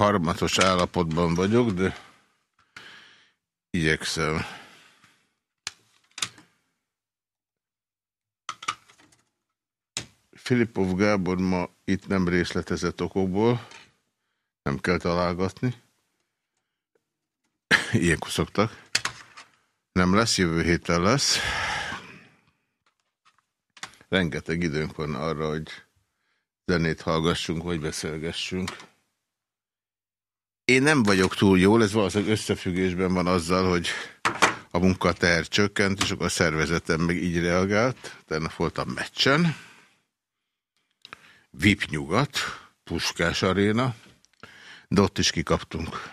harmatos állapotban vagyok, de igyekszem. Filipov Gábor ma itt nem részletezett okokból, nem kell találgatni. Ilyenkor szoktak. Nem lesz, jövő héten lesz. Rengeteg időnk van arra, hogy zenét hallgassunk, vagy beszélgessünk. Én nem vagyok túl jól, ez valószínűleg összefüggésben van azzal, hogy a munkateher csökkent, és akkor a szervezetem meg így reagált. Tegnap voltam meccsen. VIP nyugat, Puskás aréna, de ott is kikaptunk.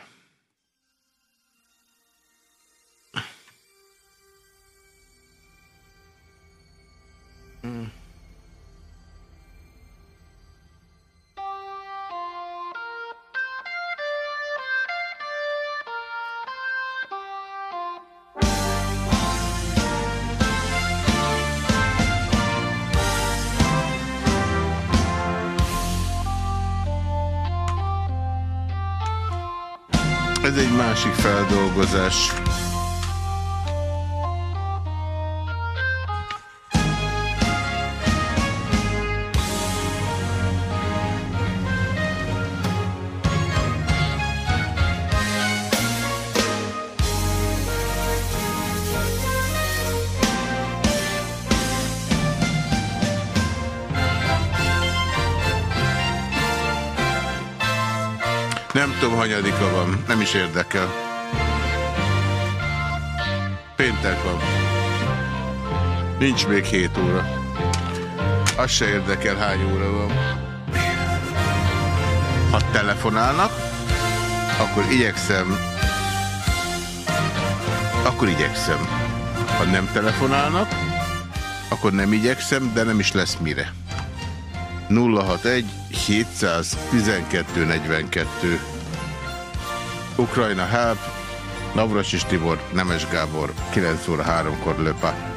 Feldolgozás. Nem tudom, hanyadika van. Nem is érdekel. Nincs még 7 óra. Az se érdekel, hány óra van. Ha telefonálnak, akkor igyekszem. Akkor igyekszem. Ha nem telefonálnak, akkor nem igyekszem, de nem is lesz mire. 061 712 42 Ukrajna Help Navrasis Tibor, Nemes Gábor 9 óra 3-kor löpa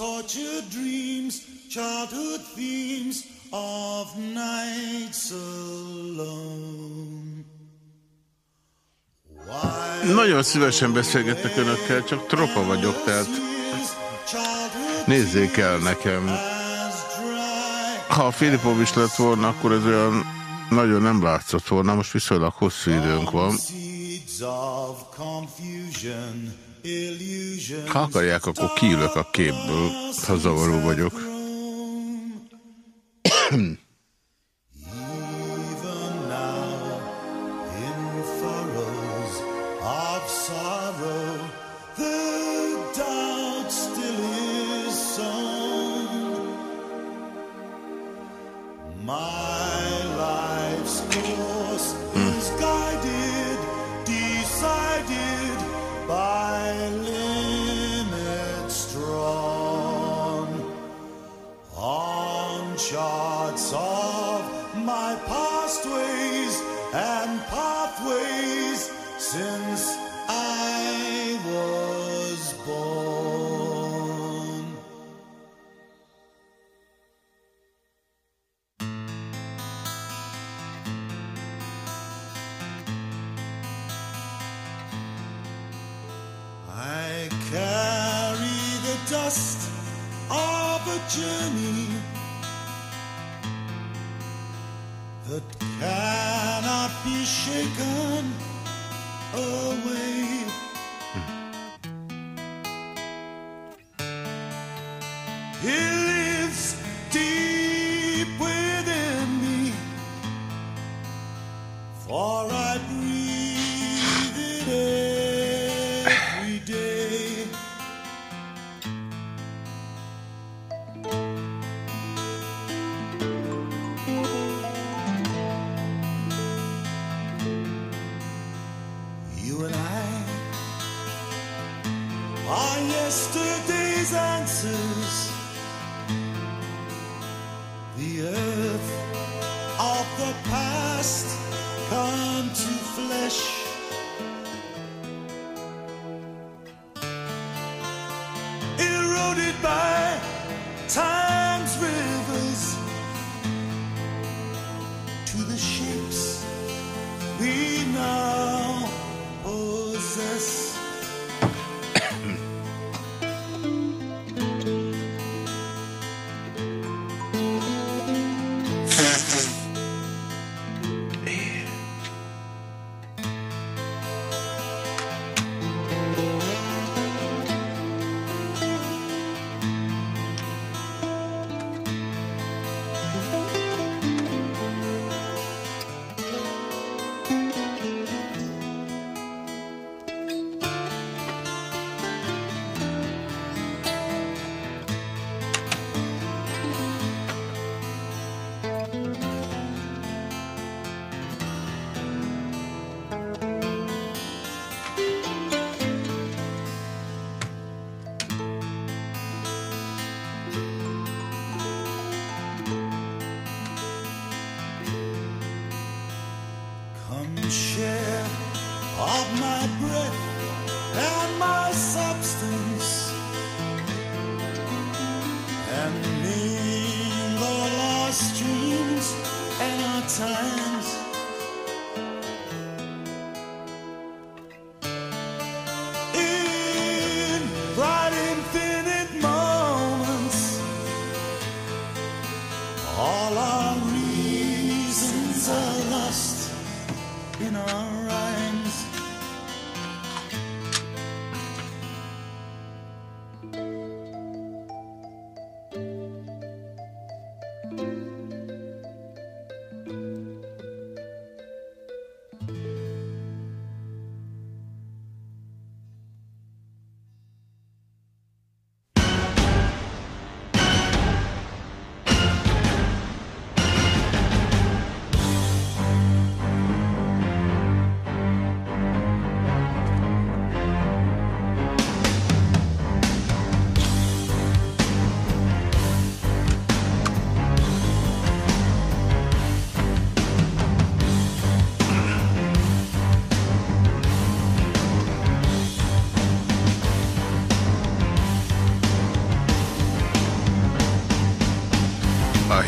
Tortured dreams, childhood themes of nights alone. Nagyon szívesen beszélgetek önökkel, csak tropa vagyok, tehát nézzék el nekem. Ha a Filipovics lett volna, akkor ez olyan nagyon nem látszott volna, most viszonylag hosszú időnk van. Ha akarják, akkor kiülök a képből, ha zavaró vagyok. journey that cannot be shaken away.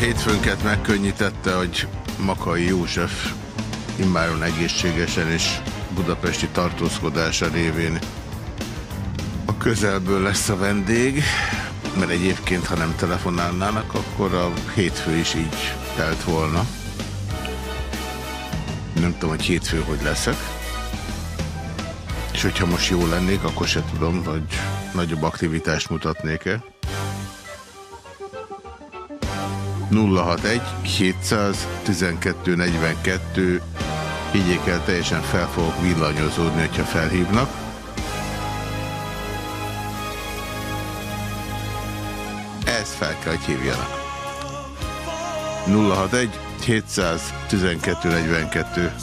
Hétfőnket megkönnyítette, hogy Makai József immáron egészségesen és budapesti tartózkodása révén a közelből lesz a vendég, mert egyébként, ha nem telefonálnának, akkor a hétfő is így telt volna. Nem tudom, hogy hétfő hogy leszek. És hogyha most jó lennék, akkor se tudom, hogy nagyobb aktivitást mutatnék-e. 061 712 42 Higgyék el, teljesen fel fogok villanyozódni, hogyha felhívnak. Ezt fel kell, hogy hívjanak. 061 712 42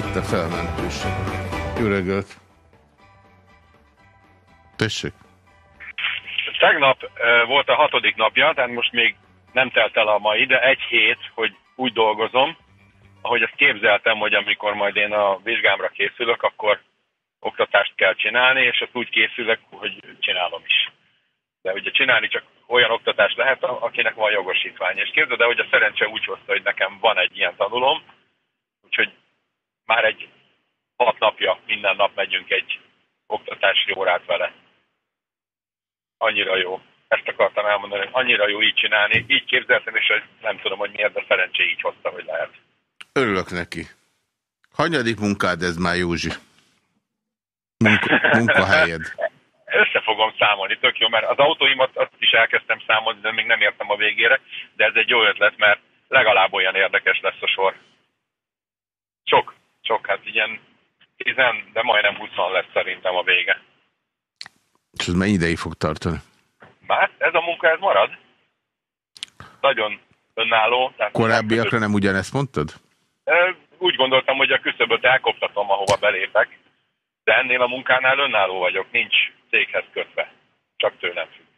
Itt a felmentős. Jó reggelt! Tessék! Tegnap uh, volt a hatodik napja, tehát most még nem telt el a mai, de egy hét, hogy úgy dolgozom, ahogy ezt képzeltem, hogy amikor majd én a vizsgámra készülök, akkor oktatást kell csinálni, és azt úgy készülök, hogy csinálom is. De ugye csinálni csak olyan oktatást lehet, akinek van jogosítvány. És képzeld el, hogy a szerencse úgy hozta, hogy nekem van egy ilyen tanulom, úgyhogy már egy hat napja minden nap megyünk egy oktatási órát vele. Annyira jó. Ezt akartam elmondani, hogy annyira jó így csinálni. Így képzeltem, és nem tudom, hogy miért, de szerencsé így hozta, hogy lehet. Örülök neki. Hanyadik munkád ez már, Józsi? Munka, munkahelyed. Össze fogom számolni, tök jó, mert az autóimat azt is elkezdtem számolni, de még nem értem a végére, de ez egy jó ötlet, mert legalább olyan érdekes lesz a sor. Sok, sok, hát ilyen tizen, de majdnem 20 lesz szerintem a vége. És ez mennyi ideig fog tartani? Már ez a munka, ez marad? Nagyon önálló. Tehát Korábbiakra nem ugyanezt mondtad? Úgy gondoltam, hogy a küszöböt elkoptatom, ahova belépek, de ennél a munkánál önálló vagyok, nincs céghez kötve. Csak tőlem függ.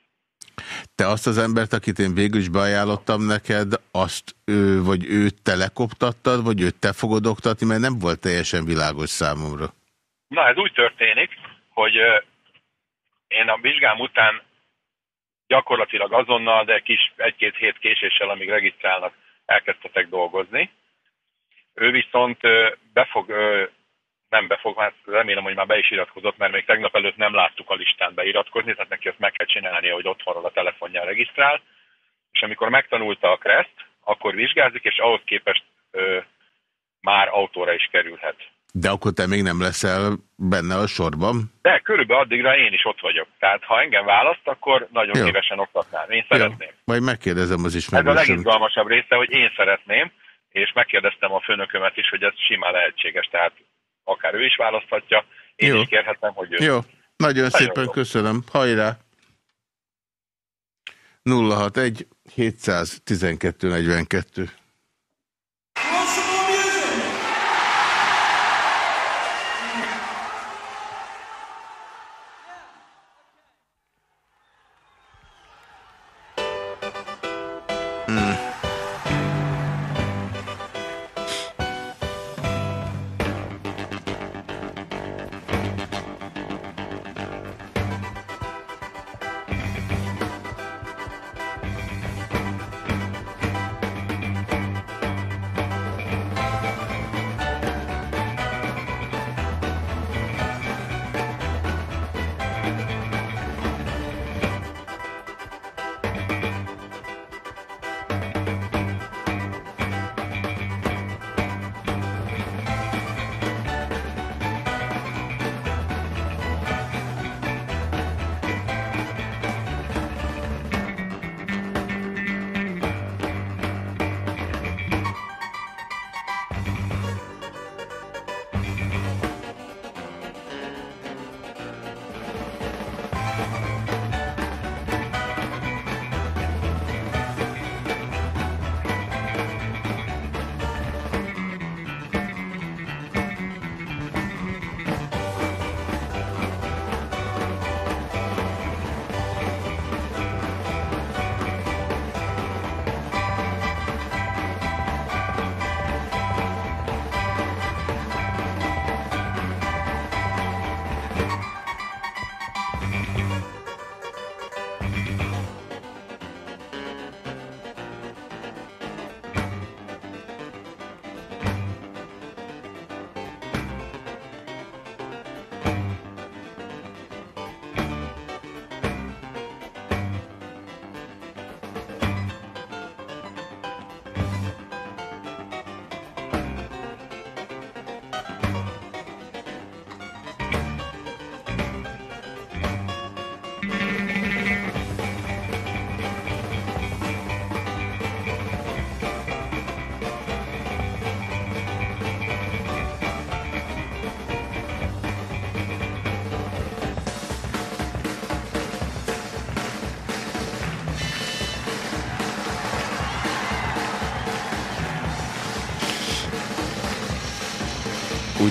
Te azt az embert, akit én végül is beajánlottam neked, azt ő, vagy őt te lekoptattad, vagy őt te fogod oktatni, mert nem volt teljesen világos számomra. Na, ez úgy történik, hogy én a vizsgám után gyakorlatilag azonnal, de kis egy-két hét késéssel, amíg regisztrálnak, elkezdtetek dolgozni. Ő viszont befog nem be fog, hát remélem, hogy már be is iratkozott, mert még tegnap előtt nem láttuk a listán beiratkozni, tehát neki azt meg kell csinálnia, hogy otthonról a telefonján regisztrál, és amikor megtanulta a Crest, akkor vizsgázik, és ahhoz képest ö, már autóra is kerülhet. De akkor te még nem leszel benne a sorban? De körülbelül addigra én is ott vagyok. Tehát ha engem választ, akkor nagyon Jó. szívesen oktatnám. Én szeretném. Jó. Majd megkérdezem az ismerősöm. Ez a legizgalmasabb része, hogy én szeretném, és megkérdeztem a főnökömet is, hogy ez simán lehetséges. Tehát akár ő is választhatja, én Jó. is kérhetem, hogy ő... Jó, nagyon, nagyon szépen jó. köszönöm. Hajrá! 061 712 42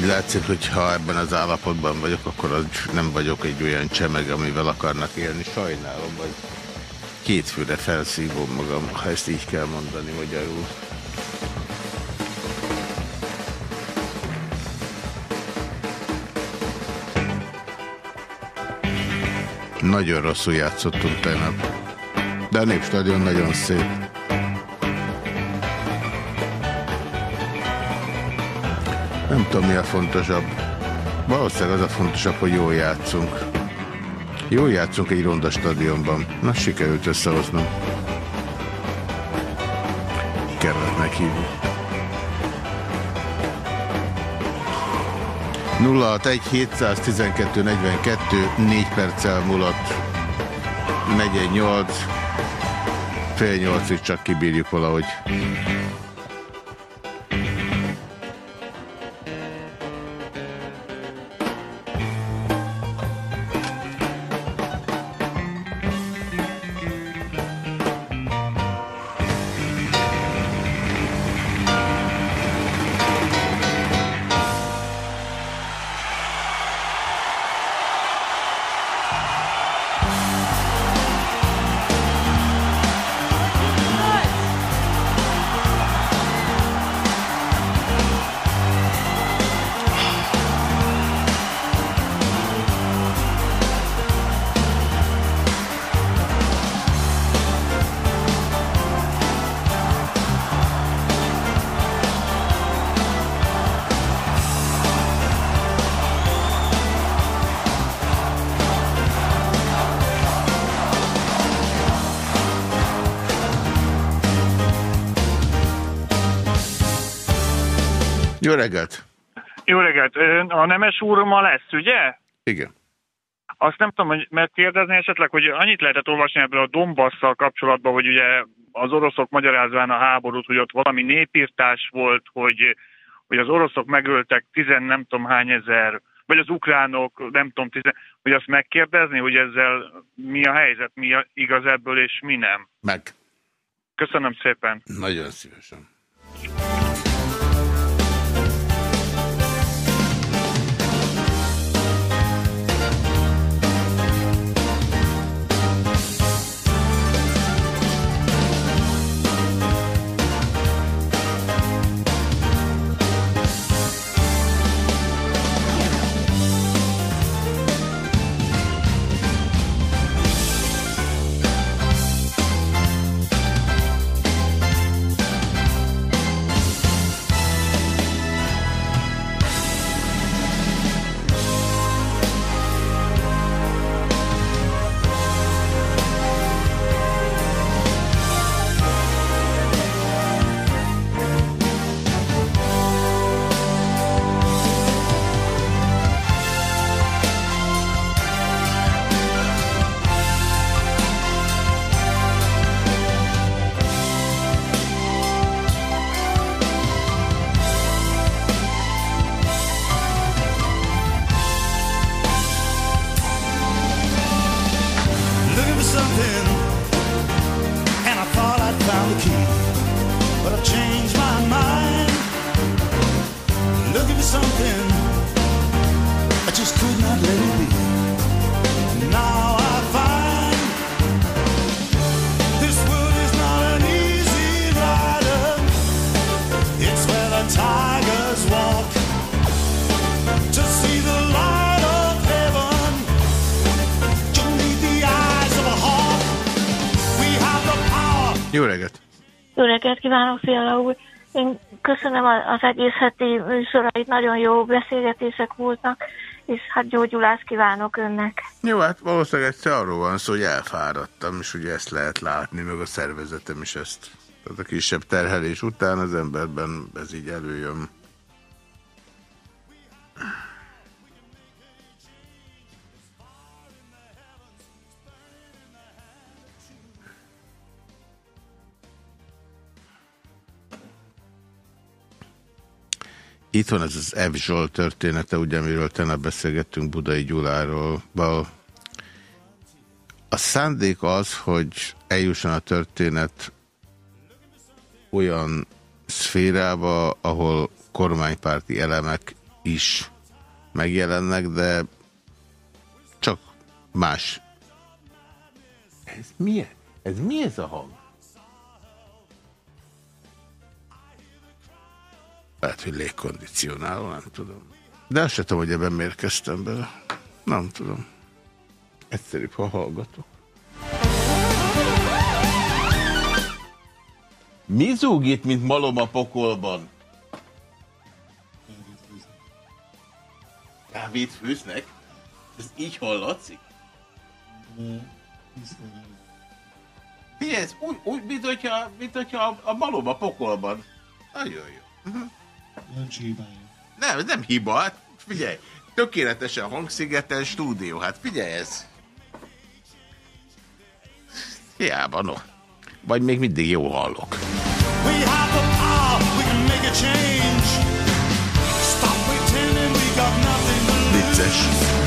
úgy látszik, hogy ha ebben az állapotban vagyok, akkor az nem vagyok egy olyan csemeg, amivel akarnak élni. Sajnálom, hogy kétfőre felszívom magam, ha ezt így kell mondani magyarul. Nagyon rosszul játszottunk tegnap. De a Népstadion nagyon szép. Nem tudom, mi a fontosabb. Valószínűleg az a fontosabb, hogy jól játszunk. Jól játszunk egy ronda stadionban. Na, sikerült összehoznom. Kellett meghívni. 061 712 42 4 perccel múlott 418 fél nyolcig csak kibírjuk valahogy. Reggelt! Jó reggelt! A Nemes úr ma lesz, ugye? Igen. Azt nem tudom, hogy megkérdezni esetleg, hogy annyit lehetett olvasni ebből a Donbasszal kapcsolatban, hogy ugye az oroszok magyarázván a háborút, hogy ott valami népírtás volt, hogy, hogy az oroszok megöltek tizen nem tudom hány ezer, vagy az ukránok nem tudom tizen, hogy azt megkérdezni, hogy ezzel mi a helyzet, mi a igaz ebből és mi nem. Meg. Köszönöm szépen. Nagyon szívesen. Kívánok, Fiala úr! Én köszönöm az egész heti műsorait, nagyon jó beszélgetések voltak, és hát gyógyulást kívánok önnek. Jó, hát valószínűleg egyszer arról van szó, hogy elfáradtam, és ugye ezt lehet látni, meg a szervezetem is ezt. Tehát a kisebb terhelés után az emberben ez így előjön. Itt van ez az F. Zsolt története, ugye, amiről tegnap beszélgettünk Budai Gyuláról. A szándék az, hogy eljusson a történet olyan szférába, ahol kormánypárti elemek is megjelennek, de csak más. Ez mi? Ez mi ez a hang? Lehet, hogy légkondicionáló, nem tudom. De azt sem tudom, hogy ebben miért kezdtem bele. Nem tudom. Egyszerűbb, ha hallgatok. Mi zúg itt, mint malom a pokolban? Kávét főznek? Ez így hallatszik? Mi ez? Úgy, úgy mint, hogyha, mint hogyha a, a malom a pokolban. Nagyon jó. Nincs hibája. Nem, ez nem hiba. Hát figyelj, tökéletesen hangszigeten stúdió. Hát figyelj ez. Hiába, no. Vagy még mindig jó hallok. We have the power, we can make a change. Stop pretending we got nothing to lose. Vicces.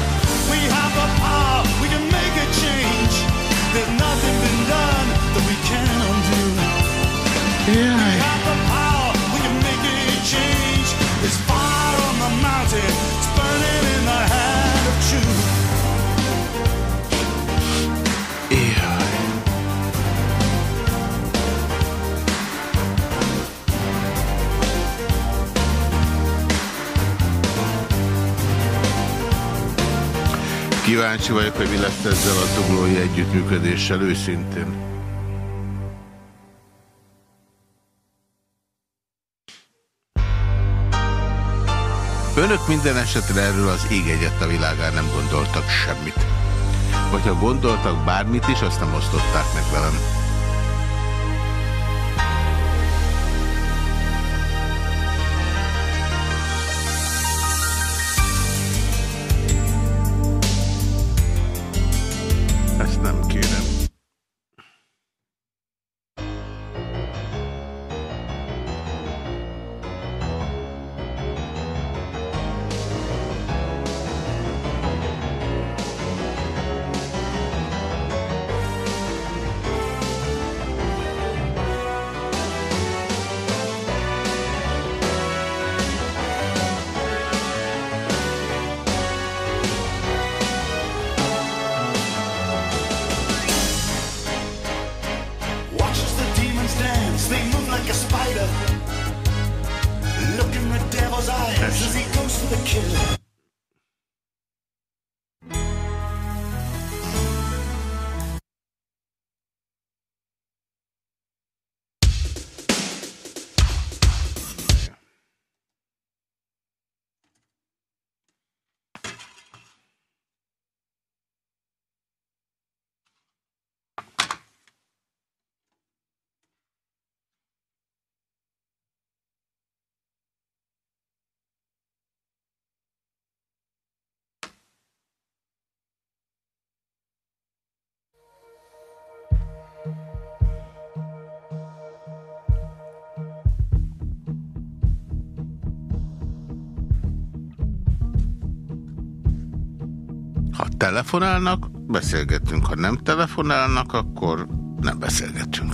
Kíváncsi vagyok, hogy mi lesz ezzel a duglói együttműködéssel őszintén. Önök minden esetre erről az ég egyet a világán nem gondoltak semmit. Vagy ha gondoltak bármit is, azt nem osztották meg velem. Telefonálnak, beszélgetünk. Ha nem telefonálnak, akkor nem beszélgetünk.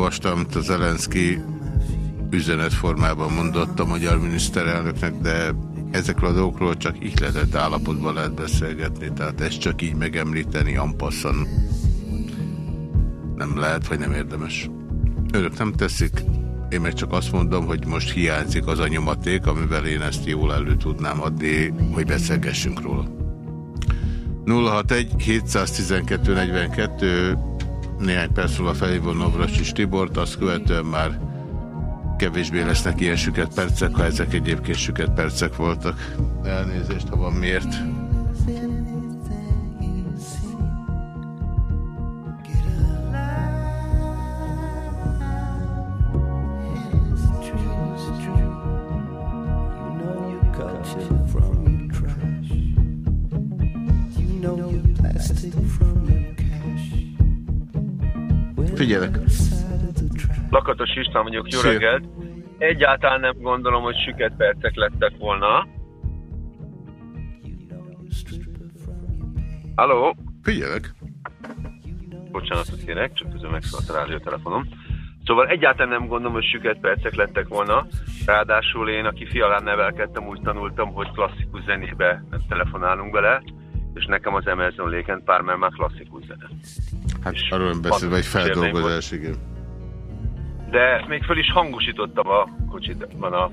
Elolvastam, amit az Zelenszky üzenetformában mondott a magyar miniszterelnöknek, de ezekről a dolgokról csak ihletett állapotban lehet beszélgetni, tehát ezt csak így megemlíteni ampasszan nem lehet, vagy nem érdemes. Önök nem teszik, én meg csak azt mondom, hogy most hiányzik az a nyomaték, amivel én ezt jól elő tudnám adni, hogy beszélgessünk róla. 061 712 42 néhány perc múlva felhívom Navracsis Tibort, azt követően már kevésbé lesznek ilyen süket percek, ha ezek egyébként süket percek voltak. Elnézést, ha van miért. István vagyok, jó reggelt. Egyáltalán nem gondolom, hogy süket percek lettek volna. Halló? Figyelek. Bocsánatot kérek, csak közben megszólalt a rádiótelefonom. Szóval egyáltalán nem gondolom, hogy süket percek lettek volna. Ráadásul én, aki fialán nevelkedtem, úgy tanultam, hogy klasszikus zenébe telefonálunk bele, és nekem az Emerson and Palmer már klasszikus zene. Hát És arról beszélve, egy feldolgozás, igen. De még föl is hangosítottam a kocsiban a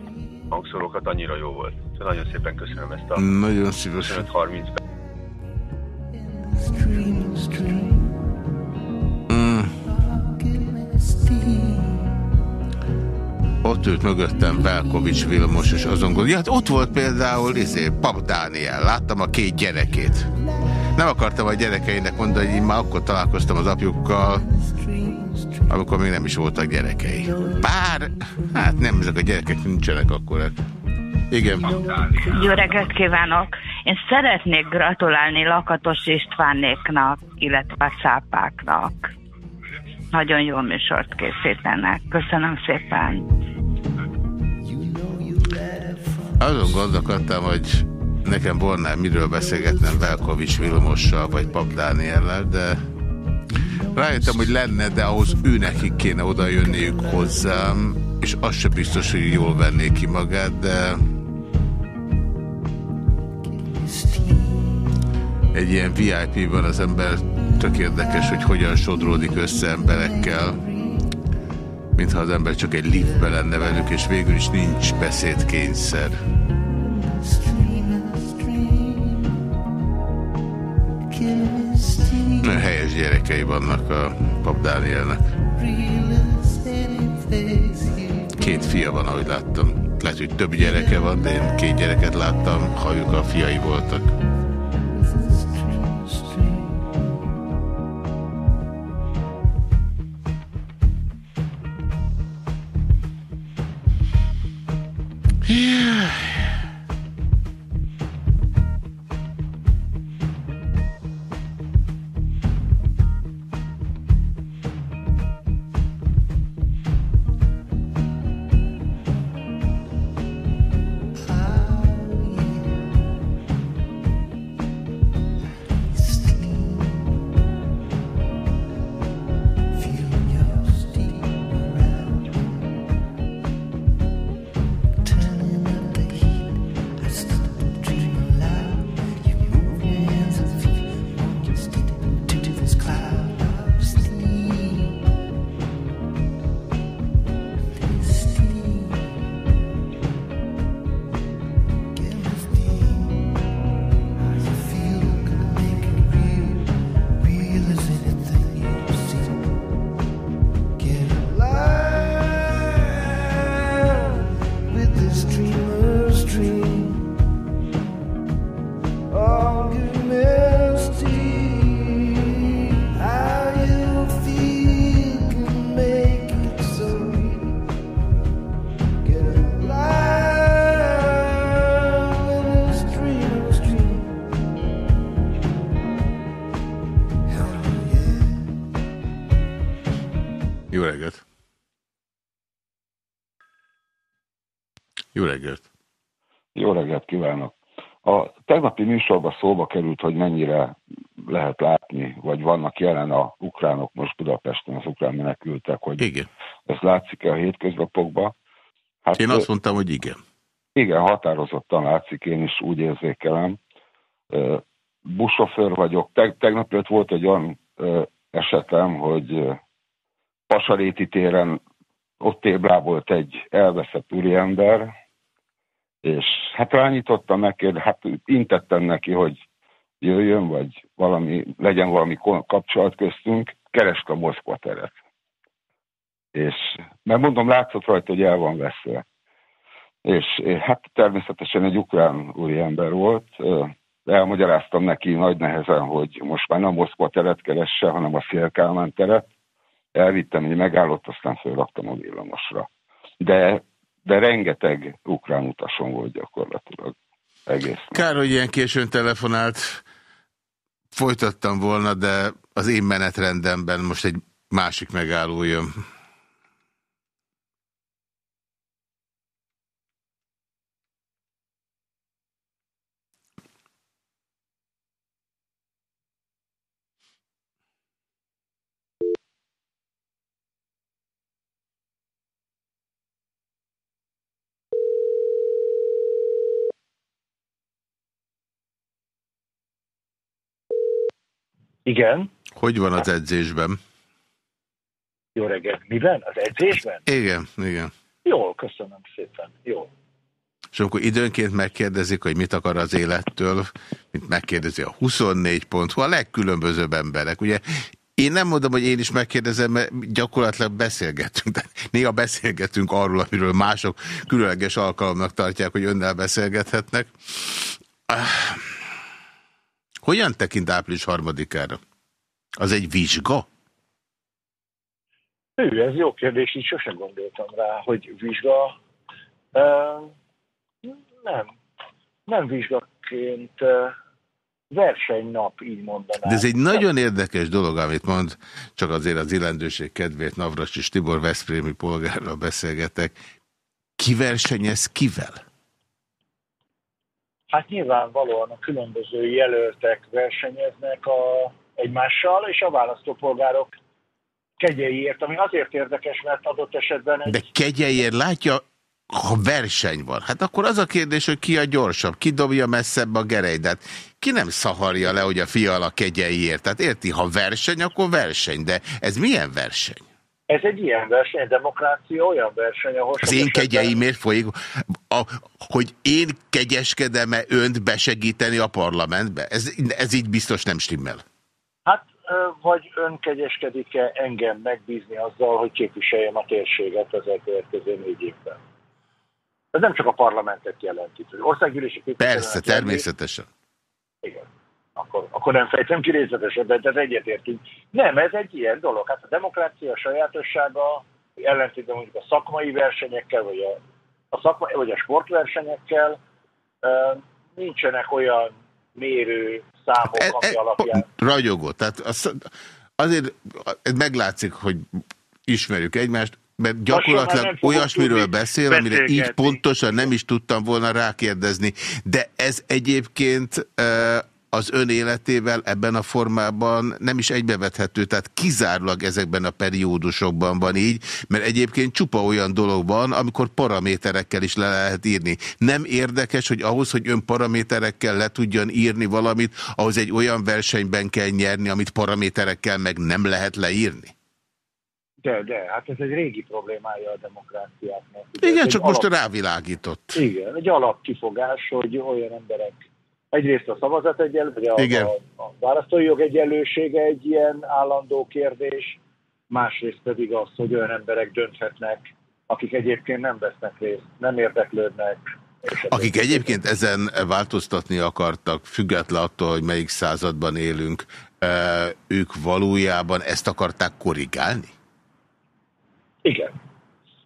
hangszórókat, annyira jó volt. Szóval nagyon szépen köszönöm ezt a Nagyon szívesen. 25-30 percet. Mm. Ott ült mögöttem Velkovics Vilmos, és azon gondol, ja, hát ott volt például izé, Pap Dániel, láttam a két gyerekét. Nem akartam a gyerekeinek mondani, hogy én már akkor találkoztam az apjukkal, amikor még nem is voltak gyerekei. Bár, hát nem, ezek a gyerekek nincsenek akkor. Igen. Jó reggelt kívánok! Én szeretnék gratulálni Lakatos Istvánnéknak, illetve a szápáknak. Nagyon jó műsort készítenek. Köszönöm szépen. Azon gondolkodtam, hogy nekem volna miről beszélgetnem Velkovics Vilmossal, vagy Pap Dániellel, de rájöttem, hogy lenne, de ahhoz ő nekik kéne oda jönniük hozzám, és az se biztos, hogy jól vennék ki magát, de egy ilyen VIP-ban az ember tök érdekes, hogy hogyan sodródik össze emberekkel, mintha az ember csak egy liftbe lenne velük, és végül is nincs beszédkényszer. Nagyon helyes gyerekei vannak a Pap Dánielnek. Két fia van, ahogy láttam. Lehet, hogy több gyereke van, de én két gyereket láttam, hajuk a fiai voltak. Jó reggelt! Jó reggelt kívánok! A tegnapi műsorban szóba került, hogy mennyire lehet látni, vagy vannak jelen a ukránok most Budapesten, az ukrán menekültek, hogy Igen. ez látszik-e a hétköznapokban. Hát, Én azt mondtam, hogy igen. Igen, határozottan látszik, én is úgy érzékelem. Buszsofőr vagyok. Teg tegnap jött volt egy olyan esetem, hogy Pasaréti téren ott téblábolt egy elveszett úriember, és hát rányítottam neki, hát intettem neki, hogy jöjjön, vagy valami, legyen valami kapcsolat köztünk, kereste a Moszkva teret. És mert mondom, látszott rajta, hogy el van veszve. És hát természetesen egy ukrán úriember volt, elmagyaráztam neki nagy nehezen, hogy most már nem Moszkva teret keresse, hanem a Szélkálmán teret. Elvittem egy megállott, aztán fölraktam a villamosra. De, de rengeteg ukrán utason volt gyakorlatilag egész. Kár, hogy ilyen későn telefonált. Folytattam volna, de az én menetrendemben most egy másik megálló jön. Igen. Hogy van az edzésben? Jó reggelt. Miben? Az edzésben? Igen, igen. Jól, köszönöm szépen. Jó. És amikor időnként megkérdezik, hogy mit akar az élettől, mint megkérdezi a 24 pont, a legkülönbözőbb emberek. Ugye én nem mondom, hogy én is megkérdezem, mert gyakorlatilag beszélgetünk. De néha beszélgetünk arról, amiről mások különleges alkalomnak tartják, hogy önnel beszélgethetnek. Hogyan tekint április harmadikára? Az egy vizsga? Ő, ez jó kérdés, így sosem gondoltam rá, hogy vizsga. Uh, nem. Nem vizsgaként uh, versenynap, így mondanám. De ez egy nagyon érdekes dolog, amit mond, csak azért az illendőség kedvéért Navras és Tibor Veszprémi polgárral beszélgetek. Ki versenyez kivel? Hát nyilvánvalóan a különböző jelöltek versenyeznek a, egymással, és a választópolgárok kegyeiért, ami azért érdekes, mert adott esetben... Egy... De kegyeiért látja, ha verseny van, hát akkor az a kérdés, hogy ki a gyorsabb, ki dobja messzebb a gerejdet. Ki nem szaharja le, hogy a fiala kegyeiért? Tehát érti, ha verseny, akkor verseny, de ez milyen verseny? Ez egy ilyen verseny, egy demokrácia olyan verseny, ahol... Az én kegyeimért folyik, a, hogy én kegyeskedem-e önt besegíteni a parlamentbe? Ez, ez így biztos nem stimmel. Hát, vagy ön kegyeskedik-e engem megbízni azzal, hogy képviseljem a térséget az elkövetkező négy évben? Ez nem csak a parlamentet jelenti. Országgyűlési Persze, természetesen. Igen akkor, akkor nem fejtem ki részletesebben, tehát egyetértünk. Nem, ez egy ilyen dolog. Hát a demokrácia sajátossága ellentétben mondjuk a szakmai versenyekkel, vagy a, a, szakmai, vagy a sportversenyekkel nincsenek olyan mérő számok, e, ami e, alapján... Ragyogó. Tehát az, azért ez meglátszik, hogy ismerjük egymást, mert gyakorlatilag olyasmiről beszél, amire így pontosan nem is tudtam volna rákérdezni. De ez egyébként az ön életével ebben a formában nem is egybevethető, tehát kizárólag ezekben a periódusokban van így, mert egyébként csupa olyan dolog van, amikor paraméterekkel is le lehet írni. Nem érdekes, hogy ahhoz, hogy ön paraméterekkel le tudjon írni valamit, ahhoz egy olyan versenyben kell nyerni, amit paraméterekkel meg nem lehet leírni? De, de, hát ez egy régi problémája a demokráciáknak. Igen, csak most alap... rávilágított. Igen, egy alapkifogás, hogy olyan emberek egyrészt a szavazat egyenlő, vagy a, Igen. a, a választói jog egyenlősége egy ilyen állandó kérdés, másrészt pedig az, hogy olyan emberek dönthetnek, akik egyébként nem vesznek részt, nem érdeklődnek. Akik egyébként ezen változtatni akartak, független attól, hogy melyik században élünk, ők valójában ezt akarták korrigálni? Igen.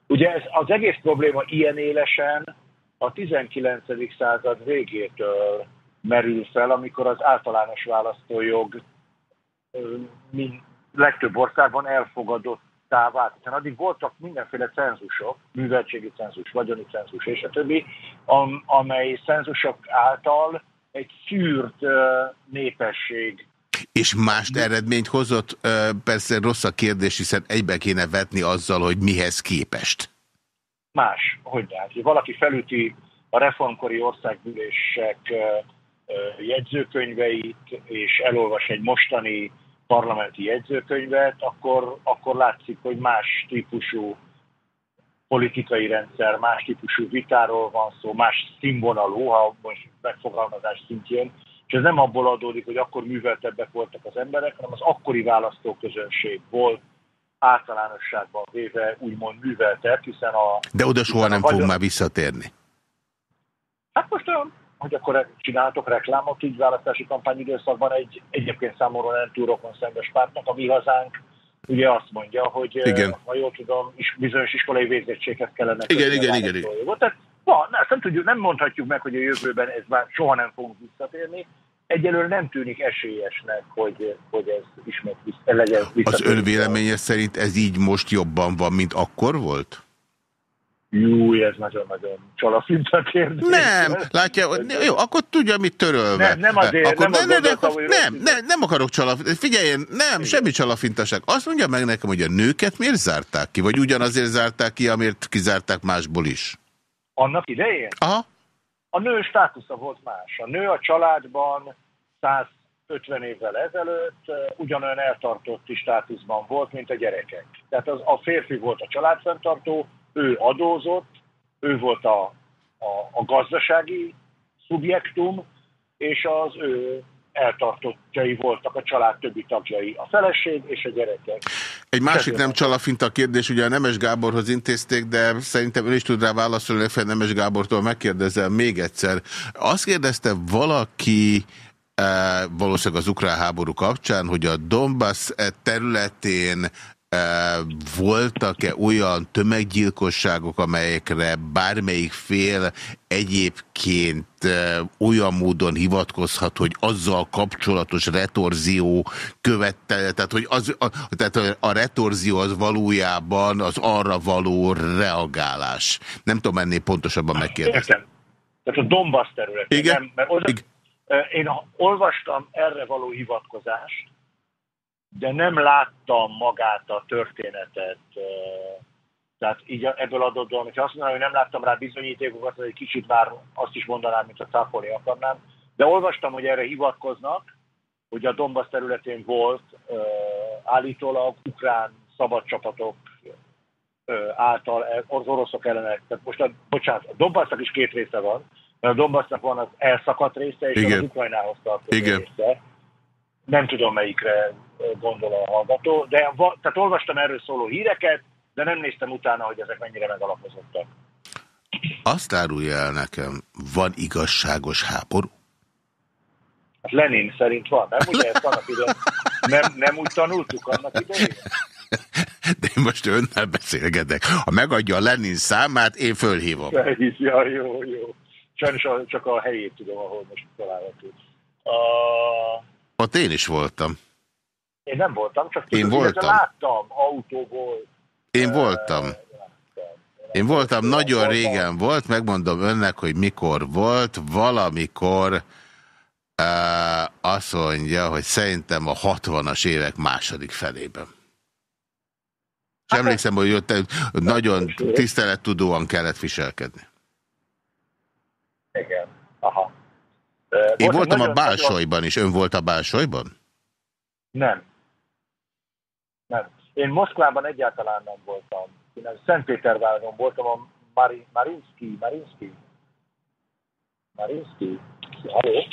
Ugye ez, az egész probléma ilyen élesen a 19. század végétől merül fel, amikor az általános választójog mind, legtöbb országban elfogadottá vált. Hiszen addig voltak mindenféle cenzusok, műveltségi cenzus, vagyoni cenzus és a többi, am, amely cenzusok által egy szűrt népesség és más eredményt hozott? Persze rossz a kérdés, hiszen egybe kéne vetni azzal, hogy mihez képest. Más, hogy hát, valaki felüti a reformkori országgyűlések jegyzőkönyveit, és elolvas egy mostani parlamenti jegyzőkönyvet, akkor, akkor látszik, hogy más típusú politikai rendszer, más típusú vitáról van szó, más színvonalú, ha most megfogalmazás szintjén, és ez nem abból adódik, hogy akkor műveltebbek voltak az emberek, hanem az akkori választóközönség volt általánosságban véve úgymond műveltebb, hiszen a... De oda soha nem fog már visszatérni. Hát most olyan hogy akkor csináltok reklámot így választási kampányidőszakban egy egyébként számomra nem túl rokon szembes pártnak, a mi hazánk ugye azt mondja, hogy igen. ha jól tudom, is, bizonyos iskolai végzettséghez kellene. Igen, igen, igen, igen. Tehát van, nem, nem, tudjuk, nem mondhatjuk meg, hogy a jövőben ez már soha nem fogunk visszatérni. egyelőre nem tűnik esélyesnek, hogy, hogy ez ismét vissza, legyen vissza. Az ön véleménye szerint ez így most jobban van, mint akkor volt? Jú, ez nagyon-nagyon csalafinta kérdés. Nem, látja, jó, akkor tudja, mit törölve. Nem, nem azért, akkor nem, ne, az ne, gondoltam, akkor nem, nem, nem akarok csalafintaság. Figyeljen, nem, Igen. semmi csalafintaság. Azt mondja meg nekem, hogy a nőket miért zárták ki? Vagy ugyanazért zárták ki, amiért kizárták másból is? Annak idején? Aha. A nő státusza volt más. A nő a családban 150 évvel ezelőtt ugyanolyan eltartotti státuszban volt, mint a gyerekek. Tehát az, a férfi volt a családfenntartó, ő adózott, ő volt a, a, a gazdasági szubjektum, és az ő eltartottjai voltak a család többi tagjai, a feleség és a gyerekek. Egy másik nem csalafinta kérdés, ugye a Nemes Gáborhoz intézték, de szerintem ön is tud rá válaszolni, hogy Nemes Gábortól megkérdezem még egyszer. Azt kérdezte valaki, eh, valószínűleg az ukrán háború kapcsán, hogy a Donbass területén voltak-e olyan tömeggyilkosságok, amelyekre bármelyik fél egyébként olyan módon hivatkozhat, hogy azzal kapcsolatos retorzió követte, tehát hogy az, a, tehát a retorzió az valójában az arra való reagálás. Nem tudom ennél pontosabban megkérdezni. Értem. Tehát a Donbass területén. Igen. Nem, mert oda, Igen. Én olvastam erre való hivatkozást, de nem láttam magát a történetet. Tehát így ebből adódóan, hogyha azt mondanám, hogy nem láttam rá bizonyítékokat, hogy egy kicsit már azt is mondanám, mint a cáfolni akarnám. De olvastam, hogy erre hivatkoznak, hogy a Donbass területén volt állítólag ukrán szabadcsapatok által az oroszok ellenek. Tehát most a, bocsánat, a Donbassnak is két része van, mert a Donbassnak van az elszakadt része, és Igen. az Ukrajnához tartozó része. Nem tudom, melyikre gondol a hallgató, de tehát olvastam erről szóló híreket, de nem néztem utána, hogy ezek mennyire megalapozottak. Azt árulja el nekem, van igazságos háború? Hát Lenin szerint van, nem? Ugye ezt annak idején nem, nem úgy tanultuk annak idején? De én most önnel beszélgetek. Ha megadja a Lenin számát, én fölhívom. Ja, jó, jó. Sajnos csak a helyét tudom, ahol most található. Ott én is voltam. én nem voltam, csak Én tudom, illetve voltam. láttam autóból. Én voltam. Én voltam, nagyon régen volt, megmondom önnek, hogy mikor volt, valamikor uh, azt mondja, hogy szerintem a 60-as évek második felében. És emlékszem, hogy ott nagyon tisztelettudóan kellett viselkedni. Igen, aha. Uh, Én voltam voltam a nagyon- Bálsolyban is. Ön volt a Bálsolyban? Nem. Nem. Én Moszkvában egyáltalán nem voltam. Én a Szentpéterváron voltam a Mari, Marinski, Marinski. Marinski. Halló?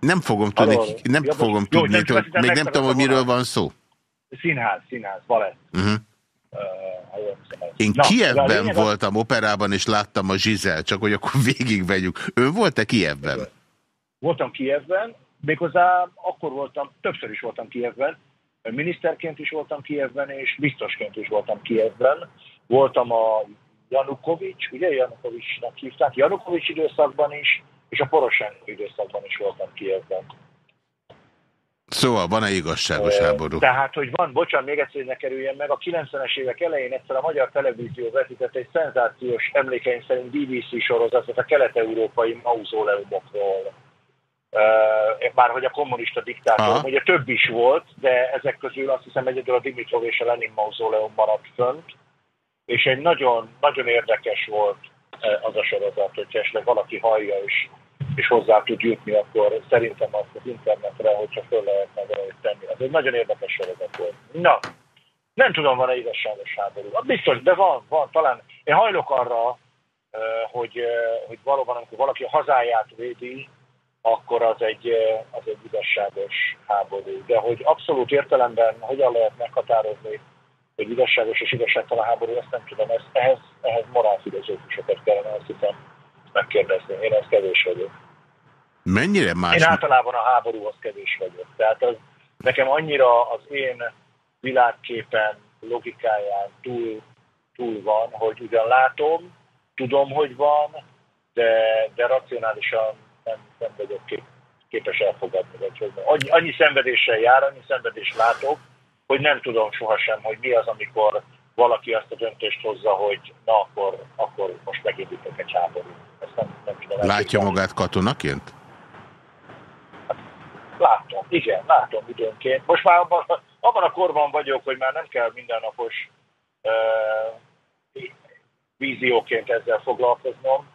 Nem fogom tudni, Halló? nem Ja, fogom jó, tudni, nem még nem tudom, hogy miről van szó. Színház, színház, balett. Uh, hiszem, ez. Én Na, Kievben lényeg az- voltam operában, és láttam a Zsizel, csak hogy akkor végigvegyük. Ön volt-e Kievben? Voltam Kievben, méghozzá akkor voltam, többször is voltam Kievben, miniszterként is voltam Kievben, és biztosként is voltam Kievben. Voltam a Janukovics, ugye Janukovicsnak hívták, Janukovics időszakban is, és a Poroshenko időszakban is voltam Kievben. Szóval van-e igazságos háború? Tehát, hogy van, bocsánat, még egyszer, ne kerüljen meg, a 90-es évek elején egyszer a magyar televízió vetített egy szenzációs emlékeim szerint BBC sorozatot a kelet-európai mauzóleumokról. Már hogy a kommunista diktátor, ugye több is volt, de ezek közül azt hiszem egyedül a Dimitrov és a Lenin mauzóleum maradt fönt, és egy nagyon, nagyon érdekes volt az a sorozat, hogyha esetleg valaki hallja és, és hozzá tud jutni, akkor szerintem azt az internetre, hogyha föl lehetne valahogy tenni. Az egy nagyon érdekes sorozat volt. Na, nem tudom, van-e igazságos háború. Ah, Biztos, de van, van, talán. Én hajlok arra, hogy, hogy valóban, amikor valaki a hazáját védi, akkor az egy, az egy igazságos háború. De hogy abszolút értelemben hogyan lehet meghatározni, hogy igazságos és igazságtalan háború, ezt nem tudom, ez, ehhez, ehhez morálfilozófusokat kellene azt hiszem megkérdezni. Én ez kevés vagyok. Mennyire más? Én általában a háborúhoz kevés vagyok. Tehát az, nekem annyira az én világképen, logikáján túl, túl van, hogy ugyan látom, tudom, hogy van, de, de racionálisan nem, nem vagyok kép, képes elfogadni. Vagy annyi, annyi szenvedéssel jár, annyi szenvedést látok, hogy nem tudom sohasem, hogy mi az, amikor valaki azt a döntést hozza, hogy na akkor, akkor most megindítok egy háborút. Ezt nem, nem tudom Látja magát katonaként? Látom, igen, látom időnként. Most már abban, abban a korban vagyok, hogy már nem kell mindennapos uh, vízióként ezzel foglalkoznom,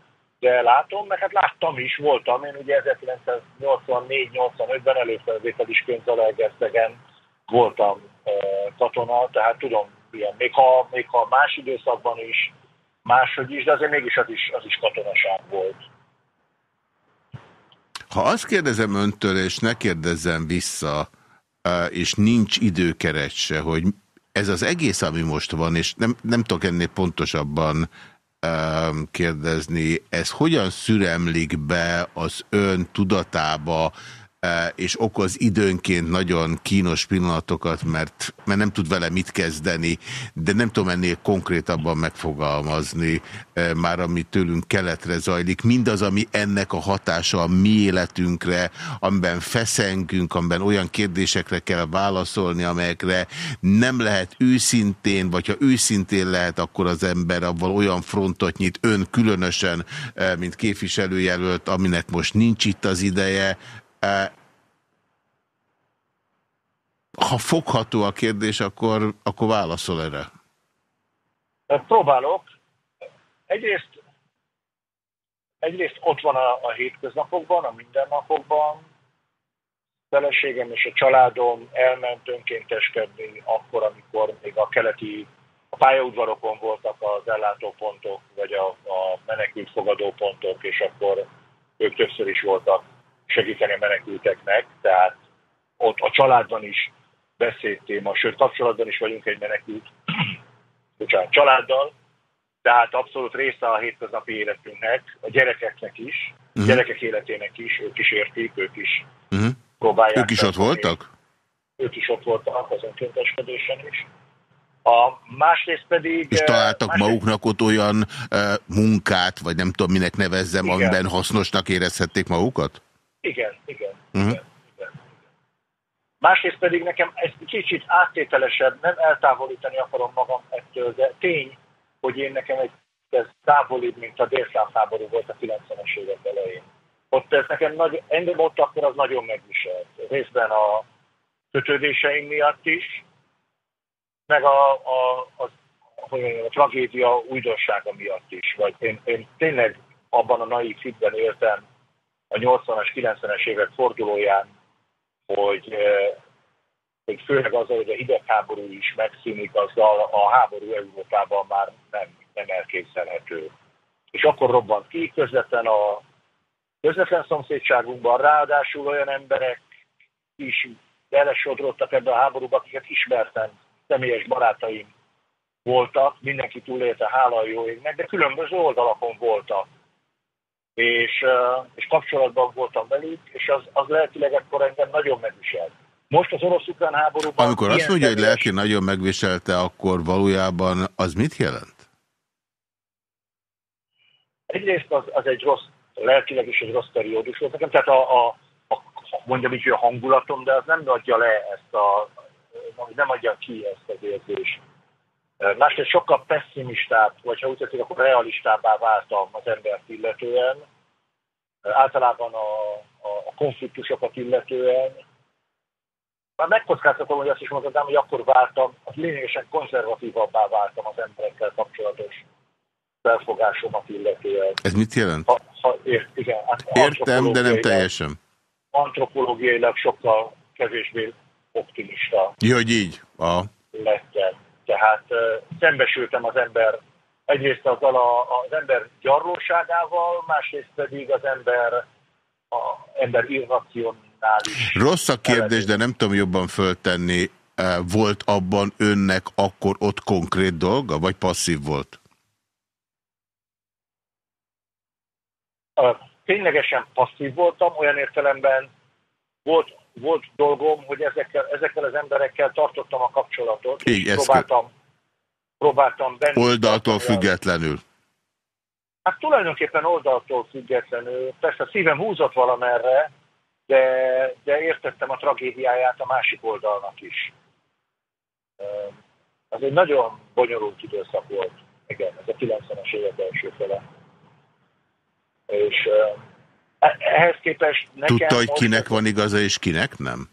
látom, mert hát láttam is, voltam. Én ugye 1984-85-ben előfelvételis könyvzalaegerszegen voltam katona, tehát tudom, ilyen, még ha, még ha más időszakban is, máshogy is, de azért mégis az is, az is katonaság volt. Ha azt kérdezem öntől, és ne kérdezzem vissza, és nincs időkeret se, hogy ez az egész, ami most van, és nem, nem tudok ennél pontosabban kérdezni, ez hogyan szüremlik be az ön tudatába, és okoz időnként nagyon kínos pillanatokat, mert, mert nem tud vele mit kezdeni, de nem tudom ennél konkrétabban megfogalmazni már, ami tőlünk keletre zajlik. Mindaz, ami ennek a hatása a mi életünkre, amiben feszengünk, amiben olyan kérdésekre kell válaszolni, amelyekre nem lehet őszintén, vagy ha őszintén lehet, akkor az ember abban olyan frontot nyit, ön különösen, mint képviselőjelölt, aminek most nincs itt az ideje, ha fogható a kérdés, akkor, akkor válaszol erre. Próbálok. Egyrészt, egyrészt ott van a, a hétköznapokban, a mindennapokban. Feleségem és a családom elment önkénteskedni akkor, amikor még a keleti a pályaudvarokon voltak az ellátópontok, vagy a, a menekült fogadópontok, és akkor ők többször is voltak segíteni a menekülteknek, tehát ott a családban is beszédtéma, sőt kapcsolatban is vagyunk egy menekült bocsánat, családdal, tehát abszolút része a hétköznapi életünknek, a gyerekeknek is, uh-huh. gyerekek életének is, ők is értik, ők is uh-huh. próbálják. Ők is ott voltak? Ők is ott voltak az önkénteskedésen is. A másrészt pedig... És találtak másrészt... maguknak ott olyan uh, munkát, vagy nem tudom minek nevezzem, igen. amiben hasznosnak érezhették magukat? Igen, igen. Uh-huh. igen. Másrészt pedig nekem ez kicsit áttételesebb, nem eltávolítani akarom magam ettől, de tény, hogy én nekem egy ez távolibb, mint a délszláv háború volt a 90-es évek elején. Ott ez nekem nagy, engem ott akkor az nagyon megviselt. Részben a kötődéseim miatt is, meg a, a, a, a, a tragédia újdonsága miatt is. Vagy én, én tényleg abban a naív hitben éltem a 80-as, 90-es évek fordulóján, hogy, hogy főleg azzal, hogy a hidegháború is megszűnik, azzal a háború Európában már nem, nem elképzelhető. És akkor robbant ki közvetlen a közvetlen szomszédságunkban, ráadásul olyan emberek is belesodrottak ebbe a háborúba, akiket ismertem, személyes barátaim voltak, mindenki túlélte, hála a jó égnek, de különböző oldalakon voltak és, és kapcsolatban voltam velük, és az, az lelkileg akkor engem nagyon megviselt. Most az orosz-ukrán háborúban... Amikor azt mondja, hogy lelki nagyon megviselte, akkor valójában az mit jelent? Egyrészt az, az egy rossz, lelkileg is egy rossz periódus volt nekem, tehát a, a, a mondjam így, hogy a hangulatom, de az nem adja le ezt a, nem adja ki ezt az érzést. Másrészt sokkal pessimistább, vagy ha úgy tetszik, akkor realistábbá váltam az embert illetően, általában a, a, a konfliktusokat illetően. Már megkockáztatom, hogy azt is mondhatnám, hogy akkor váltam, az lényegesen konzervatívabbá váltam az emberekkel kapcsolatos felfogásomat illetően. Ez mit jelent? Ha, ha, ér, igen, hát Értem, de nem teljesen. Antropológiailag sokkal kevésbé optimista. Jó, hogy így. A... Lettem. Tehát szembesültem az ember egyrészt azzal a, az ember gyarlóságával, másrészt pedig az ember, a ember irracionális. Rossz a kérdés, de nem tudom jobban föltenni. Volt abban önnek akkor ott konkrét dolga, vagy passzív volt? Ténylegesen passzív voltam, olyan értelemben volt volt dolgom, hogy ezekkel, ezekkel az emberekkel tartottam a kapcsolatot. Így, és próbáltam, próbáltam benni. Oldaltól függetlenül. Hát tulajdonképpen oldaltól függetlenül. Persze a szívem húzott valamerre, de, de értettem a tragédiáját a másik oldalnak is. Az egy nagyon bonyolult időszak volt, igen, ez a 90-es évek első fele. És ehhez képest nekem... Tudta, hogy kinek van igaza és kinek nem?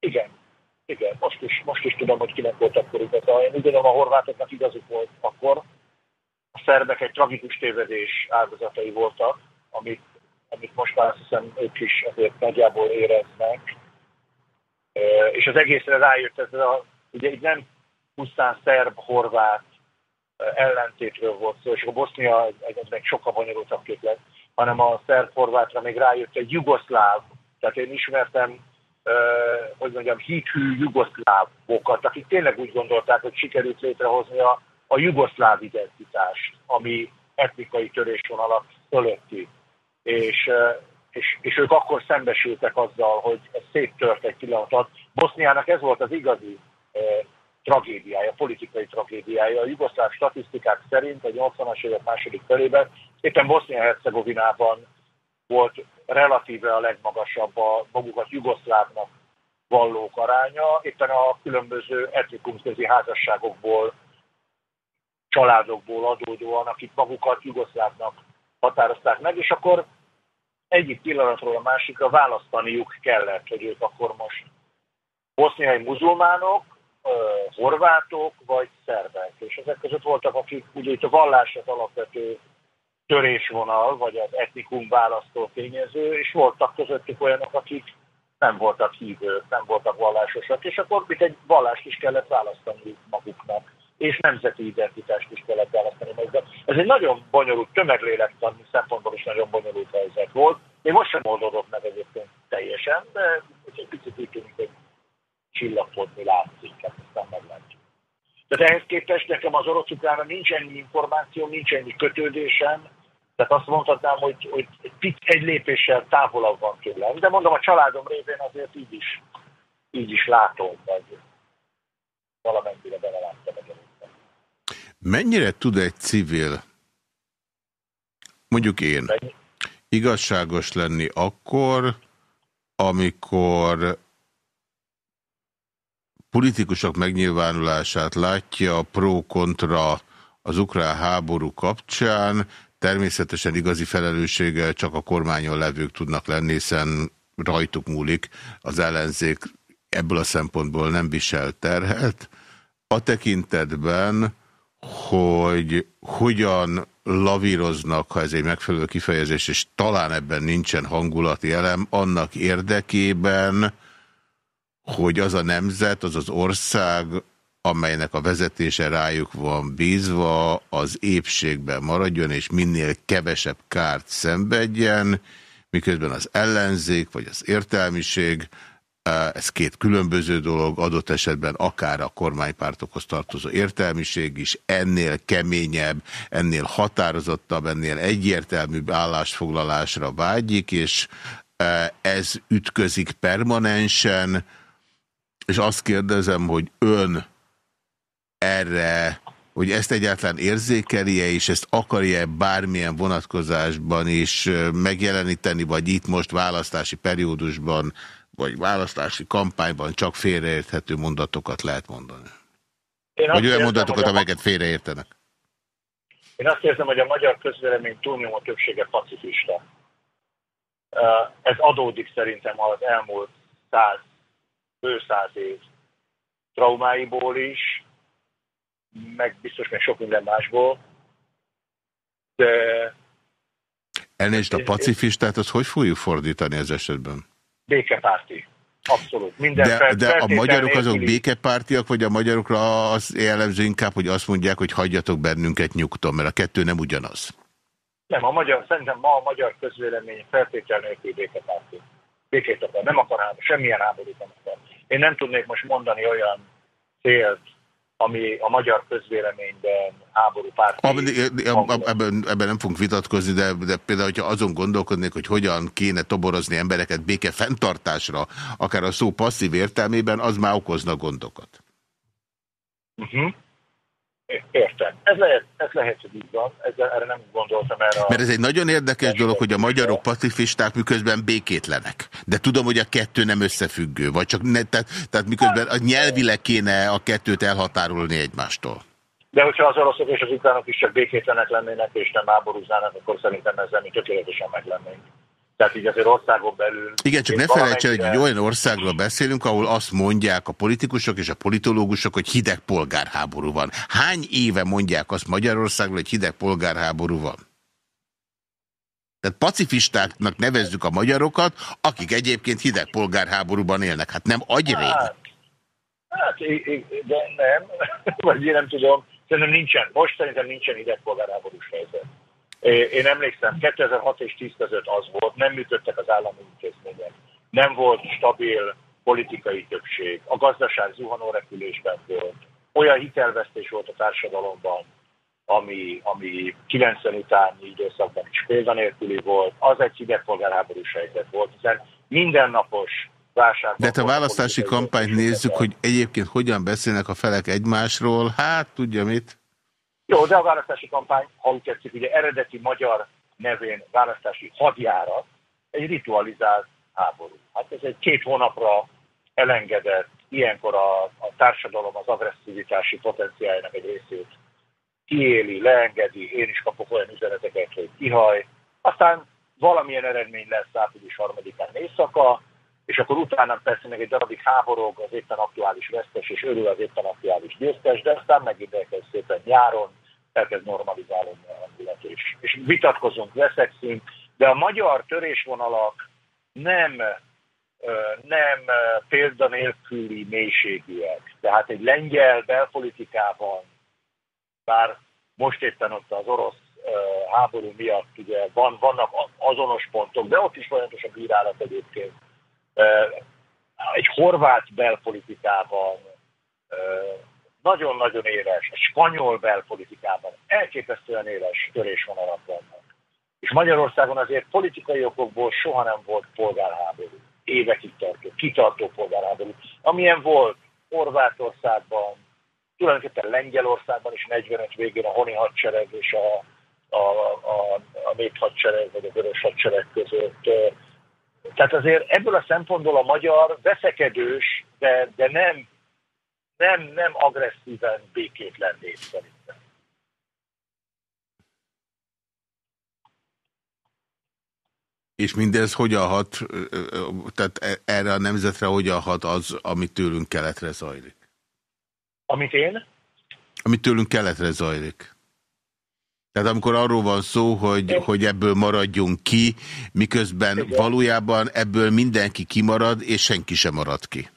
Igen, igen, most is, most is tudom, hogy kinek volt akkor igaza. Én úgy gondolom, a horvátoknak igazuk volt akkor. A szerbek egy tragikus tévedés áldozatai voltak, amit, amit most már azt hiszem ők is azért nagyjából éreznek. És az egészre rájött ez a, ugye itt nem pusztán szerb-horvát ellentétről volt szó, és a Bosznia egy, egy sokkal bonyolultabb képlet, hanem a szerb-horvátra még rájött egy jugoszláv, tehát én ismertem hogy mondjam, hithű jugoszlávokat, akik tényleg úgy gondolták, hogy sikerült létrehozni a, a jugoszláv identitást, ami etnikai törésvonalat fölötti. És, és, és ők akkor szembesültek azzal, hogy ez széttört egy pillanatot. Boszniának ez volt az igazi tragédiája, politikai tragédiája. A jugoszláv statisztikák szerint a 80-as évek második felében éppen Bosznia-Hercegovinában volt relatíve a legmagasabb a magukat jugoszlávnak vallók aránya, éppen a különböző etnikumközi házasságokból, családokból adódóan, akik magukat jugoszlávnak határozták meg, és akkor egyik pillanatról a másikra választaniuk kellett, hogy ők akkor most boszniai muzulmánok, horvátok vagy szerbek. És ezek között voltak, akik ugye itt a vallását alapvető törésvonal, vagy az etnikum választó tényező, és voltak közöttük olyanok, akik nem voltak hívők, nem voltak vallásosak, és akkor mit egy vallást is kellett választani maguknak, és nemzeti identitást is kellett választani maguknak. Ez egy nagyon bonyolult, tömeglélektan szempontból is nagyon bonyolult helyzet volt. Még most sem oldódott meg egyébként teljesen, de egy picit úgy tűnik, hogy csillapodni látszik, hát aztán meglátjuk. Tehát ehhez képest nekem az orosz nincs ennyi információ, nincs ennyi kötődésem, tehát azt mondhatnám, hogy, hogy egy, egy lépéssel távolabb van tőlem. De mondom, a családom révén azért így is, így is látom, vagy valamennyire beleláttam a Mennyire tud egy civil, mondjuk én, igazságos lenni akkor, amikor politikusok megnyilvánulását látja pro-kontra az ukrán háború kapcsán, Természetesen igazi felelősséggel csak a kormányon levők tudnak lenni, hiszen rajtuk múlik az ellenzék ebből a szempontból nem visel terhet. A tekintetben, hogy hogyan lavíroznak, ha ez egy megfelelő kifejezés, és talán ebben nincsen hangulati elem, annak érdekében, hogy az a nemzet, az az ország, amelynek a vezetése rájuk van bízva, az épségben maradjon, és minél kevesebb kárt szenvedjen, miközben az ellenzék, vagy az értelmiség, e, ez két különböző dolog, adott esetben akár a kormánypártokhoz tartozó értelmiség is ennél keményebb, ennél határozottabb, ennél egyértelműbb állásfoglalásra vágyik, és e, ez ütközik permanensen, és azt kérdezem, hogy ön erre, hogy ezt egyáltalán érzékelje, és ezt akarja bármilyen vonatkozásban is megjeleníteni, vagy itt most választási periódusban, vagy választási kampányban csak félreérthető mondatokat lehet mondani? Én vagy olyan mondatokat, a... amelyeket félreértenek? Én azt érzem, hogy a magyar közvélemény túlnyomó többsége pacifista. Ez adódik szerintem az elmúlt száz, bő száz év traumáiból is, meg biztos még sok minden másból. De... Elnézést, a pacifistát, az hogy fogjuk fordítani ez esetben? Békepárti. Abszolút. Minden de, fel, de a magyarok azok békepártiak, vagy a magyarokra az jellemző inkább, hogy azt mondják, hogy hagyjatok bennünket nyugton, mert a kettő nem ugyanaz. Nem, a magyar, szerintem ma a magyar közvélemény feltétel nélkül békepárti. Békét akar, nem akar háború, semmilyen háborút nem. Én nem tudnék most mondani olyan célt, ami a magyar közvéleményben háború párt. Ebben, ebben nem fogunk vitatkozni, de, de például, hogyha azon gondolkodnék, hogy hogyan kéne toborozni embereket béke fenntartásra, akár a szó passzív értelmében, az már okozna gondokat. Uh -huh. Értem. Ez lehet, ez lehet, hogy így van. Ezzel, erre nem gondoltam erre. Mert ez egy nagyon érdekes dolog, hogy a magyarok pacifisták miközben békétlenek. De tudom, hogy a kettő nem összefüggő. Vagy csak ne, tehát, tehát miközben a nyelvileg kéne a kettőt elhatárolni egymástól. De hogyha az oroszok és az ukránok is csak békétlenek lennének, és nem háborúznának, akkor szerintem ezzel mi tökéletesen meg lennénk. Tehát így azért országon belül... Igen, csak ne felejts el, hogy egy olyan országról beszélünk, ahol azt mondják a politikusok és a politológusok, hogy hideg polgárháború van. Hány éve mondják azt Magyarországról, hogy hideg polgárháború van? Tehát pacifistáknak nevezzük a magyarokat, akik egyébként hideg polgárháborúban élnek. Hát nem agyrém. Hát, hát de nem, vagy én nem tudom. Szerintem nincsen, most szerintem nincsen hideg polgárháborús helyzet. Én emlékszem, 2006 és 10 között az volt, nem működtek az állami intézmények, nem volt stabil politikai többség, a gazdaság zuhanó repülésben volt, olyan hitelvesztés volt a társadalomban, ami, ami 90 utáni időszakban is példanélküli volt, az egy hidegpolgárháborús helyzet volt, hiszen mindennapos válságban... De a választási kampányt nézzük, hogy egyébként hogyan beszélnek a felek egymásról, hát tudja mit? Jó, de a választási kampány, ha úgy tetszik, ugye eredeti magyar nevén választási hadjárat, egy ritualizált háború. Hát ez egy két hónapra elengedett, ilyenkor a, a társadalom az agresszivitási potenciáljának egy részét kiéli, leengedi, én is kapok olyan üzeneteket, hogy kihaj, aztán valamilyen eredmény lesz április harmadikán éjszaka, és akkor utána persze meg egy darabig háborog az éppen aktuális vesztes, és örül az éppen aktuális győztes, de aztán megint elkezd szépen nyáron, elkezd normalizálódni a hangulat, és, és vitatkozunk, veszekszünk, de a magyar törésvonalak nem, nem példanélküli mélységűek. Tehát egy lengyel belpolitikában, bár most éppen ott az orosz háború miatt ugye van, vannak azonos pontok, de ott is folyamatos a bírálat egyébként egy horvát belpolitikában nagyon-nagyon éles, egy spanyol belpolitikában elképesztően éles törésvonalak vannak. És Magyarországon azért politikai okokból soha nem volt polgárháború. Évekig tartó, kitartó polgárháború. Amilyen volt Horvátországban, tulajdonképpen Lengyelországban is 45 végén a honi hadsereg és a, a, a, a néphadsereg vagy a vörös hadsereg között tehát azért ebből a szempontból a magyar veszekedős, de, de nem, nem, nem agresszíven békétlen nép szerintem. És mindez hogyan hat, tehát e, erre a nemzetre hogyan hat az, amit tőlünk keletre zajlik? Amit én? Amit tőlünk keletre zajlik. Tehát amikor arról van szó, hogy, hogy ebből maradjunk ki, miközben Igen. valójában ebből mindenki kimarad, és senki sem marad ki.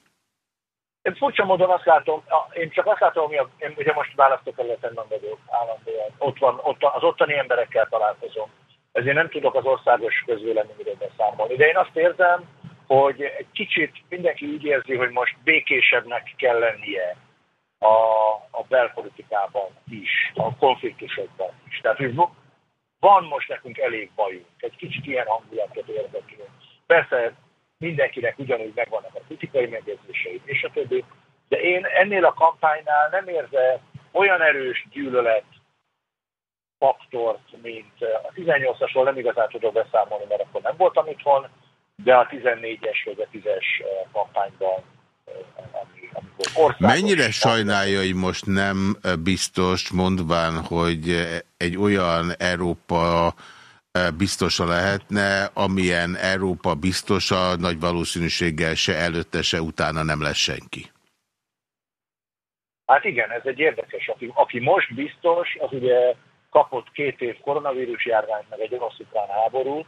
Én furcsa módon azt látom, én csak azt látom, hogy én ugye most választókerületen nem vagyok állandóan, ott van, ott, az ottani emberekkel találkozom, ezért nem tudok az országos közvéleményről beszámolni. De én azt érzem, hogy egy kicsit mindenki úgy érzi, hogy most békésebbnek kell lennie a, a belpolitikában is, a konfliktusokban is. Tehát, hogy van most nekünk elég bajunk, egy kicsit ilyen hangulatot érdekül. Persze mindenkinek ugyanúgy megvannak a kritikai megjegyzései, és a többi, de én ennél a kampánynál nem érze olyan erős gyűlölet faktort, mint a 18-asról nem igazán tudok beszámolni, mert akkor nem voltam itthon, de a 14-es vagy a 10-es kampányban Mennyire sajnálja, hogy most nem biztos, mondván, hogy egy olyan Európa biztosa lehetne, amilyen Európa biztosa nagy valószínűséggel se előtte, se utána nem lesz senki. Hát igen, ez egy érdekes. Aki, aki most biztos, az ugye kapott két év koronavírus járványt, meg egy orosz-ukrán háborút.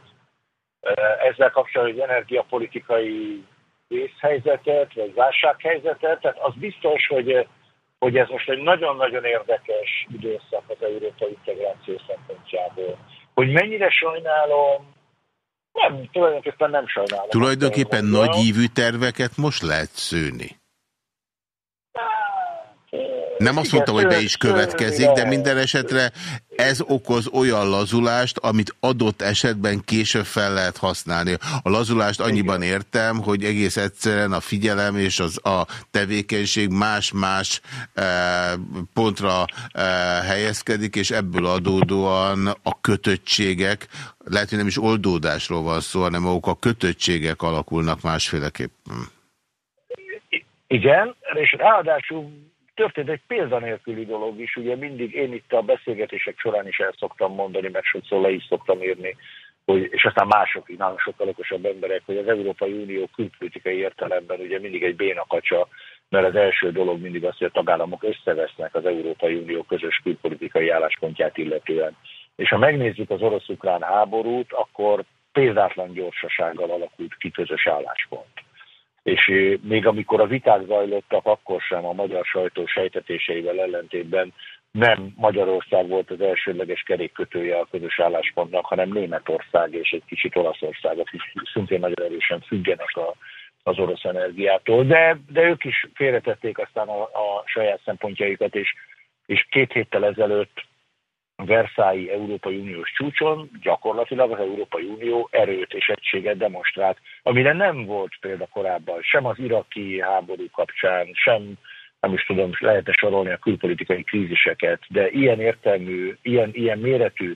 Ezzel kapcsolatban egy energiapolitikai vészhelyzetet, vagy válsághelyzetet, tehát az biztos, hogy, hogy ez most egy nagyon-nagyon érdekes időszak az európai integráció szempontjából. Hogy mennyire sajnálom, nem, tulajdonképpen nem sajnálom. Tulajdonképpen nagy ívű terveket most lehet szőni. Nem azt mondtam, hogy be is következik, de minden esetre ez okoz olyan lazulást, amit adott esetben később fel lehet használni. A lazulást annyiban értem, hogy egész egyszerűen a figyelem és az a tevékenység más-más e, pontra e, helyezkedik, és ebből adódóan a kötöttségek, lehet, hogy nem is oldódásról van szó, hanem maguk a kötöttségek alakulnak másféleképpen. Igen, és ráadásul történt egy példanélküli dolog is, ugye mindig én itt a beszélgetések során is el szoktam mondani, mert sokszor le is szoktam írni, hogy, és aztán mások, nálam sokkal okosabb emberek, hogy az Európai Unió külpolitikai értelemben ugye mindig egy bénakacsa, mert az első dolog mindig az, hogy a tagállamok összevesznek az Európai Unió közös külpolitikai álláspontját illetően. És ha megnézzük az orosz-ukrán háborút, akkor példátlan gyorsasággal alakult ki közös álláspont és még amikor a viták zajlottak, akkor sem a magyar sajtó sejtetéseivel ellentétben nem Magyarország volt az elsődleges kerékkötője a közös álláspontnak, hanem Németország és egy kicsit Olaszország, akik szintén nagyon erősen függenek a, az orosz energiától, de, de ők is félretették aztán a, a saját szempontjaikat, és, és két héttel ezelőtt Versailles Európai Uniós csúcson gyakorlatilag az Európai Unió erőt és egységet demonstrált, amire nem volt példa korábban, sem az iraki háború kapcsán, sem nem is tudom, lehetne sorolni a külpolitikai kríziseket, de ilyen értelmű, ilyen, ilyen méretű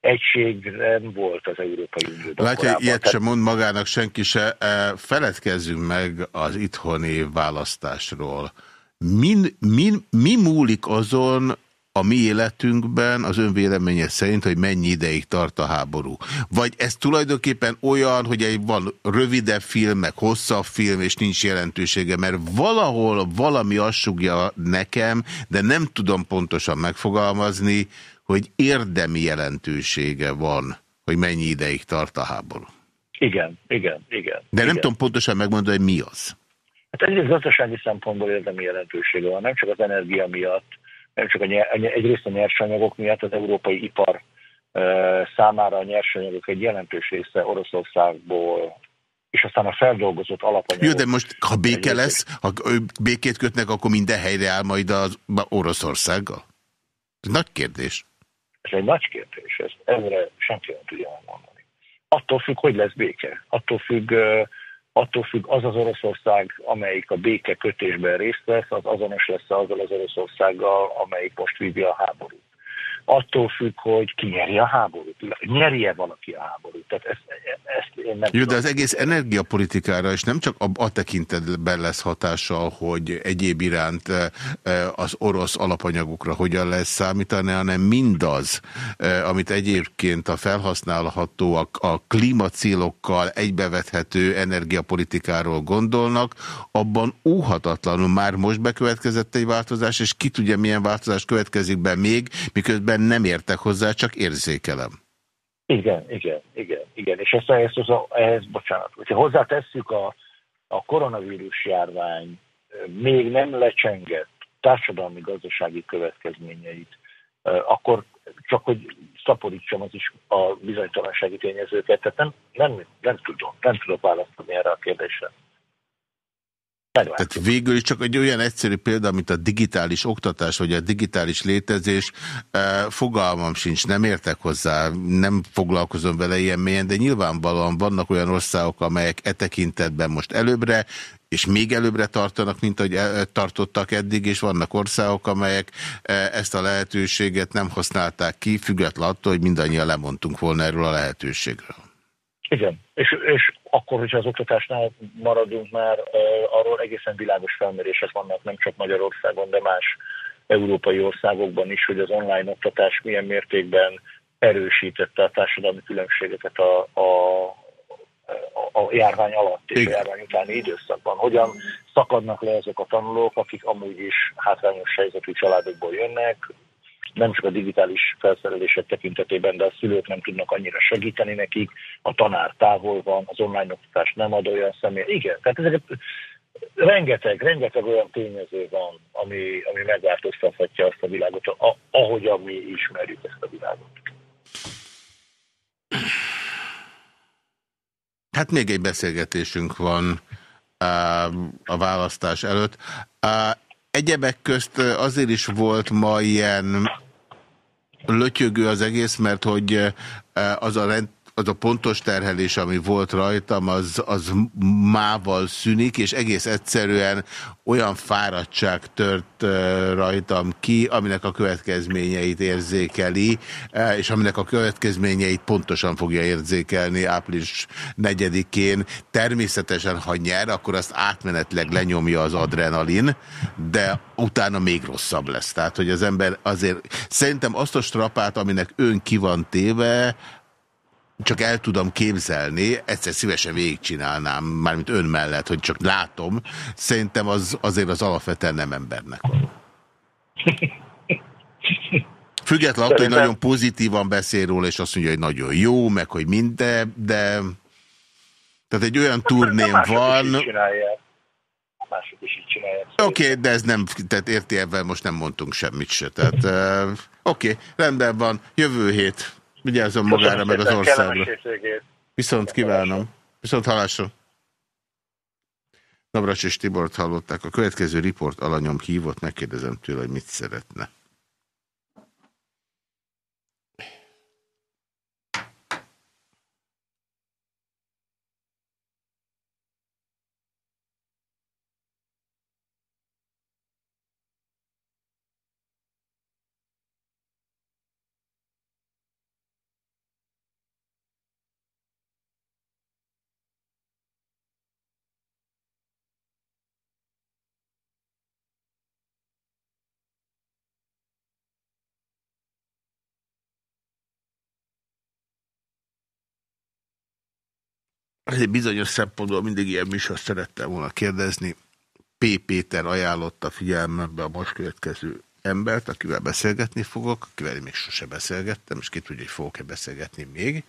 egység nem volt az Európai Unióban. Látja, korábban. ilyet sem mond magának senki se. E, feledkezzünk meg az itthoni választásról. Min, min, mi múlik azon, a mi életünkben az ön véleménye szerint, hogy mennyi ideig tart a háború? Vagy ez tulajdonképpen olyan, hogy egy van rövidebb film, meg hosszabb film, és nincs jelentősége, mert valahol valami assugja nekem, de nem tudom pontosan megfogalmazni, hogy érdemi jelentősége van, hogy mennyi ideig tart a háború. Igen, igen, igen. De nem igen. tudom pontosan megmondani, hogy mi az. Hát egyrészt gazdasági szempontból érdemi jelentősége van, nem csak az energia miatt, nem csak a nyer, egyrészt a nyersanyagok miatt az európai ipar számára a nyersanyagok egy jelentős része Oroszországból és aztán a feldolgozott alapanyagok. Jó, de most ha béke lesz, ha békét kötnek, akkor minden helyre áll majd az Oroszországgal? Ez nagy kérdés. Ez egy nagy kérdés, ezt előre senki nem tudja mondani. Attól függ, hogy lesz béke. Attól függ, attól függ az az Oroszország, amelyik a béke kötésben részt vesz, az azonos lesz azzal az Oroszországgal, amelyik most vívja a háborút. Attól függ, hogy ki nyeri a háborút. Nyerje valaki a háborút. Tehát ezt, ezt én nem Jó, de az egész energiapolitikára is nem csak a, a tekintetben lesz hatással, hogy egyéb iránt e, e, az orosz alapanyagokra hogyan lesz számítani, hanem mindaz, e, amit egyébként a felhasználható, a, a klímacélokkal egybevethető energiapolitikáról gondolnak, abban óhatatlanul már most bekövetkezett egy változás, és ki tudja milyen változás következik be még, miközben nem értek hozzá, csak érzékelem. Igen, igen, igen, igen. És ezt, ezt, ezt, ehhez, bocsánat, hogyha hozzátesszük a, a koronavírus járvány még nem lecsengett társadalmi-gazdasági következményeit, akkor csak hogy szaporítsam az is a bizonytalansági tényezőket, tehát nem, nem, nem tudom, nem tudok választani erre a kérdésre. Tehát végül is csak egy olyan egyszerű példa, mint a digitális oktatás, vagy a digitális létezés, fogalmam sincs, nem értek hozzá, nem foglalkozom vele ilyen mélyen, de nyilvánvalóan vannak olyan országok, amelyek e tekintetben most előbbre, és még előbbre tartanak, mint ahogy tartottak eddig, és vannak országok, amelyek ezt a lehetőséget nem használták ki, függetlenül attól, hogy mindannyian lemondtunk volna erről a lehetőségről. Igen, és, és akkor, hogyha az oktatásnál maradunk már, arról egészen világos felmérések vannak, nem csak Magyarországon, de más európai országokban is, hogy az online oktatás milyen mértékben erősítette a társadalmi különbségeket a, a, a járvány alatt és Igen. a járvány utáni időszakban. Hogyan szakadnak le azok a tanulók, akik amúgy is hátrányos helyzetű családokból jönnek, nem csak a digitális felszerelések tekintetében, de a szülők nem tudnak annyira segíteni nekik, a tanár távol van, az online oktatás nem ad olyan személy. Igen, tehát ezeket rengeteg, rengeteg olyan tényező van, ami, ami megváltoztathatja azt a világot, a, ahogyan mi ismerjük ezt a világot. Hát még egy beszélgetésünk van a választás előtt. Egyebek közt azért is volt ma ilyen lötyögő az egész, mert hogy az a rend, az a pontos terhelés, ami volt rajtam, az, az mával szűnik, és egész egyszerűen olyan fáradtság tört rajtam ki, aminek a következményeit érzékeli, és aminek a következményeit pontosan fogja érzékelni április 4-én. Természetesen, ha nyer, akkor azt átmenetleg lenyomja az adrenalin, de utána még rosszabb lesz. Tehát, hogy az ember azért szerintem azt a strapát, aminek ön ki van téve, csak el tudom képzelni, egyszer szívesen végigcsinálnám, mármint ön mellett, hogy csak látom, szerintem az azért az alapvetően nem embernek való. Függetlenül attól, hogy nagyon pozitívan beszél róla, és azt mondja, hogy nagyon jó, meg hogy minden, de tehát egy olyan turném van... Mások is így csinálják. Oké, okay, de ez nem, tehát érti ebben most nem mondtunk semmit se. Tehát uh, oké, okay, rendben van, jövő hét Vigyázzon magára, meg az országra. Viszont kívánom. Viszont halásra. Navras és Tibort hallották. A következő riport alanyom hívott, megkérdezem tőle, hogy mit szeretne. Egy bizonyos szempontból mindig ilyen műsor szerettem volna kérdezni. P. Péter ajánlotta figyelmembe a most következő embert, akivel beszélgetni fogok, akivel még sose beszélgettem, és ki tudja, hogy fogok-e beszélgetni még.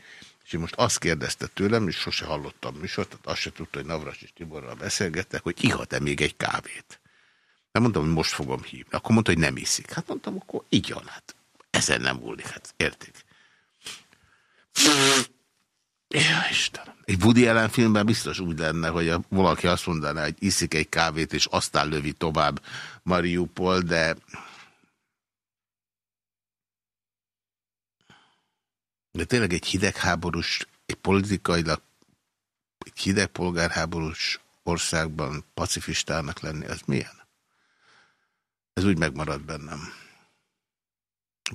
És most azt kérdezte tőlem, és sose hallottam műsort, tehát azt se tudta, hogy Navras és Tiborral beszélgettek, hogy ihat-e még egy kávét. Nem mondtam, hogy most fogom hívni. Akkor mondta, hogy nem iszik. Hát mondtam, akkor igyan, hát ezen nem múlik, hát értik. Ja, Istenem. Egy Woody Allen filmben biztos úgy lenne, hogy valaki azt mondaná, hogy iszik egy kávét, és aztán lövi tovább Mariupol, de... De tényleg egy hidegháborús, egy politikailag egy hideg polgárháborús országban pacifistának lenni, az milyen? Ez úgy megmarad bennem.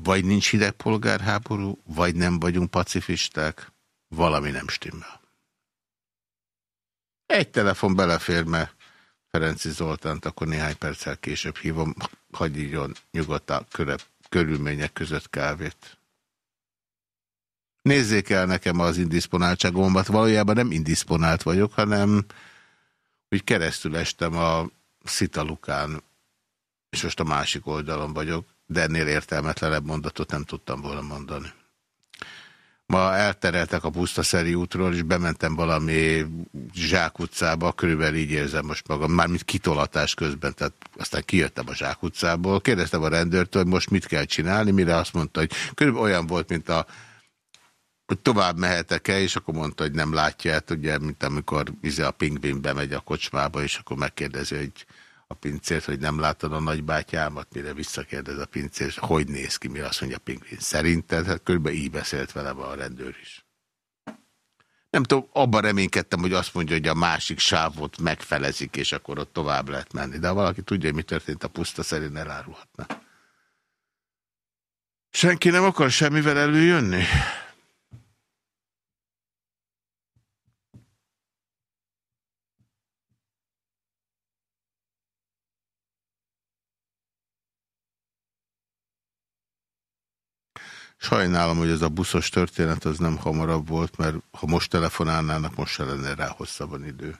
Vagy nincs hideg polgárháború, vagy nem vagyunk pacifisták, valami nem stimmel. Egy telefon belefér, mert Ferenci Zoltánt akkor néhány perccel később hívom, hagyj írjon nyugodtan körülmények között kávét. Nézzék el nekem az indisponáltságomat, valójában nem indisponált vagyok, hanem hogy keresztül estem a Szitalukán, és most a másik oldalon vagyok, de ennél értelmetlenebb mondatot nem tudtam volna mondani. Ma eltereltek a Pusztaszeri útról, és bementem valami zsákutcába, körülbelül így érzem most magam, mármint kitolatás közben, tehát aztán kijöttem a zsákutcából, kérdeztem a rendőrtől, hogy most mit kell csinálni, mire azt mondta, hogy körülbelül olyan volt, mint a hogy tovább mehetek-e, és akkor mondta, hogy nem látja, hát ugye, mint amikor izé a pingvin bemegy a kocsmába, és akkor megkérdezi, hogy a pincért, hogy nem láttad a nagybátyámat, mire visszakérdez a pincért, hogy néz ki, mire azt mondja a pingvin. Szerinted? Hát körülbelül így beszélt velem a rendőr is. Nem tudom, abban reménykedtem, hogy azt mondja, hogy a másik sávot megfelezik, és akkor ott tovább lehet menni. De ha valaki tudja, hogy mi történt a puszta, szerint elárulhatna. Senki nem akar semmivel előjönni? Sajnálom, hogy ez a buszos történet az nem hamarabb volt, mert ha most telefonálnának, most se lenne rá hosszabban idő.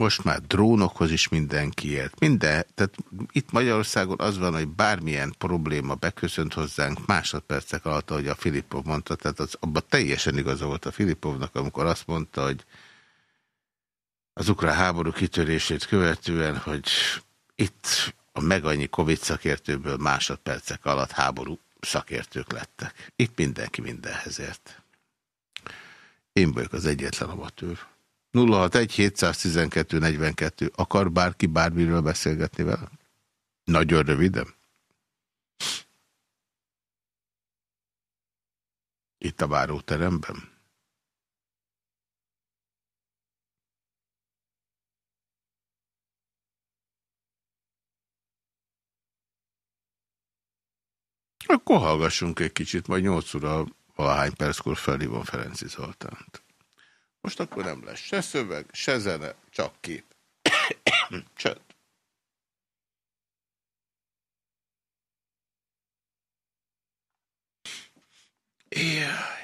Most már drónokhoz is mindenki ért. Minden, tehát itt Magyarországon az van, hogy bármilyen probléma beköszönt hozzánk másodpercek alatt, ahogy a Filipov mondta, tehát az, abban teljesen igaza volt a Filipovnak, amikor azt mondta, hogy az ukrán háború kitörését követően, hogy itt a meg annyi Covid szakértőből másodpercek alatt háború szakértők lettek. Itt mindenki mindenhez ért. Én vagyok az egyetlen amatőr. 061 712 42. Akar bárki bármiről beszélgetni velem? Nagyon röviden. Itt a váróteremben. Akkor hallgassunk egy kicsit, majd 8 óra valahány perckor felhívom Ferenci Zoltánt. Most akkor nem lesz se szöveg, se zene, csak kép. Csönd. Jaj.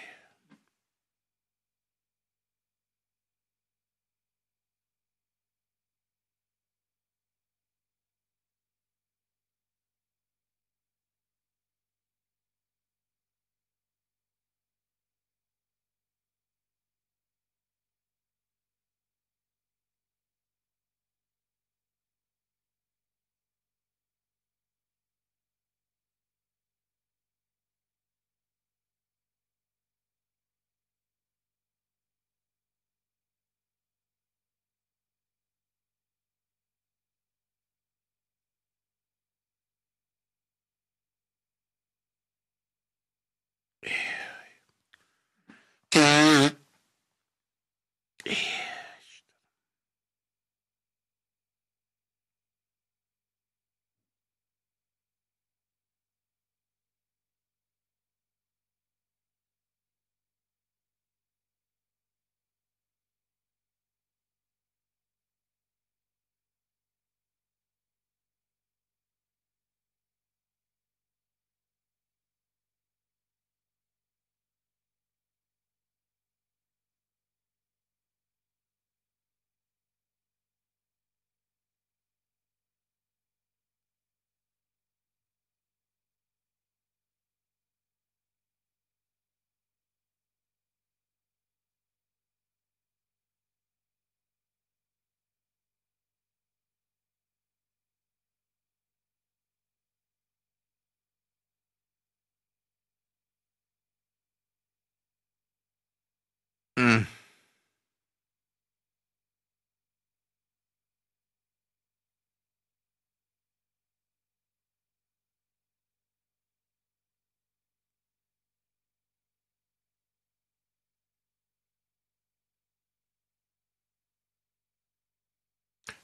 Mm.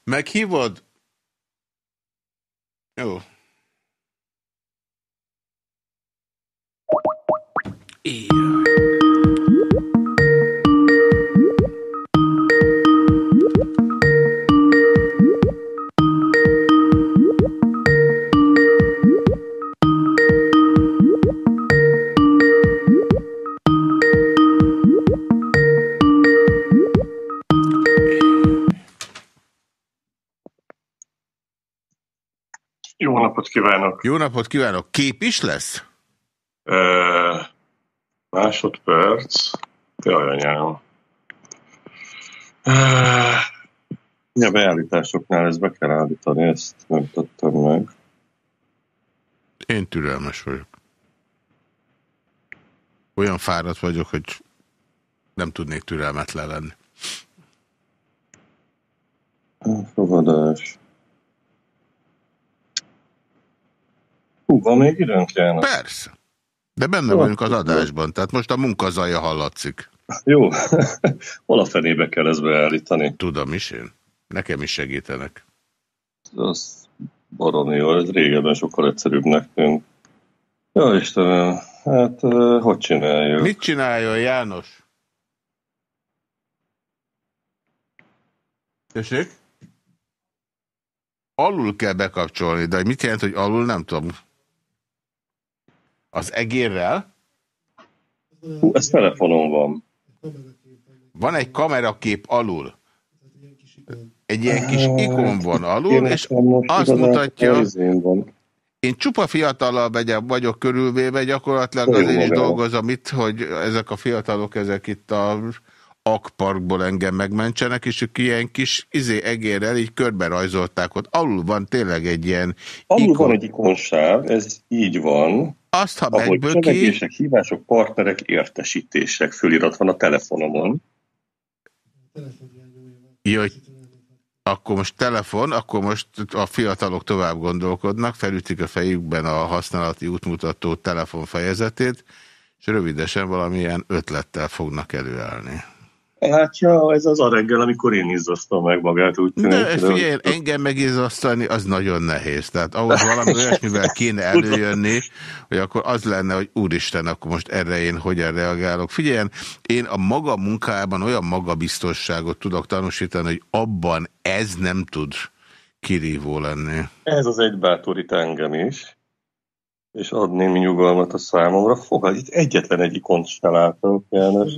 Meghívod? Jó. Jaj. Napot kívánok! Jó napot kívánok! Kép is lesz? E, másodperc. Jaj, anyám. E, a beállításoknál ezt be kell állítani, ezt nem tettem meg. Én türelmes vagyok. Olyan fáradt vagyok, hogy nem tudnék türelmetlen lenni. Fogadás. Hú, van még időnk, János? Persze. De benne vagyunk az adásban, tehát most a munkazaja hallatszik. Jó. Hol a fenébe kell ezt beállítani? Tudom is én. Nekem is segítenek. Az baromi jó, ez régebben sokkal egyszerűbbnek tűnt. Jó Istenem, hát hogy csináljuk? Mit csináljon János? Tessék? Alul kell bekapcsolni, de mit jelent, hogy alul nem tudom. Az egérrel? Hú, ez telefonon van. Van egy kamerakép alul. Egy ilyen kis ikon van alul, és azt mutatja... Én csupa fiatalabb vagyok körülvéve, gyakorlatilag azért is dolgozom itt, hogy ezek a fiatalok, ezek itt a Akparkból engem megmentsenek, és ők ilyen kis izé egérrel így körbe rajzolták ott. Alul van tényleg egy ilyen Alul ikon. van egy ikonsáv, ez így van, Azt, ha Ahogy megböki, csevegések, hívások, partnerek, értesítések fölirat van a telefonomon. hogy akkor most telefon, akkor most a fiatalok tovább gondolkodnak, felütik a fejükben a használati útmutató telefon fejezetét, és rövidesen valamilyen ötlettel fognak előállni. Hát ja, ez az a reggel, amikor én izzasztom meg magát, úgy tűnik. De figyelj, engem megizasztani, az nagyon nehéz. Tehát ahhoz valami olyasmivel kéne előjönni, hogy akkor az lenne, hogy úristen, akkor most erre én hogyan reagálok. Figyeljen, én a maga munkájában olyan magabiztosságot tudok tanúsítani, hogy abban ez nem tud kirívó lenni. Ez az egy bátorít engem is, és ad némi nyugalmat a számomra. Fogadj, itt egyetlen egy ikont sem látok, János.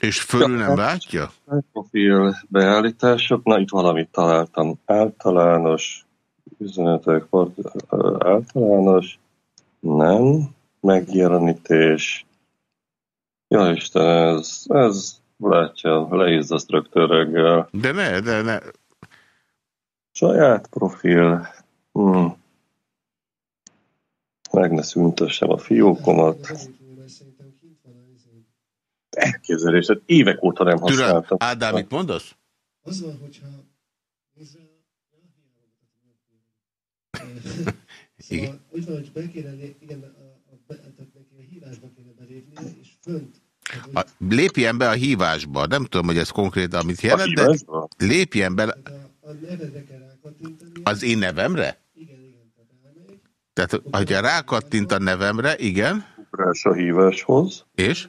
És fölül nem látja? Profil beállítások, na itt valamit találtam. Általános üzenetek, általános, nem, megjelenítés. Ja Isten, ez, ez látja, leizzaszt rögtön reggel. De ne, de ne. Saját profil. Hmm. Meg ne szüntessem a fiókomat. Elképzelés, tehát évek óta nem Türel, használtam. Ádám, mit mondasz? Az van, hogyha Igen. szóval úgy van, hogy be kéne, igen, a, a, hívásba kéne belépnie, és fönt. A, lépjen be a hívásba. Nem tudom, hogy ez konkrét, amit jelent, de lépjen be A az én nevemre? Tehát, hogyha rákattint a nevemre, igen. Ugrás a híváshoz. És?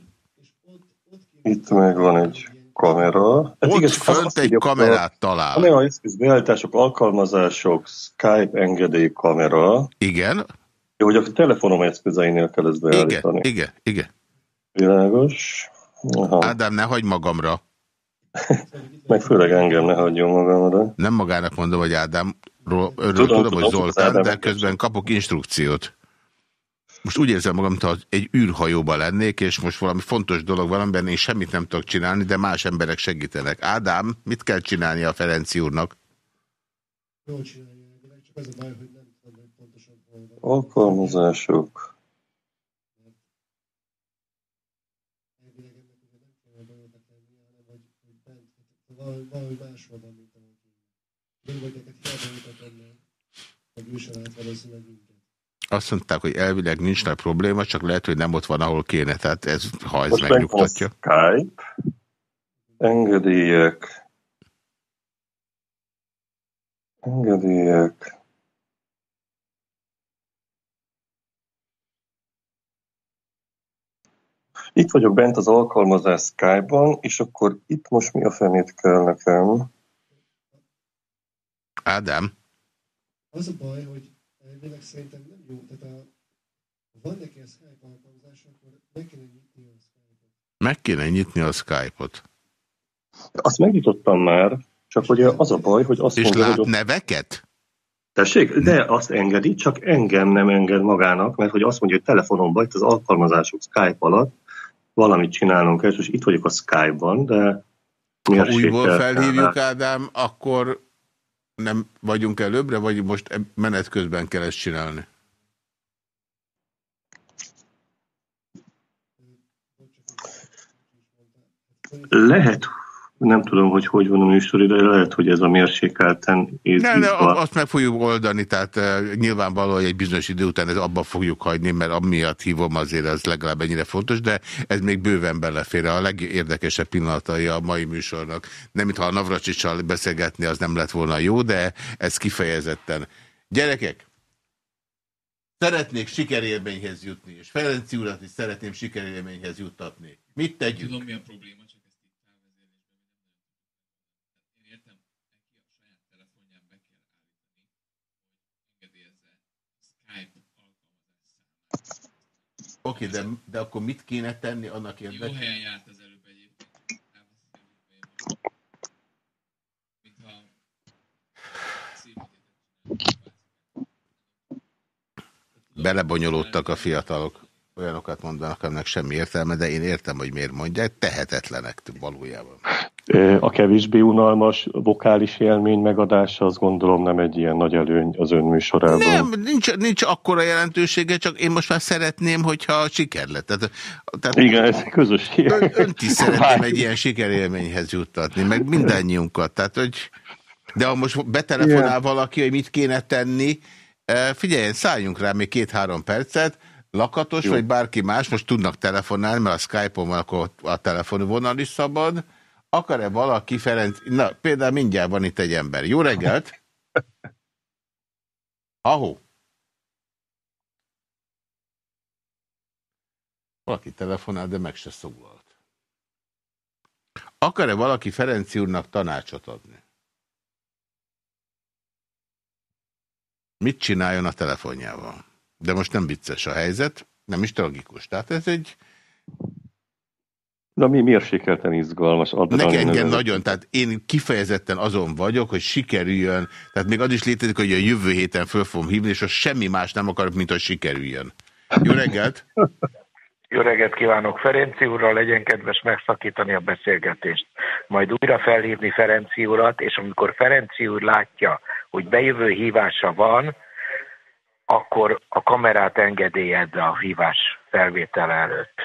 Itt meg van egy kamera. Hát Ott csak fönt egy kamerát a talál. Kamera, eszköz, beállítások, alkalmazások, Skype engedély kamera. Igen. Jó, hogy a telefonom eszközeinél kell ezt beállítani. Igen, igen, igen. Világos. Aha. Ádám, ne hagyd magamra. Meg főleg engem ne hagyjon magamra. Nem magának mondom, hogy Ádámról, Tudom, tudom, tudom, hogy Zoltán, de közben kapok instrukciót. Most úgy érzem magam, mintha egy űrhajóban lennék, és most valami fontos dolog van, amiben én semmit nem tudok csinálni, de más emberek segítenek. Ádám, mit kell csinálni a Ferenci úrnak? Jól csinálja csak az a baj, hogy nem tudom, hogy pontosan hol van. Alkalmazások. Elvileg ennek ugye nem kell belőle lennie, hanem hogy, hogy bent, hogy valahogy, máshol van, mint kéne. Én vagy neked hiába mutatom sem lát valószínűleg minket. Azt mondták, hogy elvileg nincs nagy probléma, csak lehet, hogy nem ott van, ahol kéne. Tehát ez, ha ez Most megnyugtatja. Skype. Engedélyek. Engedélyek. Itt vagyok bent az alkalmazás Skype-ban, és akkor itt most mi a fenét kell nekem? Ádám, Az a baj, hogy elvileg szerintem nem jó, tehát a, ha van neki a Skype alkalmazás, akkor meg kéne nyitni a Skype-ot. meg kéne nyitni a Skype-ot. Azt megnyitottam már, csak hogy az a baj, hogy azt És mondja, lát hogy ott... neveket? Tessék, de azt engedi, csak engem nem enged magának, mert hogy azt mondja, hogy telefonomban, itt az alkalmazások Skype alatt valamit csinálnunk kell, és itt vagyok a Skype-ban, de Ha újból felhívjuk, rá. Ádám, akkor nem vagyunk előbbre, vagy most menet közben kell ezt csinálni? Lehet, nem tudom, hogy hogy van a műsor, de lehet, hogy ez a mérsékelten ne, érzítva. azt meg fogjuk oldani, tehát uh, nyilvánvaló, hogy egy bizonyos idő után ez abba fogjuk hagyni, mert amiatt hívom azért ez legalább ennyire fontos, de ez még bőven belefér. A legérdekesebb pillanatai a mai műsornak. Nem, mintha a Navracsicsal beszélgetni, az nem lett volna jó, de ez kifejezetten. Gyerekek, szeretnék sikerélményhez jutni, és Ferenci urat is szeretném sikerélményhez juttatni. Mit tegyünk? Tudom, mi a probléma, csak ezt itt felvezérlésben nem Én értem, neki a saját telefonján be kell állítani, hogy engedélyezze Skype alkalmazás Oké, de, de akkor mit kéne tenni annak Jó érdekében? helyen járt az előbb egyébként. Mintha Belebonyolódtak a fiatalok. Olyanokat mondanak, aminek semmi értelme, de én értem, hogy miért mondják. Tehetetlenek valójában. A kevésbé unalmas vokális élmény megadása, azt gondolom nem egy ilyen nagy előny az ön műsorában. Nem, nincs, nincs akkora jelentősége, csak én most már szeretném, hogyha siker lett. Tehát, tehát Igen, ez közös ön, önt is szeretném egy ilyen sikerélményhez juttatni, meg mindannyiunkat. Tehát, hogy, de ha most betelefonál Igen. valaki, hogy mit kéne tenni, figyeljen, szálljunk rá még két-három percet, lakatos, Jó. vagy bárki más, most tudnak telefonálni, mert a Skype-on van, akkor a telefonvonal is szabad. Akar-e valaki, Ferenc, na például mindjárt van itt egy ember. Jó reggelt! Ahó! Valaki telefonál, de meg se szólalt. Akar-e valaki Ferenci úrnak tanácsot adni? Mit csináljon a telefonjával? De most nem vicces a helyzet, nem is tragikus. Tehát ez egy, Na mi mérsékelten izgalmas adrenalin Nekem engem nagyon, tehát én kifejezetten azon vagyok, hogy sikerüljön, tehát még az is létezik, hogy a jövő héten föl fogom hívni, és az semmi más nem akarok, mint hogy sikerüljön. Jó reggelt! Jó reggelt kívánok Ferenci úrral, legyen kedves megszakítani a beszélgetést. Majd újra felhívni Ferenci urat, és amikor Ferenci úr látja, hogy bejövő hívása van, akkor a kamerát engedélyezze a hívás felvétele előtt.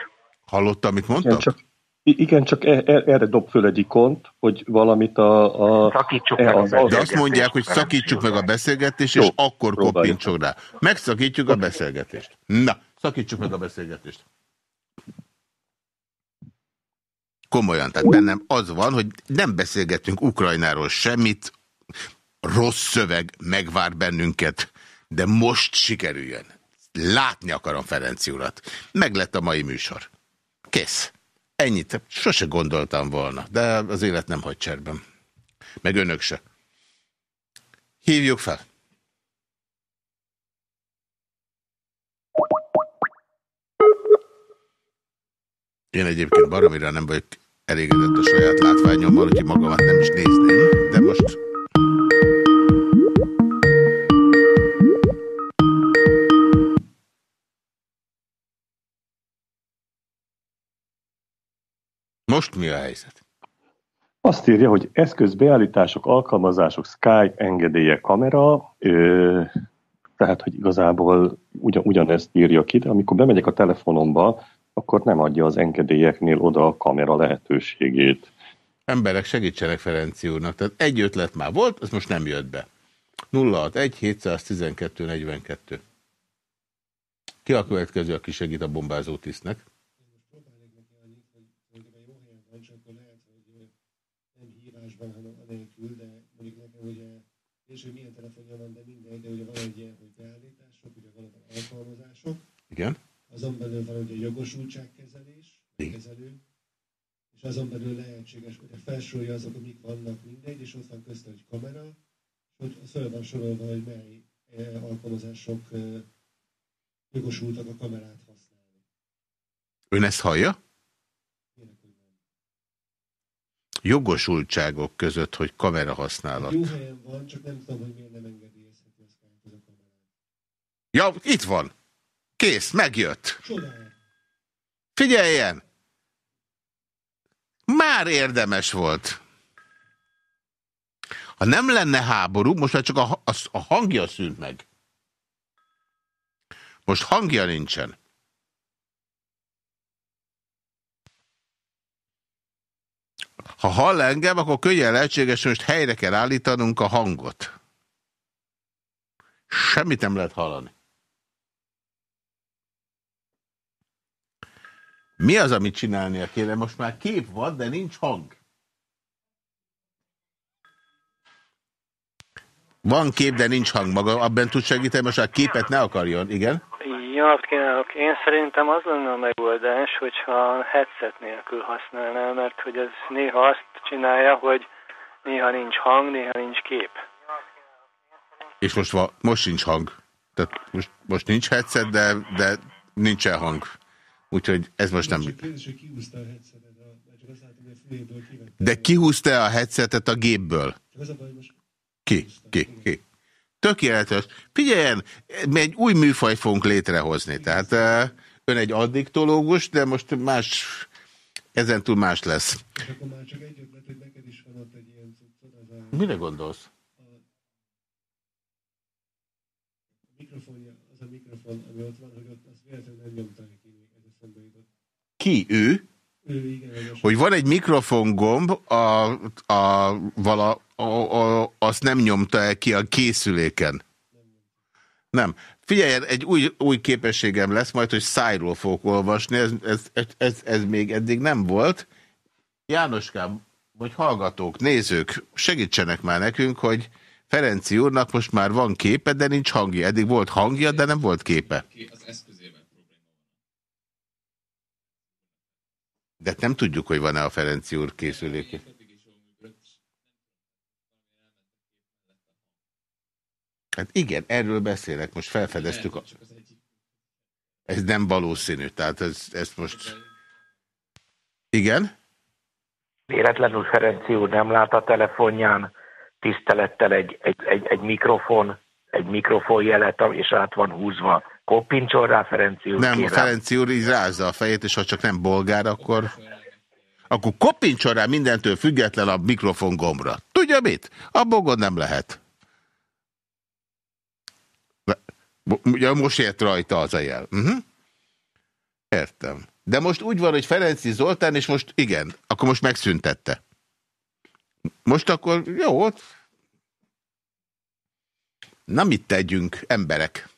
Hallotta, amit Igen, mondtam? csak, i- igen, csak e- e- erre dob föl egy ikont, hogy valamit a... a Szakítsuk e- meg a az- De azt mondják, hogy szakítsuk meg a beszélgetést, és akkor koppintsuk rá. Megszakítjuk a beszélgetést. Na, szakítsuk meg a beszélgetést. Komolyan, tehát bennem az van, hogy nem beszélgetünk Ukrajnáról semmit, rossz szöveg megvár bennünket, de most sikerüljön. Látni akarom Ferenci urat. Meg lett a mai műsor. Kész. Ennyit. Sose gondoltam volna, de az élet nem hagy cserben. Meg önök se. Hívjuk fel. Én egyébként baromira nem vagyok elégedett a saját látványommal, úgyhogy magamat nem is nézném, de most... Most mi a helyzet? Azt írja, hogy eszközbeállítások, alkalmazások, Skype, engedélye, kamera, ö, tehát, hogy igazából ugyan, ugyanezt írja ki, de amikor bemegyek a telefonomba, akkor nem adja az engedélyeknél oda a kamera lehetőségét. Emberek segítsenek Ferenci úrnak. Tehát egy ötlet már volt, az most nem jött be. 061 712 42. Ki a következő, aki segít a bombázó tisztnek? van, csak akkor lehet, hogy nem hívásban, hanem anélkül, de mondjuk nekem ugye, és hogy milyen telefonja van, de mindegy, de ugye van egy ilyen, hogy beállítások, ugye vannak alkalmazások, Igen? azon belül van ugye jogosultságkezelés, kezelő, és azon belül lehetséges, hogy felsorolja azok, amik vannak mindegy, és ott van közte, hogy kamera, és ott föl van sorolva, hogy mely eh, alkalmazások eh, jogosultak a kamerát használni. Ön ezt hallja? Jogosultságok között, hogy kamera használat. Jó helyen van, csak nem tudom, hogy miért nem engedélyezheti a kamerát. Ja, itt van. Kész, megjött. Csodál! Figyeljen! Már érdemes volt. Ha nem lenne háború, most már csak a, a, a hangja szűnt meg. Most hangja nincsen. Ha hall engem, akkor könnyen lehetséges, hogy most helyre kell állítanunk a hangot. Semmit nem lehet hallani. Mi az, amit csinálnia kéne? Most már kép van, de nincs hang. Van kép, de nincs hang maga. Abban tud segíteni, most már képet ne akarjon. Igen? Jó napot kívánok! Én szerintem az lenne a megoldás, hogyha headset nélkül használná, mert hogy ez néha azt csinálja, hogy néha nincs hang, néha nincs kép. És most, va, most sincs hang. Tehát most, most nincs headset, de, de nincsen hang. Úgyhogy ez most nem... De kihúzta a headsetet a gépből? Ki? Ki? Ki? Tökéletes. Figyeljen, mi egy új műfajt fogunk létrehozni. Tehát eh, ön egy addiktológus, de most más Ezentúl más lesz. Akkor már csak egy ötlet, hogy neked is van ott egy ilyen cuccod, az a Mire gondolsz? mikrofonja, az a mikrofon, ami ott van, hogy ott azt véletlenül nem nyomták ki, ez eszembe jutott. Ki? Ő? Hogy van egy mikrofon gomb, a, a, vala, a, a, azt nem nyomta el ki a készüléken. Nem. Figyelj, egy új, új képességem lesz majd, hogy szájról fogok olvasni, ez, ez, ez, ez, ez még eddig nem volt. Jánoskám, vagy hallgatók, nézők, segítsenek már nekünk, hogy Ferenci úrnak most már van képe, de nincs hangja. Eddig volt hangja, de nem volt képe. Az eszközével probléma van. De nem tudjuk, hogy van-e a Ferenci úr készüléke. Hát igen, erről beszélek, most felfedeztük. A... Ez nem valószínű, tehát ez, ezt most... Igen? Véletlenül Ferenci úr nem lát a telefonján tisztelettel egy, egy, egy, egy mikrofon, egy mikrofonjelet, és át van húzva. Koppintson rá Ferenci úr, Nem, kérem. Ferenci úr így rázza a fejét, és ha csak nem bolgár, akkor... Akkor koppincson rá mindentől független a mikrofon gombra. Tudja mit? Abból gond nem lehet. Ugye most ért rajta az a jel. Uh -huh. Értem. De most úgy van, hogy Ferenci Zoltán, és most igen, akkor most megszüntette. Most akkor jó. Na mit tegyünk, emberek?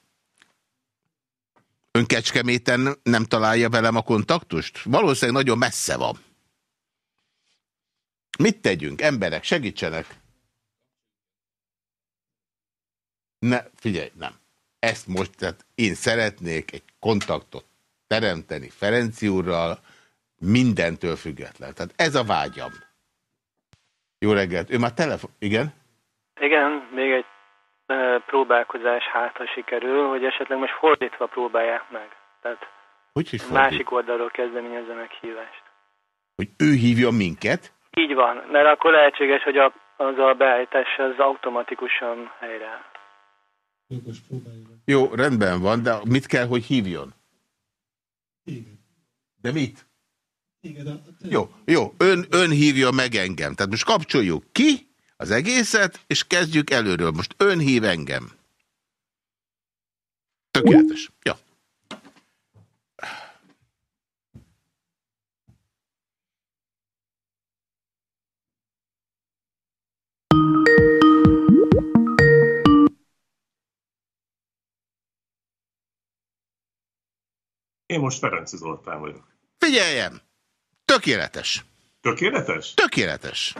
Ön Kecskeméten nem találja velem a kontaktust? Valószínűleg nagyon messze van. Mit tegyünk, emberek, segítsenek? Ne, figyelj, nem. Ezt most, tehát én szeretnék egy kontaktot teremteni Ferenci úrral, mindentől független. Tehát ez a vágyam. Jó reggelt. Ő már telefon... Igen? Igen, még egy próbálkozás hátra sikerül, hogy esetleg most fordítva próbálják meg. Tehát Hogy, hogy fordít? másik oldalról kezdeményezzenek hívást. Hogy ő hívja minket? Így van, mert akkor lehetséges, hogy a, az a beállítás az automatikusan helyreáll. Jó, rendben van, de mit kell, hogy hívjon? Igen. De mit? Igen, a Jó, jó, ön, ön hívja meg engem. Tehát most kapcsoljuk ki az egészet, és kezdjük előről. Most ön hív engem. Tökéletes. Ja. Én most Ferenci Zoltán vagyok. Figyeljem! Tökéletes. Tökéletes? Tökéletes.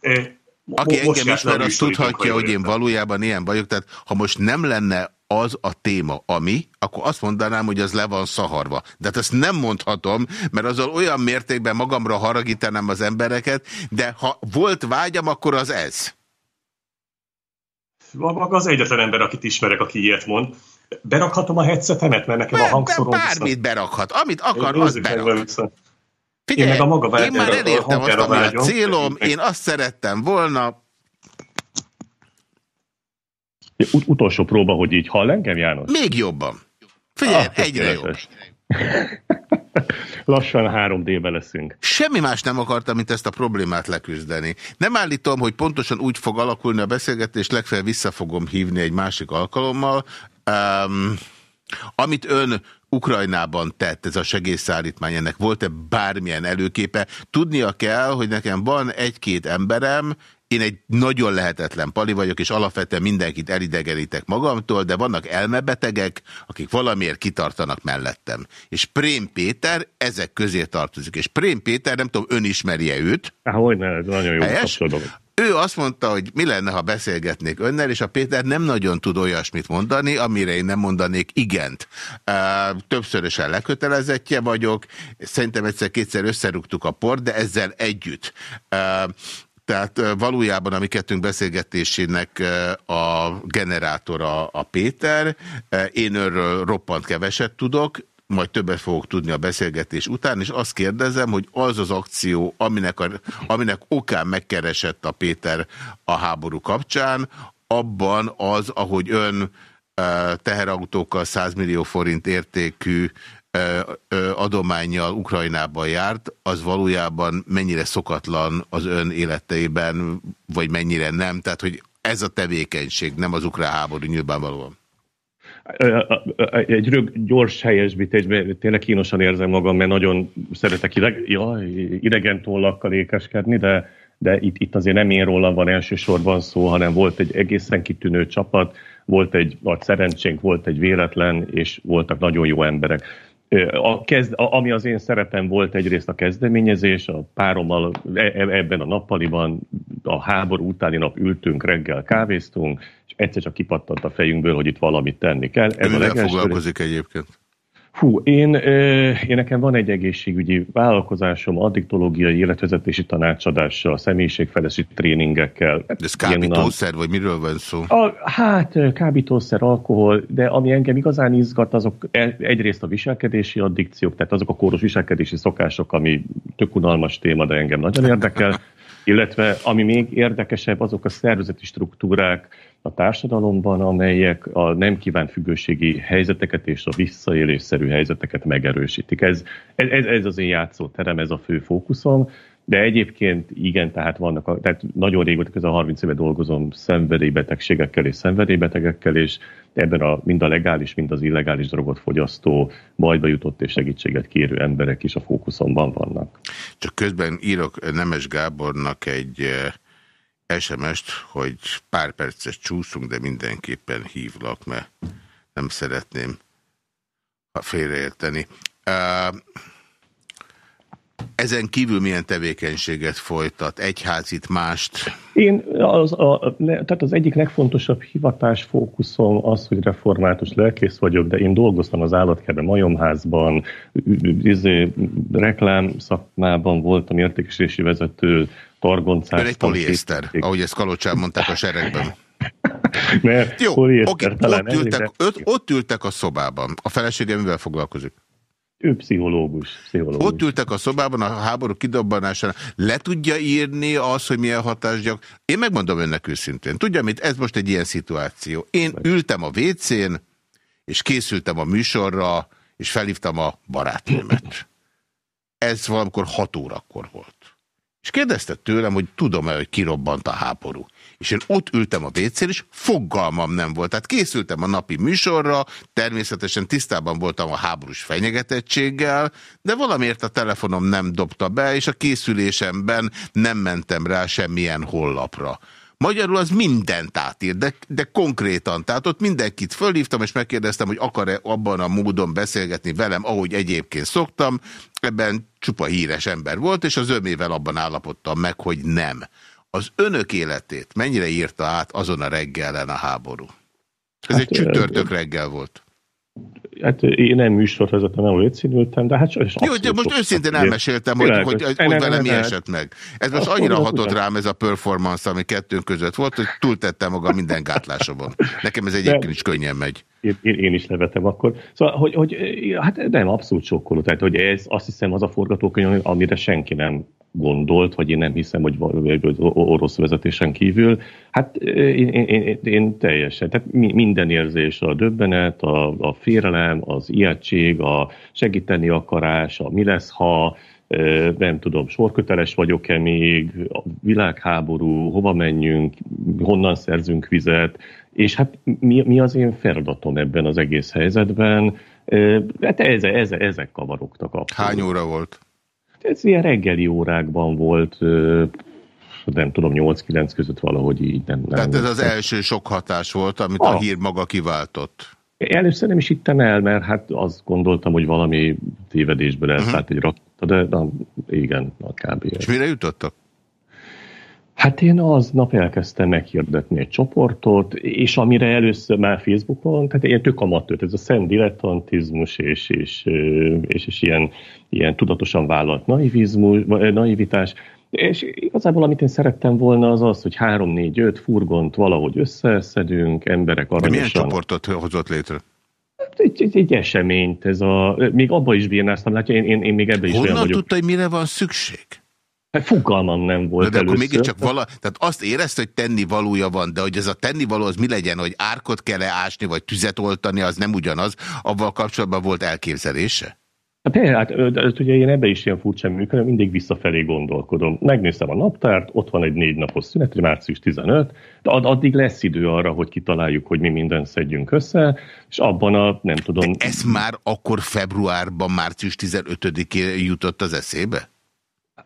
Aki mo- most engem a ismer, az műsoridőnk, tudhatja, ha hogy én valójában ilyen vagyok. Tehát ha most nem lenne az a téma, ami, akkor azt mondanám, hogy az le van szaharva. De hát ezt nem mondhatom, mert azzal olyan mértékben magamra haragítanám az embereket, de ha volt vágyam, akkor az ez. Maga az egyetlen ember, akit ismerek, aki ilyet mond. Berakhatom a headsetemet, mert nekem a Be- hangszorom... Bármit berakhat. Amit akar, Én azt meg berakhat. Figyelj, Én meg a maga én már elértem azt, ami a célom, én azt szerettem volna, Ut utolsó próba, hogy így hall engem, János? még jobban. Figyelj, Ah, egyre jobb. Lassan 3D-be leszünk. Semmi más nem akartam, mint ezt a problémát leküzdeni. Nem állítom, hogy pontosan úgy fog alakulni a beszélgetés, legfeljebb vissza fogom hívni egy másik alkalommal. Um, amit ön Ukrajnában tett, ez a segélyszállítmány, ennek volt-e bármilyen előképe? Tudnia kell, hogy nekem van egy-két emberem, én egy nagyon lehetetlen pali vagyok, és alapvetően mindenkit elidegenítek magamtól, de vannak elmebetegek, akik valamiért kitartanak mellettem. És Prém Péter ezek közé tartozik. És Prém Péter, nem tudom, ön ismerje őt? Há, hogy ne, ez nagyon jó Helyes? Ő azt mondta, hogy mi lenne, ha beszélgetnék önnel, és a Péter nem nagyon tud olyasmit mondani, amire én nem mondanék igent. Többszörösen lekötelezettje vagyok, szerintem egyszer-kétszer összerúgtuk a port, de ezzel együtt. Tehát valójában a mi kettőnk beszélgetésének a generátora a Péter. Én őről roppant keveset tudok, majd többet fogok tudni a beszélgetés után, és azt kérdezem, hogy az az akció, aminek, a, aminek okán megkeresett a Péter a háború kapcsán, abban az, ahogy ön teherautókkal 100 millió forint értékű adományjal Ukrajnában járt, az valójában mennyire szokatlan az ön életeiben, vagy mennyire nem? Tehát, hogy ez a tevékenység, nem az ukrán háború nyilvánvalóan. Egy rög, gyors helyesbítésben tényleg kínosan érzem magam, mert nagyon szeretek ideg, ja, idegen tollakkal ékeskedni, de, de itt, itt azért nem én rólam van elsősorban szó, hanem volt egy egészen kitűnő csapat, volt egy nagy szerencsénk, volt egy véletlen, és voltak nagyon jó emberek. A kezd, ami az én szeretem volt egyrészt a kezdeményezés, a párommal e, e, ebben a nappaliban, a háború utáni nap ültünk, reggel kávéztunk, és egyszer csak kipattant a fejünkből, hogy itt valamit tenni kell. Ez Mivel foglalkozik egyébként? Hú, én, én nekem van egy egészségügyi vállalkozásom, addiktológiai életvezetési tanácsadással, személyiségfejlesztési tréningekkel. De ez kábítószer, vagy miről van szó? A, hát kábítószer, alkohol, de ami engem igazán izgat, azok e, egyrészt a viselkedési addikciók, tehát azok a kóros viselkedési szokások, ami tök unalmas téma, de engem nagyon érdekel. Illetve ami még érdekesebb, azok a szervezeti struktúrák, a társadalomban, amelyek a nem kívánt függőségi helyzeteket és a visszaélésszerű helyzeteket megerősítik. Ez, ez, ez az én játszóterem, ez a fő fókuszom, de egyébként igen, tehát vannak, tehát nagyon régóta, a 30 éve dolgozom szenvedélybetegségekkel és szenvedélybetegekkel, és ebben a, mind a legális, mind az illegális drogot fogyasztó, bajba jutott és segítséget kérő emberek is a fókuszomban vannak. Csak közben írok Nemes Gábornak egy eh, SMS-t, hogy pár percet csúszunk, de mindenképpen hívlak, mert nem szeretném félreérteni. Ezen kívül milyen tevékenységet folytat? Egyházit, mást? Én, az, a, tehát az egyik legfontosabb hivatás fókuszom az, hogy református lelkész vagyok, de én dolgoztam az állatkerben, majomházban, izé, reklám szakmában voltam értékesítési vezető, targoncás. Ön egy poliészter, ahogy ezt Kalocsán mondták a seregben. Mert Jó, oké, ott, ültek, ott, ott ültek a szobában. A felesége mivel foglalkozik? Ő pszichológus, pszichológus. Ott ültek a szobában a háború kidobbanásán. Le tudja írni az, hogy milyen hatás gyak... Én megmondom önnek őszintén. Tudja mit? Ez most egy ilyen szituáció. Én ültem a WC-n, és készültem a műsorra, és felhívtam a barátnőmet. Ez valamikor 6 órakor volt. És kérdezte tőlem, hogy tudom-e, hogy kirobbant a háború. És én ott ültem a wc és fogalmam nem volt. Tehát készültem a napi műsorra, természetesen tisztában voltam a háborús fenyegetettséggel, de valamiért a telefonom nem dobta be, és a készülésemben nem mentem rá semmilyen hollapra. Magyarul az mindent átír, de, de konkrétan. Tehát ott mindenkit fölhívtam, és megkérdeztem, hogy akar-e abban a módon beszélgetni velem, ahogy egyébként szoktam. Ebben csupa híres ember volt, és az ömével abban állapodtam meg, hogy nem. Az önök életét mennyire írta át azon a reggelen a háború? Ez hát, egy csütörtök reggel volt. Hát én nem műsort vezetem, nem létszínültem, de hát Jó, de most őszintén elmeséltem, hogy, hogy, hogy, hogy velem mi esett meg. Ez most annyira hatott rám ez a performance, ami kettőnk között volt, hogy túltettem magam minden gátlásomon. Nekem ez egyébként is könnyen megy. Én, én, én is levetem akkor. Szóval, hogy, hogy hát nem, abszolút sokkoló. Tehát, hogy ez azt hiszem az a forgatókönyv, amire senki nem gondolt, vagy én nem hiszem, hogy orosz vezetésen kívül. Hát én, én, én, teljesen, tehát minden érzés, a döbbenet, a, a félelem, az ijegység, a segíteni akarás, a mi lesz, ha, nem tudom, sorköteles vagyok-e még, a világháború, hova menjünk, honnan szerzünk vizet, és hát mi, mi az én feladatom ebben az egész helyzetben? Hát ezek, ezek, ezek kavarogtak. Hány óra volt? Ez ilyen reggeli órákban volt, nem tudom, 8-9 között valahogy így. Nem, nem Tehát ez az első sok hatás volt, amit ah. a hír maga kiváltott. Először nem is hittem el, mert hát azt gondoltam, hogy valami tévedésből elszállt uh-huh. egy rakta, de na, igen, a kb. És mire jutottak? Hát én aznap elkezdtem meghirdetni egy csoportot, és amire először már Facebookon, tehát ilyen tök amatőr, ez a szent dilettantizmus és, és, és, és ilyen, ilyen tudatosan vállalt naivizmus, naivitás, és igazából amit én szerettem volna az az, hogy három, négy, öt furgont valahogy összeszedünk, emberek aranyosan. De milyen csoportot hozott létre? Hát egy, egy, egy eseményt, ez a, még abba is bírnáztam, látja, én, én, én még ebbe is Honnan vagyok. tudta, hogy mire van szükség? Hát fogalmam nem volt de, de akkor mégiscsak vala, tehát azt érezte, hogy tenni valója van, de hogy ez a tenni való az mi legyen, hogy árkot kell -e ásni, vagy tüzet oltani, az nem ugyanaz. Avval kapcsolatban volt elképzelése? Hát, hát ugye én ebbe is ilyen furcsán működöm, mindig visszafelé gondolkodom. Megnézem a naptárt, ott van egy négy napos szünet, március 15, de ad, addig lesz idő arra, hogy kitaláljuk, hogy mi mindent szedjünk össze, és abban a, nem tudom... De ez már akkor februárban, március 15-én jutott az eszébe?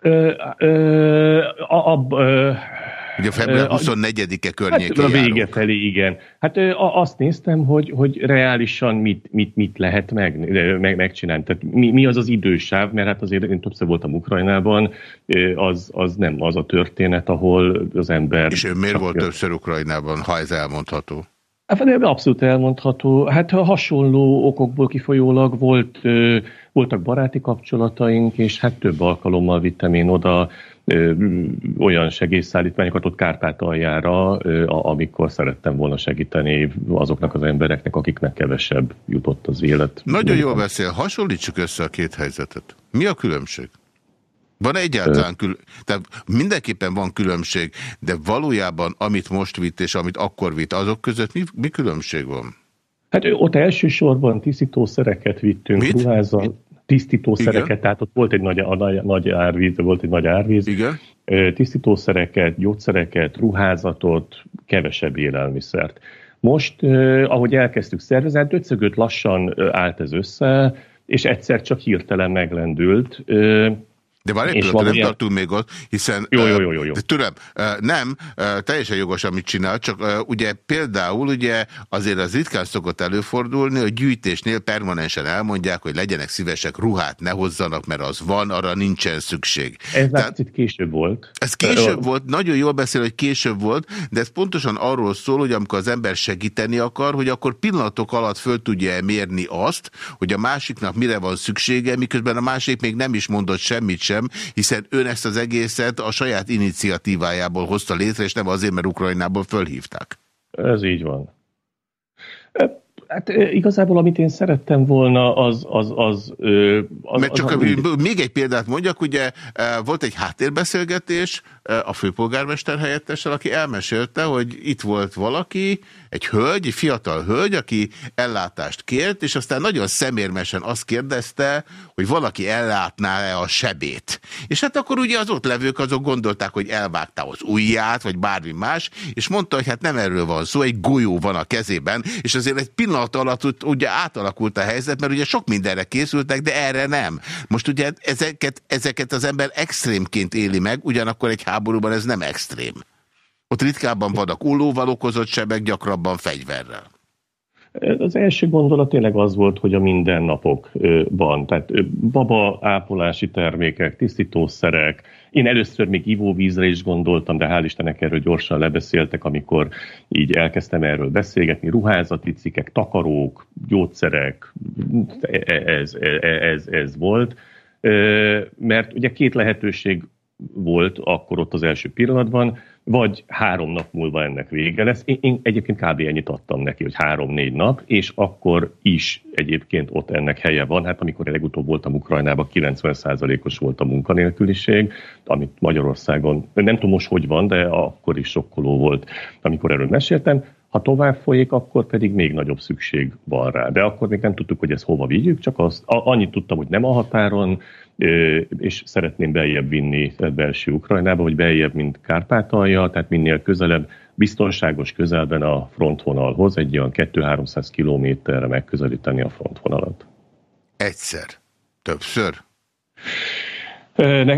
Ö, ö, a, a, ö, Ugye február Ö, a- 24-e Hát környékén a vége felé, igen. Hát a- azt néztem, hogy, hogy reálisan mit, mit, mit lehet meg, meg, megcsinálni. Tehát mi, mi az az idősáv, mert hát azért én többször voltam Ukrajnában, az, az nem az a történet, ahol az ember... És ő miért volt többször Ukrajnában, ha ez elmondható? Hát abszolút elmondható. Hát ha hasonló okokból kifolyólag volt, voltak baráti kapcsolataink, és hát több alkalommal vittem én oda ö, olyan segélyszállítmányokat ott Kárpátaljára, ö, amikor szerettem volna segíteni azoknak az embereknek, akiknek kevesebb jutott az élet. Nagyon jól beszél, hasonlítsuk össze a két helyzetet. Mi a különbség? Van egyáltalán kül... Tehát mindenképpen van különbség, de valójában amit most vitt és amit akkor vitt, azok között mi, mi különbség van? Hát ott elsősorban tisztítószereket vittünk, Mit? ruházat, tisztítószereket, Igen. tehát ott volt egy nagy, a nagy, nagy árvíz, volt egy nagy árvíz. Igen. Tisztítószereket, gyógyszereket, ruházatot, kevesebb élelmiszert. Most, ahogy elkezdtük szervezni, hát döcögött lassan állt ez össze, és egyszer csak hirtelen meglendült. De várj És pillanat, nem valamilyen- tartunk még ott, hiszen... Jó, jó, jó, jó, jó. de ö, nem, teljesen jogos, amit csinál, csak ugye például ugye azért az ritkán szokott előfordulni, hogy gyűjtésnél permanensen elmondják, hogy legyenek szívesek, ruhát ne hozzanak, mert az van, arra nincsen szükség. Ez már picit később volt. Ez később volt, nagyon jól beszél, hogy később volt, de ez pontosan arról szól, hogy amikor az ember segíteni akar, hogy akkor pillanatok alatt föl tudja mérni azt, hogy a másiknak mire van szüksége, miközben a másik még nem is mondott semmit sem, hiszen ön ezt az egészet a saját iniciatívájából hozta létre, és nem azért, mert Ukrajnából fölhívták. Ez így van. Ö, Hát ö, igazából, amit én szerettem volna, az... az, az, az Mert csak az, a, még egy példát mondjak, ugye eh, volt egy háttérbeszélgetés a főpolgármester helyettessel, aki elmesélte, hogy itt volt valaki, egy hölgy, egy fiatal hölgy, aki ellátást kért, és aztán nagyon szemérmesen azt kérdezte, hogy valaki ellátná-e a sebét. És hát akkor ugye az ott levők azok gondolták, hogy elvágta az ujját, vagy bármi más, és mondta, hogy hát nem erről van szó, egy golyó van a kezében, és azért egy pillanat alatt ugye átalakult a helyzet, mert ugye sok mindenre készültek, de erre nem. Most ugye ezeket, ezeket az ember extrémként éli meg, ugyanakkor egy háborúban ez nem extrém. Ott ritkábban vannak ullóval okozott sebek, gyakrabban fegyverrel. Az első gondolat tényleg az volt, hogy a mindennapokban, tehát baba ápolási termékek, tisztítószerek. Én először még ivóvízre is gondoltam, de hál' Istennek erről gyorsan lebeszéltek, amikor így elkezdtem erről beszélgetni. Ruházati cikkek, takarók, gyógyszerek, ez, ez, ez, ez volt. Mert ugye két lehetőség volt akkor ott az első pillanatban, vagy három nap múlva ennek vége lesz. Én, én egyébként kb. ennyit adtam neki, hogy három-négy nap, és akkor is egyébként ott ennek helye van. Hát amikor legutóbb voltam Ukrajnában, 90%-os volt a munkanélküliség, amit Magyarországon, nem tudom most hogy van, de akkor is sokkoló volt, amikor erről meséltem. Ha tovább folyik, akkor pedig még nagyobb szükség van rá. De akkor még nem tudtuk, hogy ezt hova vigyük, csak azt, a, annyit tudtam, hogy nem a határon, és szeretném beljebb vinni belső Ukrajnába, vagy beljebb, mint Kárpátalja, tehát minél közelebb, biztonságos közelben a frontvonalhoz, egy olyan 2-300 kilométerre megközelíteni a frontvonalat. Egyszer. Többször.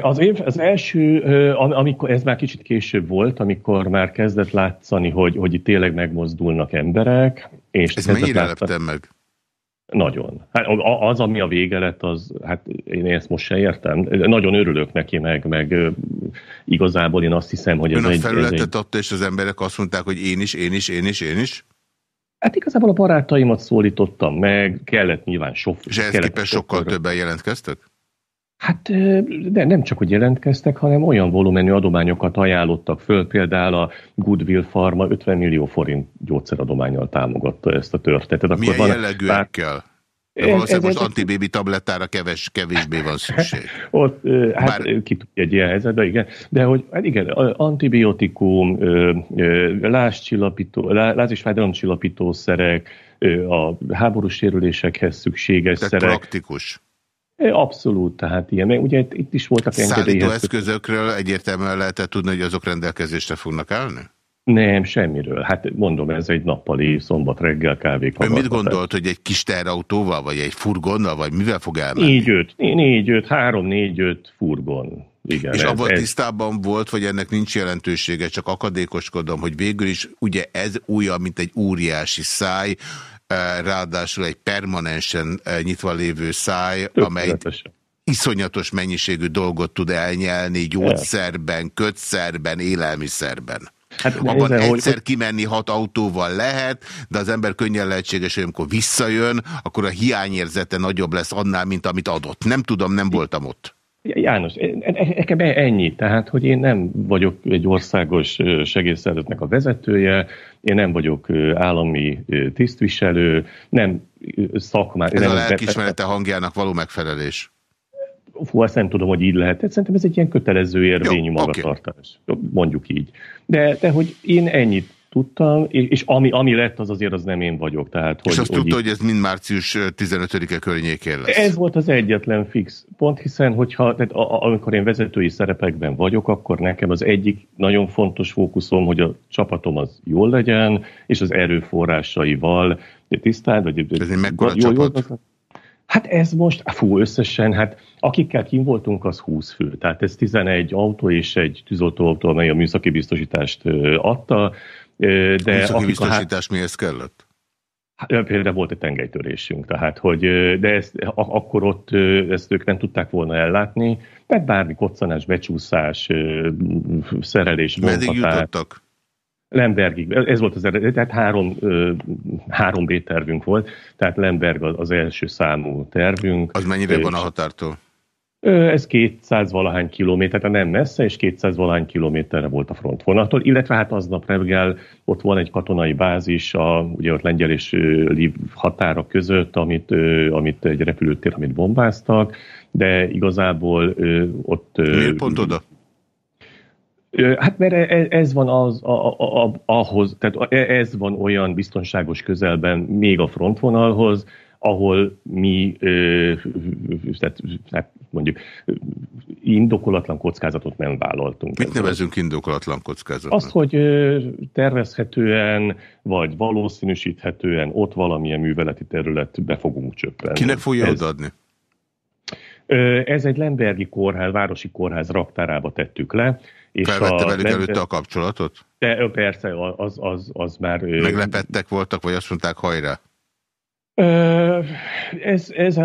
Az év, az első, amikor, ez már kicsit később volt, amikor már kezdett látszani, hogy, hogy itt tényleg megmozdulnak emberek. És Ez mennyire látszani- leptem meg? Nagyon. Hát a- az, ami a vége lett, az, hát én ezt most se értem. Nagyon örülök neki, meg, meg igazából én azt hiszem, hogy ez Ön a egy, ez felületet egy... adta, és az emberek azt mondták, hogy én is, én is, én is, én is. Hát igazából a barátaimat szólítottam meg, kellett nyilván sok... És ehhez képest sokkal többen jelentkeztek? Hát de nem csak, hogy jelentkeztek, hanem olyan volumenű adományokat ajánlottak föl, például a Goodwill Pharma 50 millió forint gyógyszeradományjal támogatta ezt a történetet. Akkor Milyen van- jellegűekkel? De Ez- valószínűleg most antibébi tablettára keves, kevésbé van szükség. Ott, hát Bár- ki tudja egy ilyen helyzetben, igen. De hogy, hát igen, antibiotikum, lázcsillapító, lá- láz- és fájdalomcsillapítószerek, a háborús sérülésekhez szükséges Tehát szerek. praktikus. Abszolút, tehát ilyen. Ugye itt is voltak engedélyhez. Szállítóeszközökről egyértelműen lehetett tudni, hogy azok rendelkezésre fognak állni? Nem, semmiről. Hát mondom, ez egy nappali szombat reggel kávé. Ön mit gondolt, hogy egy kis terautóval, vagy egy furgonnal, vagy mivel fog elmenni? Négy-öt, négy-öt, három-négy-öt furgon. Igen, És ez, abban ez, tisztában volt, vagy ennek nincs jelentősége, csak akadékoskodom, hogy végül is ugye ez újabb, mint egy óriási száj, ráadásul egy permanensen eh, nyitva lévő száj, amely iszonyatos mennyiségű dolgot tud elnyelni gyógyszerben, kötszerben, élelmiszerben. Hát Abban hogy- egyszer kimenni hat autóval lehet, de az ember könnyen lehetséges, hogy amikor visszajön, akkor a hiányérzete nagyobb lesz annál, mint amit adott. Nem tudom, nem voltam ott. János, e- e- nekem ennyi, tehát, hogy én nem vagyok egy országos segélyszervezetnek a vezetője, én nem vagyok állami tisztviselő, nem ö, szakmá... Ez nem a lelkismerete hangjának való megfelelés. Fú, azt nem tudom, hogy így lehet. Szerintem ez egy ilyen kötelező érvényű Jó, magatartás. Mondjuk így. De, de hogy én ennyit tudtam, és, és ami, ami lett, az azért az nem én vagyok. Tehát, És hogy, azt tudta, így- hogy ez mind március 15-e környékén lesz. Ez volt az egyetlen fix pont, hiszen hogyha, tehát a, a, amikor én vezetői szerepekben vagyok, akkor nekem az egyik nagyon fontos fókuszom, hogy a csapatom az jól legyen, és az erőforrásaival tisztáld, vagy... Ez egy mekkora csapat? Hát ez most, fú, összesen, hát akikkel kim voltunk, az 20 fő. Tehát ez 11 autó és egy tűzoltóautó, amely a műszaki biztosítást adta. De Műszaki biztosítás mihez kellett? Hát, Például volt egy tengelytörésünk, tehát hogy, de ezt, akkor ott ezt ők nem tudták volna ellátni, mert bármi koccanás, becsúszás, szerelés, Meddig vonhatár. jutottak? Lembergig, ez volt az eredet, tehát három, három B-tervünk volt, tehát Lemberg az, első számú tervünk. Az mennyire van a határtól? Ez 200 valahány kilométer, tehát nem messze, és 200 valahány kilométerre volt a frontvonaltól, illetve hát aznap reggel ott van egy katonai bázis, a, ugye ott lengyel és liv határa között, amit, amit egy repülőtér, amit bombáztak, de igazából ott... Miért pont oda? Hát mert e- ez van az, a, a, a, ahhoz, tehát e- ez van olyan biztonságos közelben még a frontvonalhoz, ahol mi, tehát, hát mondjuk indokolatlan kockázatot nem vállaltunk. Mit nevezünk indokolatlan kockázatnak? Azt, hogy tervezhetően, vagy valószínűsíthetően ott valamilyen műveleti terület be fogunk csöppenni. Kinek fogja Ez- odaadni? Ez egy Lembergi kórház, városi kórház raktárába tettük le. És Felvette velük Lember- előtte a kapcsolatot? De, persze, az, az, az már... Meglepettek voltak, vagy azt mondták hajrá? Ez, ez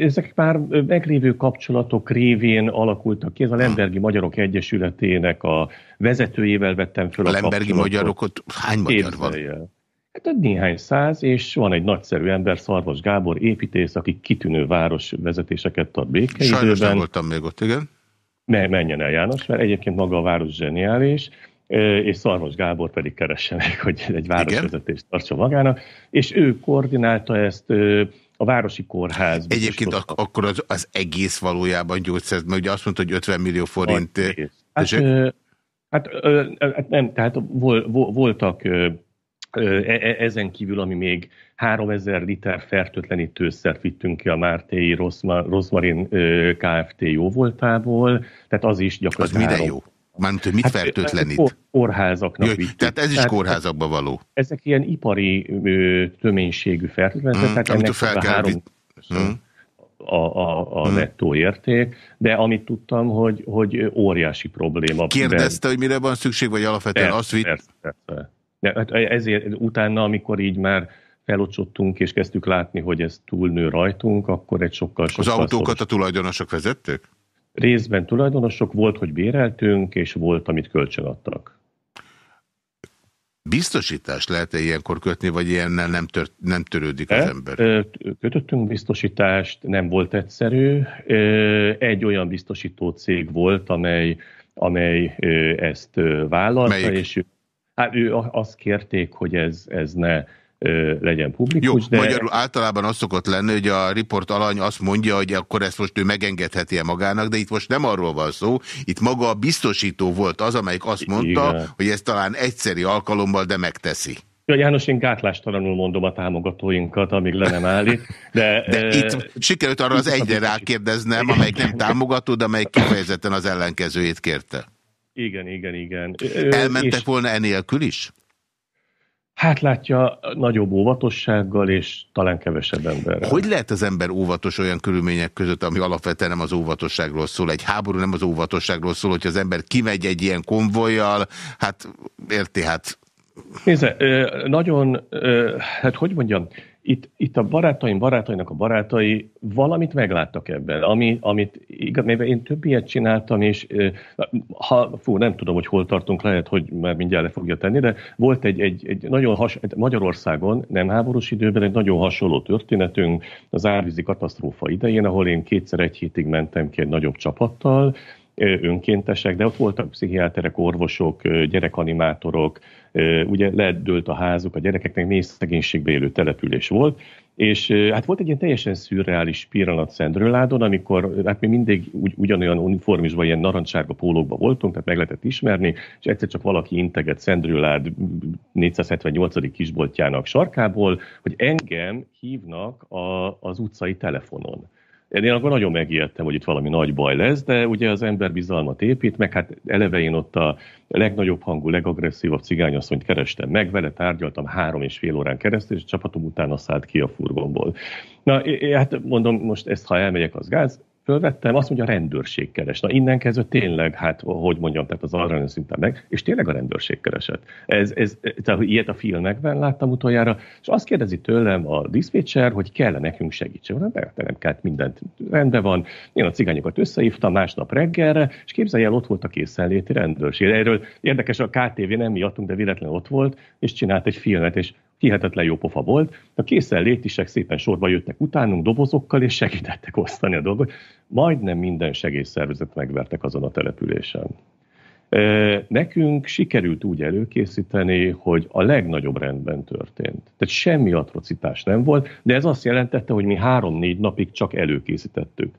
ezek már meglévő kapcsolatok révén alakultak ki. Ez a Lembergi Magyarok Egyesületének a vezetőjével vettem föl A a, lembergi kapcsolatot. magyarok ott hány magyar van? Képzelj el. Hát néhány száz, és van egy nagyszerű ember, Szarvas Gábor, építész, aki kitűnő városvezetéseket tart békeidőben. Sajnos nem voltam még ott, igen. Ne, menjen el János, mert egyébként maga a város zseniális, és Szarvas Gábor pedig keresse meg, hogy egy városvezetést tartsa magának, és ő koordinálta ezt a Városi Kórház. Egyébként ak- akkor az, az egész valójában gyógyszer, mert ugye azt mondta, hogy 50 millió forint. Hát, ö, hát, hát nem, tehát vol, vol, voltak e- e- ezen kívül, ami még 3000 liter fertőtlenítőszert vittünk ki a Mártéi Rozmarin Kft. jóvoltából, tehát az is Az gyakorlatilag... mire három- jó? Mármint, hogy mit Hát, fertőtlenít? Kórházaknak vittük. tehát ez is Tehát kórházakba való. Ezek ilyen ipari ö, töménységű fertőtlenítők, Mm, tehát ennek fel kell három vit- Mm. a, a, a Mm. nettó érték, de amit tudtam, hogy, hogy óriási probléma. Kérdezte, hogy mire van szükség, vagy alapvetően Persze, azt vitt? Persze, persze. De, hát ezért utána, amikor így már felocsottunk, és kezdtük látni, hogy ez túlnő rajtunk, akkor egy sokkal, Az sokkal autókat a tulajdonosok vezették? Részben tulajdonosok volt, hogy béreltünk, és volt, amit kölcsönadtak. Biztosítást lehet-e ilyenkor kötni, vagy ilyennel nem, tör, nem törődik az E, ember? Kötöttünk biztosítást, nem volt egyszerű. Egy olyan biztosító cég volt, amely, amely ezt vállalta, Melyik? és hát ő azt kérték, hogy ez, ez ne legyen Jó, publikus, de magyarul általában az szokott lenni, hogy a riport alany azt mondja, hogy akkor ezt most ő megengedheti-e magának, de itt most nem arról van szó, itt maga a biztosító volt az, amelyik azt mondta, Igen. hogy ez talán egyszeri alkalommal, de megteszi. Ja, János, én gátlástalanul mondom a támogatóinkat, amíg le nem állít. De, De e, itt sikerült arra az egyre rákérdeznem, amelyik nem támogató, de amelyik kifejezetten az ellenkezőjét kérte. Igen, igen, igen. Elmentek és... volna enélkül is? Hát látja, nagyobb óvatossággal, és talán kevesebb emberrel. Hogy lehet az ember óvatos olyan körülmények között, ami alapvetően nem az óvatosságról szól? Egy háború nem az óvatosságról szól, hogy az ember kimegy egy ilyen konvojjal, hát érti, hát... Nézze, nagyon, hát hogy mondjam, itt, itt a barátaim barátainak a barátai valamit megláttak ebben, ami, amit igaz, én több ilyet csináltam, és ha, fú, nem tudom, hogy hol tartunk, lehet, hogy már mindjárt le fogja tenni, de volt egy, egy, egy nagyon has, Magyarországon, nem háborús időben, egy nagyon hasonló történetünk az árvízi katasztrófa idején, ahol én kétszer egy hétig mentem ki egy nagyobb csapattal, önkéntesek, de ott voltak pszichiáterek, orvosok, gyerekanimátorok, ugye ledőlt a házuk, a gyerekeknek mély szegénységbe élő település volt, és hát volt egy ilyen teljesen szürreális pillanat Szendrőládon, amikor hát mi mindig ugy, ugyanolyan uniformisban, ilyen narancsárga pólókban voltunk, tehát meg lehetett ismerni, és egyszer csak valaki integet Szendrőlád 478. kisboltjának sarkából, hogy engem hívnak a, az utcai telefonon. Én akkor nagyon megijedtem, hogy itt valami nagy baj lesz, de ugye az ember bizalmat épít, meg hát eleve én ott a legnagyobb hangú, legagresszívabb cigányasszonyt kerestem meg, vele tárgyaltam három és fél órán keresztül, és a csapatom utána szállt ki a furgonból. Na, hát mondom, most ezt ha elmegyek, az gáz, fölvettem, azt mondja, a rendőrség keres. Na innen kezdve tényleg, hát hogy mondjam, tehát az arra szinten meg, és tényleg a rendőrség keresett. Ez, ez, tehát ilyet a filmekben láttam utoljára, és azt kérdezi tőlem a diszpécser, hogy kell nekünk segítség. Na, de nem kell, mindent rendben van. Én a cigányokat összehívtam másnap reggelre, és képzelj el, ott volt a készenléti rendőrség. Erről érdekes, a KTV nem miattunk, de véletlenül ott volt, és csinált egy filmet, és hihetetlen jó pofa volt. A készen létisek szépen sorba jöttek utánunk dobozokkal, és segítettek osztani a dolgot. Majdnem minden segélyszervezet megvertek azon a településen. Nekünk sikerült úgy előkészíteni, hogy a legnagyobb rendben történt. Tehát semmi atrocitás nem volt, de ez azt jelentette, hogy mi három-négy napig csak előkészítettük.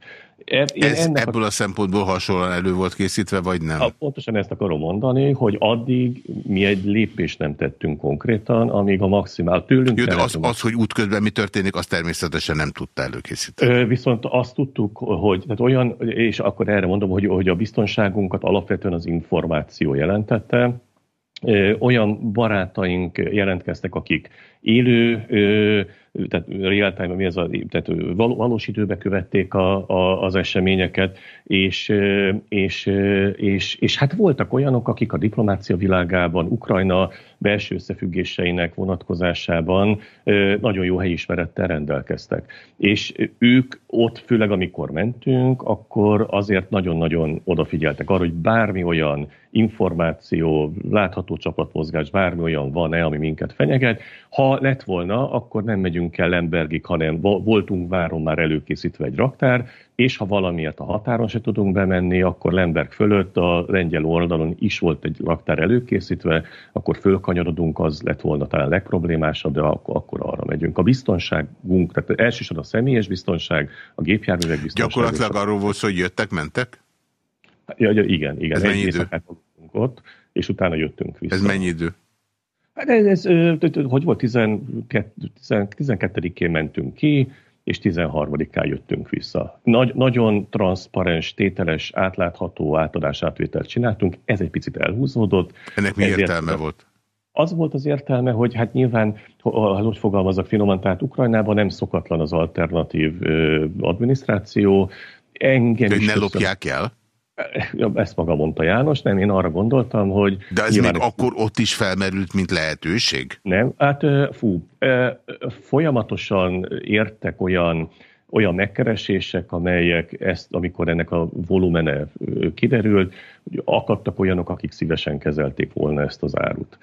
Ez ennek ebből a... a szempontból hasonlóan elő volt készítve, vagy nem? A, pontosan ezt akarom mondani, hogy addig mi egy lépést nem tettünk konkrétan, amíg a maximál tőlünk... Jó, de az, az, hogy útközben mi történik, azt természetesen nem tudta előkészíteni. Viszont azt tudtuk, hogy tehát olyan, és akkor erre mondom, hogy, hogy a biztonságunkat alapvetően az információ jelentette, olyan barátaink jelentkeztek, akik élő tehát real time, mi ez a, tehát valós időbe követték a, a, az eseményeket, és, és, és, és hát voltak olyanok, akik a diplomácia világában, Ukrajna belső összefüggéseinek vonatkozásában nagyon jó helyismerettel rendelkeztek. És ők ott, főleg amikor mentünk, akkor azért nagyon-nagyon odafigyeltek arra, hogy bármi olyan információ, látható csapatmozgás, bármi olyan van-e, ami minket fenyeget. Ha lett volna, akkor nem megyünk el Lembergig, hanem voltunk váron már előkészítve egy raktár, és ha valamiért a határon se tudunk bemenni, akkor Lemberg fölött a lengyel oldalon is volt egy raktár előkészítve, akkor fölkanyarodunk, az lett volna talán legproblémásabb, de akkor, akkor arra megyünk. A biztonságunk, tehát elsősorban a személyes biztonság, a gépjárművek biztonság. Gyakorlatilag arról volt hogy jöttek, mentek? Ja, ja igen, igen. Ez mennyi idő? Ott, és utána jöttünk vissza. Ez mennyi idő? Hát ez, ez, hogy volt, 12-én mentünk ki, és 13-án jöttünk vissza. Nagy, nagyon transzparens, tételes, átlátható átadás-átvételt csináltunk, ez egy picit elhúzódott. Ennek mi Ezért értelme volt? Az volt az értelme, hogy hát nyilván, hogy fogalmazok finoman, tehát Ukrajnában nem szokatlan az alternatív adminisztráció. Engem hogy ne lopják el? Ezt maga mondta János, nem, én arra gondoltam, hogy... De ez még akkor ott is felmerült, mint lehetőség? Nem, hát fú, folyamatosan értek olyan olyan megkeresések, én ezt, amikor ennek a volumene kiderült, hogy akadtak olyanok, akik szívesen kezelték volna ezt az árut.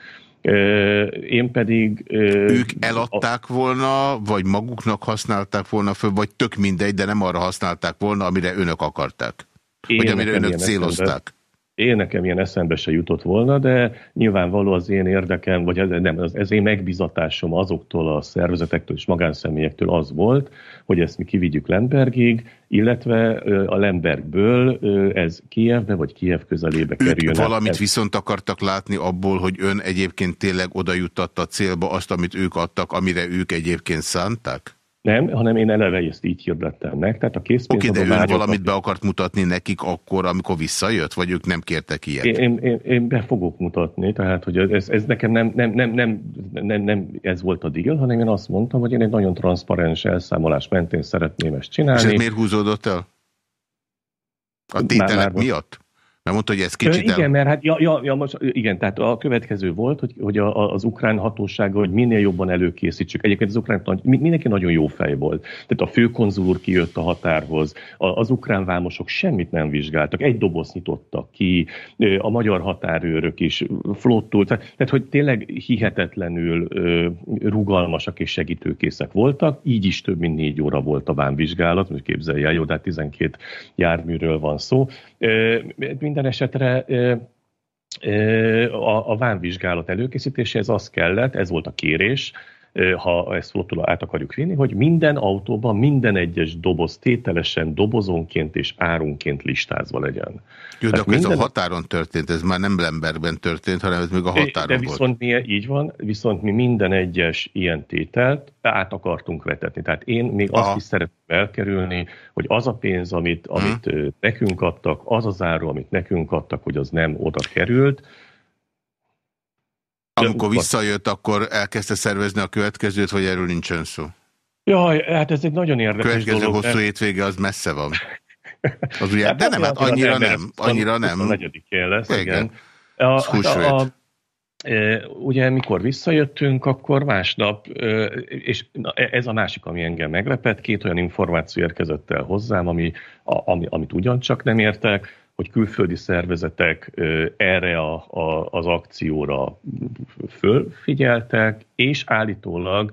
Én pedig... Ők eladták volna, vagy maguknak használták volna föl, vagy tök mindegy, de nem arra használták volna, amire önök akarták? Én vagy amire önök célozták? Én nekem ilyen eszembe se jutott volna, de nyilvánvaló az én érdekem, vagy ez, nem, az, ez én megbizatásom azoktól a szervezetektől és magánszemélyektől az volt, hogy ezt mi kivigyük Lembergig, illetve a Lembergből ez Kijevbe vagy Kijev közelébe kerüljön. Valamit ez... viszont akartak látni abból, hogy ön egyébként tényleg oda juttatta célba azt, amit ők adtak, amire ők egyébként szánták? Nem, hanem én eleve ezt így hirdettem meg. Tehát a Oké, okay, de ön valamit be akart mutatni nekik akkor, amikor visszajött, vagy ők nem kértek ilyet? Én, én, én be fogok mutatni, tehát hogy ez, ez nekem nem, nem, nem, nem, nem, nem ez volt a deal, hanem én azt mondtam, hogy én egy nagyon transzparens elszámolás mentén szeretném ezt csinálni. És ez miért húzódott el? A tételek már, már miatt? Mert mondta, hogy ez kicsit... Igen, el... mert hát, ja, ja, ja, most, igen, tehát a következő volt, hogy, hogy a, az ukrán hatósága, hogy minél jobban előkészítsük. Egyébként az ukrán, mindenki nagyon jó fej volt. Tehát a főkonzul úr kijött a határhoz, a, az ukrán vámosok semmit nem vizsgáltak, egy doboz nyitottak ki, a magyar határőrök is flottul, tehát, hogy tényleg hihetetlenül rugalmasak és segítőkészek voltak, így is több mint négy óra volt a vámvizsgálat, hogy képzelje el, jó, de hát 12 járműről van szó minden esetre a, a vámvizsgálat előkészítéséhez az kellett, ez volt a kérés, ha ezt flottul át akarjuk vinni, hogy minden autóban minden egyes doboz tételesen dobozonként és árunként listázva legyen. Jó, de akkor minden... ez a határon történt, ez már nem Lemberben történt, hanem ez még a határon de viszont volt. Mi, így van, viszont mi minden egyes ilyen tételt át akartunk vetetni. Tehát én még Aha. azt is szeretném elkerülni, hogy az a pénz, amit, amit hmm. nekünk adtak, az az áru, amit nekünk adtak, hogy az nem oda került, amikor visszajött, akkor elkezdte szervezni a következőt, vagy erről nincsen szó? Jaj, hát ez egy nagyon érdekes Következő dolog. hosszú de... hétvége az messze van. Az ugye, hát de nem, hát annyira nem, annyira nem. A negyedikén lesz, igen. igen. A, hát a, a, e, ugye mikor visszajöttünk, akkor másnap, e, és e, ez a másik, ami engem meglepett, két olyan információ érkezett el hozzám, ami, ami, amit ugyancsak nem értek, hogy külföldi szervezetek erre a, a, az akcióra fölfigyeltek, és állítólag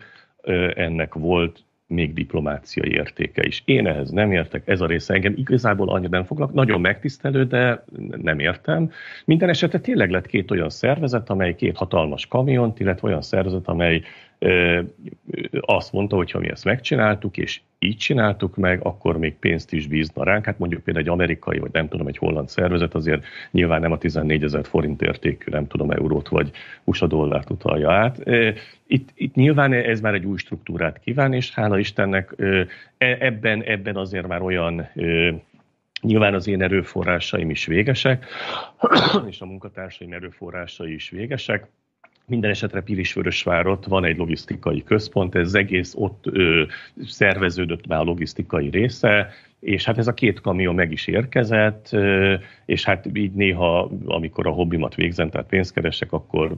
ennek volt még diplomáciai értéke is. Én ehhez nem értek, ez a része engem igazából annyira nem foglak, nagyon megtisztelő, de nem értem. Minden esetre tényleg lett két olyan szervezet, amely két hatalmas kamiont, illetve olyan szervezet, amely azt mondta, hogy ha mi ezt megcsináltuk, és így csináltuk meg, akkor még pénzt is bízna ránk. Hát mondjuk például egy amerikai, vagy nem tudom, egy holland szervezet azért nyilván nem a 14 ezer forint értékű, nem tudom, eurót vagy USA dollárt utalja át. Itt, itt nyilván ez már egy új struktúrát kíván, és hála Istennek e, ebben, ebben azért már olyan Nyilván az én erőforrásaim is végesek, és a munkatársaim erőforrásai is végesek, minden esetre Pilisvörösvárot van egy logisztikai központ, ez egész ott ö, szerveződött már a logisztikai része, és hát ez a két kamion meg is érkezett, és hát így néha, amikor a hobbimat végzem, tehát pénzt keresek, akkor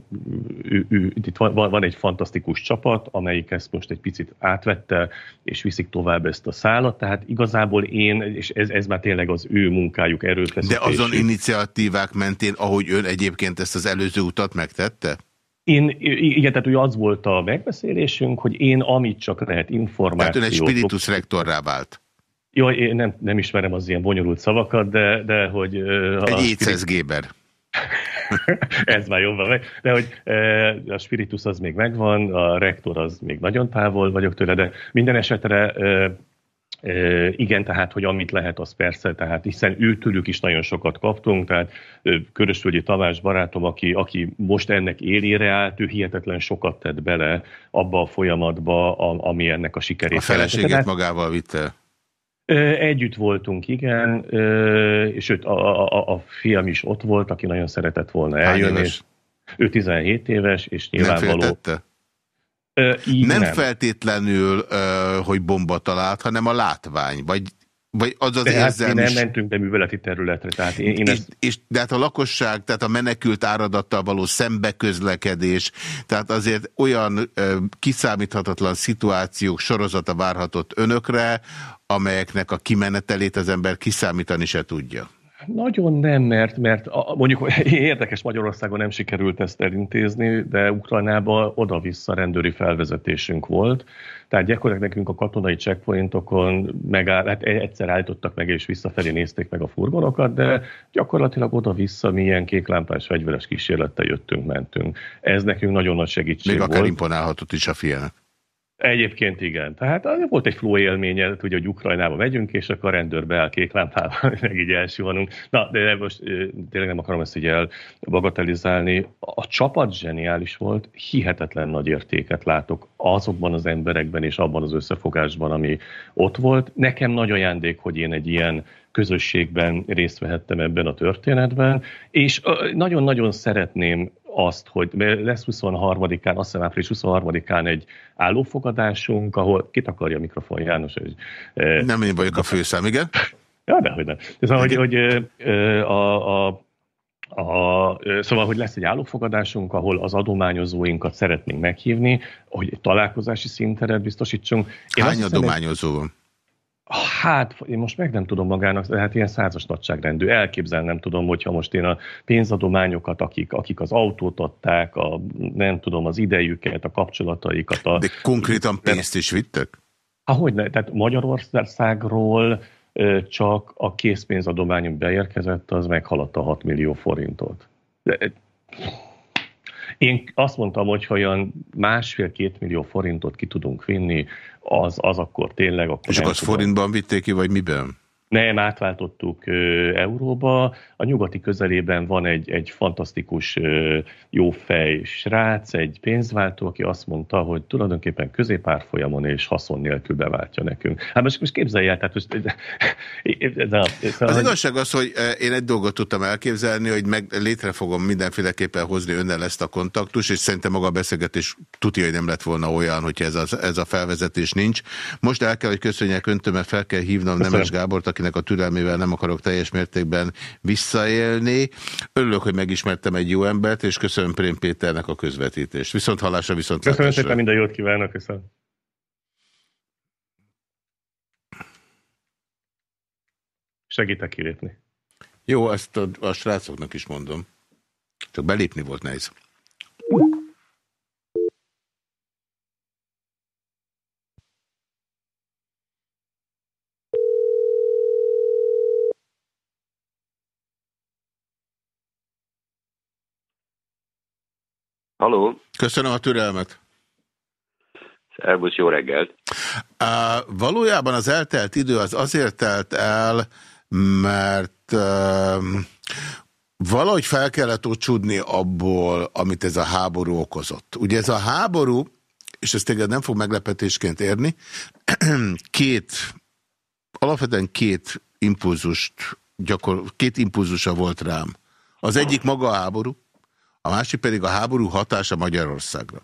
ő, ő, itt van, van egy fantasztikus csapat, amelyik ezt most egy picit átvette, és viszik tovább ezt a szállat, tehát igazából én, és ez, ez már tényleg az ő munkájuk erőfeszítés. De azon iniciatívák mentén, ahogy ön egyébként ezt az előző utat megtette? Én, igen, tehát ugye az volt a megbeszélésünk, hogy én amit csak lehet információt... Tehát ön egy spiritus rektorrá vált. Jó, én nem, nem ismerem az ilyen bonyolult szavakat, de, de hogy... Egy éces Géber. Ez már jobban meg. De hogy a spiritus az még megvan, a rektor az még nagyon távol vagyok tőle, de minden esetre igen, tehát, hogy amit lehet, az persze, tehát hiszen őtőlük is nagyon sokat kaptunk, tehát Körösvölgyi Tamás barátom, aki, aki most ennek élére állt, ő hihetetlen sokat tett bele abba a folyamatba, ami ennek a sikerét. A feleségét tehát, magával vitte? Együtt voltunk, igen, és őt, a, a, a fiam is ott volt, aki nagyon szeretett volna eljönni. Ő 17 éves, és nyilvánvaló... Nem féltette? Így nem, nem feltétlenül, hogy bomba talált, hanem a látvány, vagy vagy az az tehát érzelmi... nem mentünk be műveleti területre. Tehát én, én és, ezt... és, de hát a lakosság, tehát a menekült áradattal való szembeközlekedés, tehát azért olyan ö, kiszámíthatatlan szituációk sorozata várhatott önökre, amelyeknek a kimenetelét az ember kiszámítani se tudja. Nagyon nem, mert, mert a, mondjuk érdekes Magyarországon nem sikerült ezt elintézni, de Ukrajnában oda-vissza rendőri felvezetésünk volt. Tehát gyakorlatilag nekünk a katonai checkpointokon megáll, hát egyszer állítottak meg és visszafelé nézték meg a furgonokat, de gyakorlatilag oda-vissza milyen kéklámpás fegyveres kísérlettel jöttünk, mentünk. Ez nekünk nagyon nagy segítség Még volt. akár imponálhatott is a fiának. Egyébként igen. Tehát az volt egy flow élménye, ugye, hogy Ukrajnába megyünk, és akkor a rendőr beáll kék lámpával, meg így elsivonunk. Na, de most tényleg nem akarom ezt így elbagatelizálni. A csapat zseniális volt, hihetetlen nagy értéket látok azokban az emberekben és abban az összefogásban, ami ott volt. Nekem nagy ajándék, hogy én egy ilyen közösségben részt vehettem ebben a történetben, és nagyon-nagyon szeretném azt, hogy lesz 23-án, azt hiszem április 23-án egy állófogadásunk, ahol kit akarja a mikrofon, János? Hogy, nem én vagyok a főszám, igen? Ja, dehogy nem. Szóval, hogy, hogy a, a a, szóval, hogy lesz egy állófogadásunk, ahol az adományozóinkat szeretnénk meghívni, hogy egy találkozási szinteret biztosítsunk. Én Hány adományozó van? Hát, én most meg nem tudom magának, hát ilyen százas nagyságrendű. Elképzelni nem tudom, hogyha most én a pénzadományokat, akik, akik az autót adták, a, nem tudom, az idejüket, a kapcsolataikat. A, De konkrétan pénzt is vittek? Hát hogy ne, tehát Magyarországról csak a készpénzadományunk beérkezett, az meghaladta 6 millió forintot. De, én azt mondtam, hogy ha olyan másfél-két millió forintot ki tudunk vinni, az, az akkor tényleg... Akkor És akkor azt forintban vitték ki, vagy miben? Nem, átváltottuk euróba. A nyugati közelében van egy, egy fantasztikus jó fej srác, egy pénzváltó, aki azt mondta, hogy tulajdonképpen középárfolyamon és haszon nélkül beváltja nekünk. Hát most, most képzelj el, tehát most... De, de, az igazság az, hogy én egy dolgot tudtam elképzelni, hogy meg létre fogom mindenféleképpen hozni önnel ezt a kontaktus, és szerintem maga a beszélgetés tudja, hogy nem lett volna olyan, hogy ez a, ez a felvezetés nincs. Most el kell, hogy köszönjek öntől, mert fel kell hívnom Köszönöm. Nemes Gábort, akinek a türelmével nem akarok teljes mértékben visszaélni. Örülök, hogy megismertem egy jó embert, és köszönöm Prém Péternek a közvetítést. Viszont hallásra, viszont Köszönöm szépen, minden jót kívánok, viszont. Segítek kilépni. Jó, ezt a, a srácoknak is mondom. Csak belépni volt nehéz. Halló. Köszönöm a türelmet. Szervusz, jó reggelt. Uh, valójában az eltelt idő az azért telt el, mert uh, valahogy fel kellett csudni abból, amit ez a háború okozott. Ugye ez a háború, és ezt téged nem fog meglepetésként érni, két, alapvetően két impulzust, gyakor, két impulzusa volt rám. Az egyik maga a háború, a másik pedig a háború hatása Magyarországra.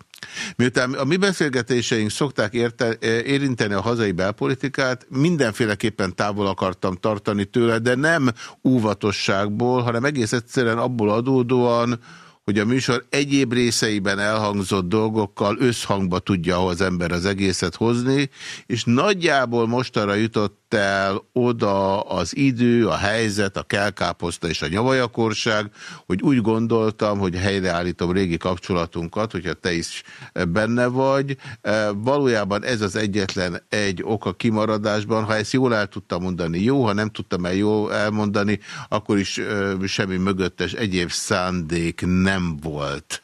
Miután a mi beszélgetéseink szokták érte, érinteni a hazai belpolitikát, mindenféleképpen távol akartam tartani tőle, de nem óvatosságból, hanem egész egyszerűen abból adódóan, hogy a műsor egyéb részeiben elhangzott dolgokkal összhangba tudja az ember az egészet hozni, és nagyjából mostanra jutott el oda az idő, a helyzet, a kelkáposzta és a nyavajakorság, hogy úgy gondoltam, hogy helyreállítom régi kapcsolatunkat, hogyha te is benne vagy. E, valójában ez az egyetlen egy oka kimaradásban. Ha ezt jól el tudtam mondani, jó, ha nem tudtam el jól elmondani, akkor is semmi mögöttes egyéb szándék nem volt.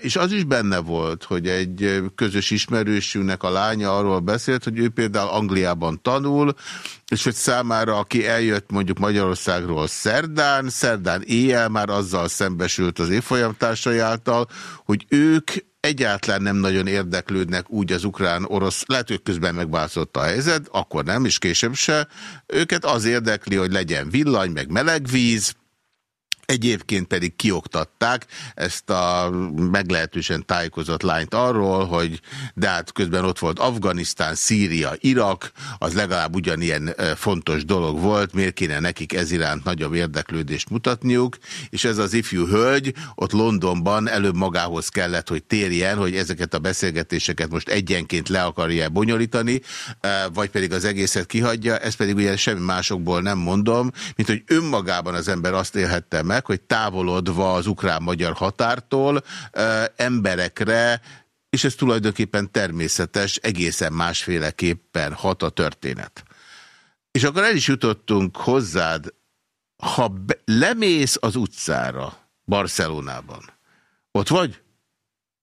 És az is benne volt, hogy egy közös ismerősünknek a lánya arról beszélt, hogy ő például Angliában tanul, és hogy számára, aki eljött mondjuk Magyarországról szerdán, szerdán éjjel már azzal szembesült az évfolyamtársai által, hogy ők egyáltalán nem nagyon érdeklődnek úgy az ukrán-orosz, lehet, hogy közben megváltozott a helyzet, akkor nem, és később se. Őket az érdekli, hogy legyen villany, meg meleg víz, Egyébként pedig kioktatták ezt a meglehetősen tájékozott lányt arról, hogy de hát közben ott volt Afganisztán, Szíria, Irak, az legalább ugyanilyen fontos dolog volt, miért kéne nekik ez iránt nagyobb érdeklődést mutatniuk, és ez az ifjú hölgy ott Londonban előbb magához kellett, hogy térjen, hogy ezeket a beszélgetéseket most egyenként le akarja bonyolítani, vagy pedig az egészet kihagyja, ezt pedig ugye semmi másokból nem mondom, mint hogy önmagában az ember azt élhette meg, meg, hogy távolodva az ukrán-magyar határtól emberekre, és ez tulajdonképpen természetes, egészen másféleképpen hat a történet. És akkor el is jutottunk hozzád, ha lemész az utcára Barcelonában, ott vagy?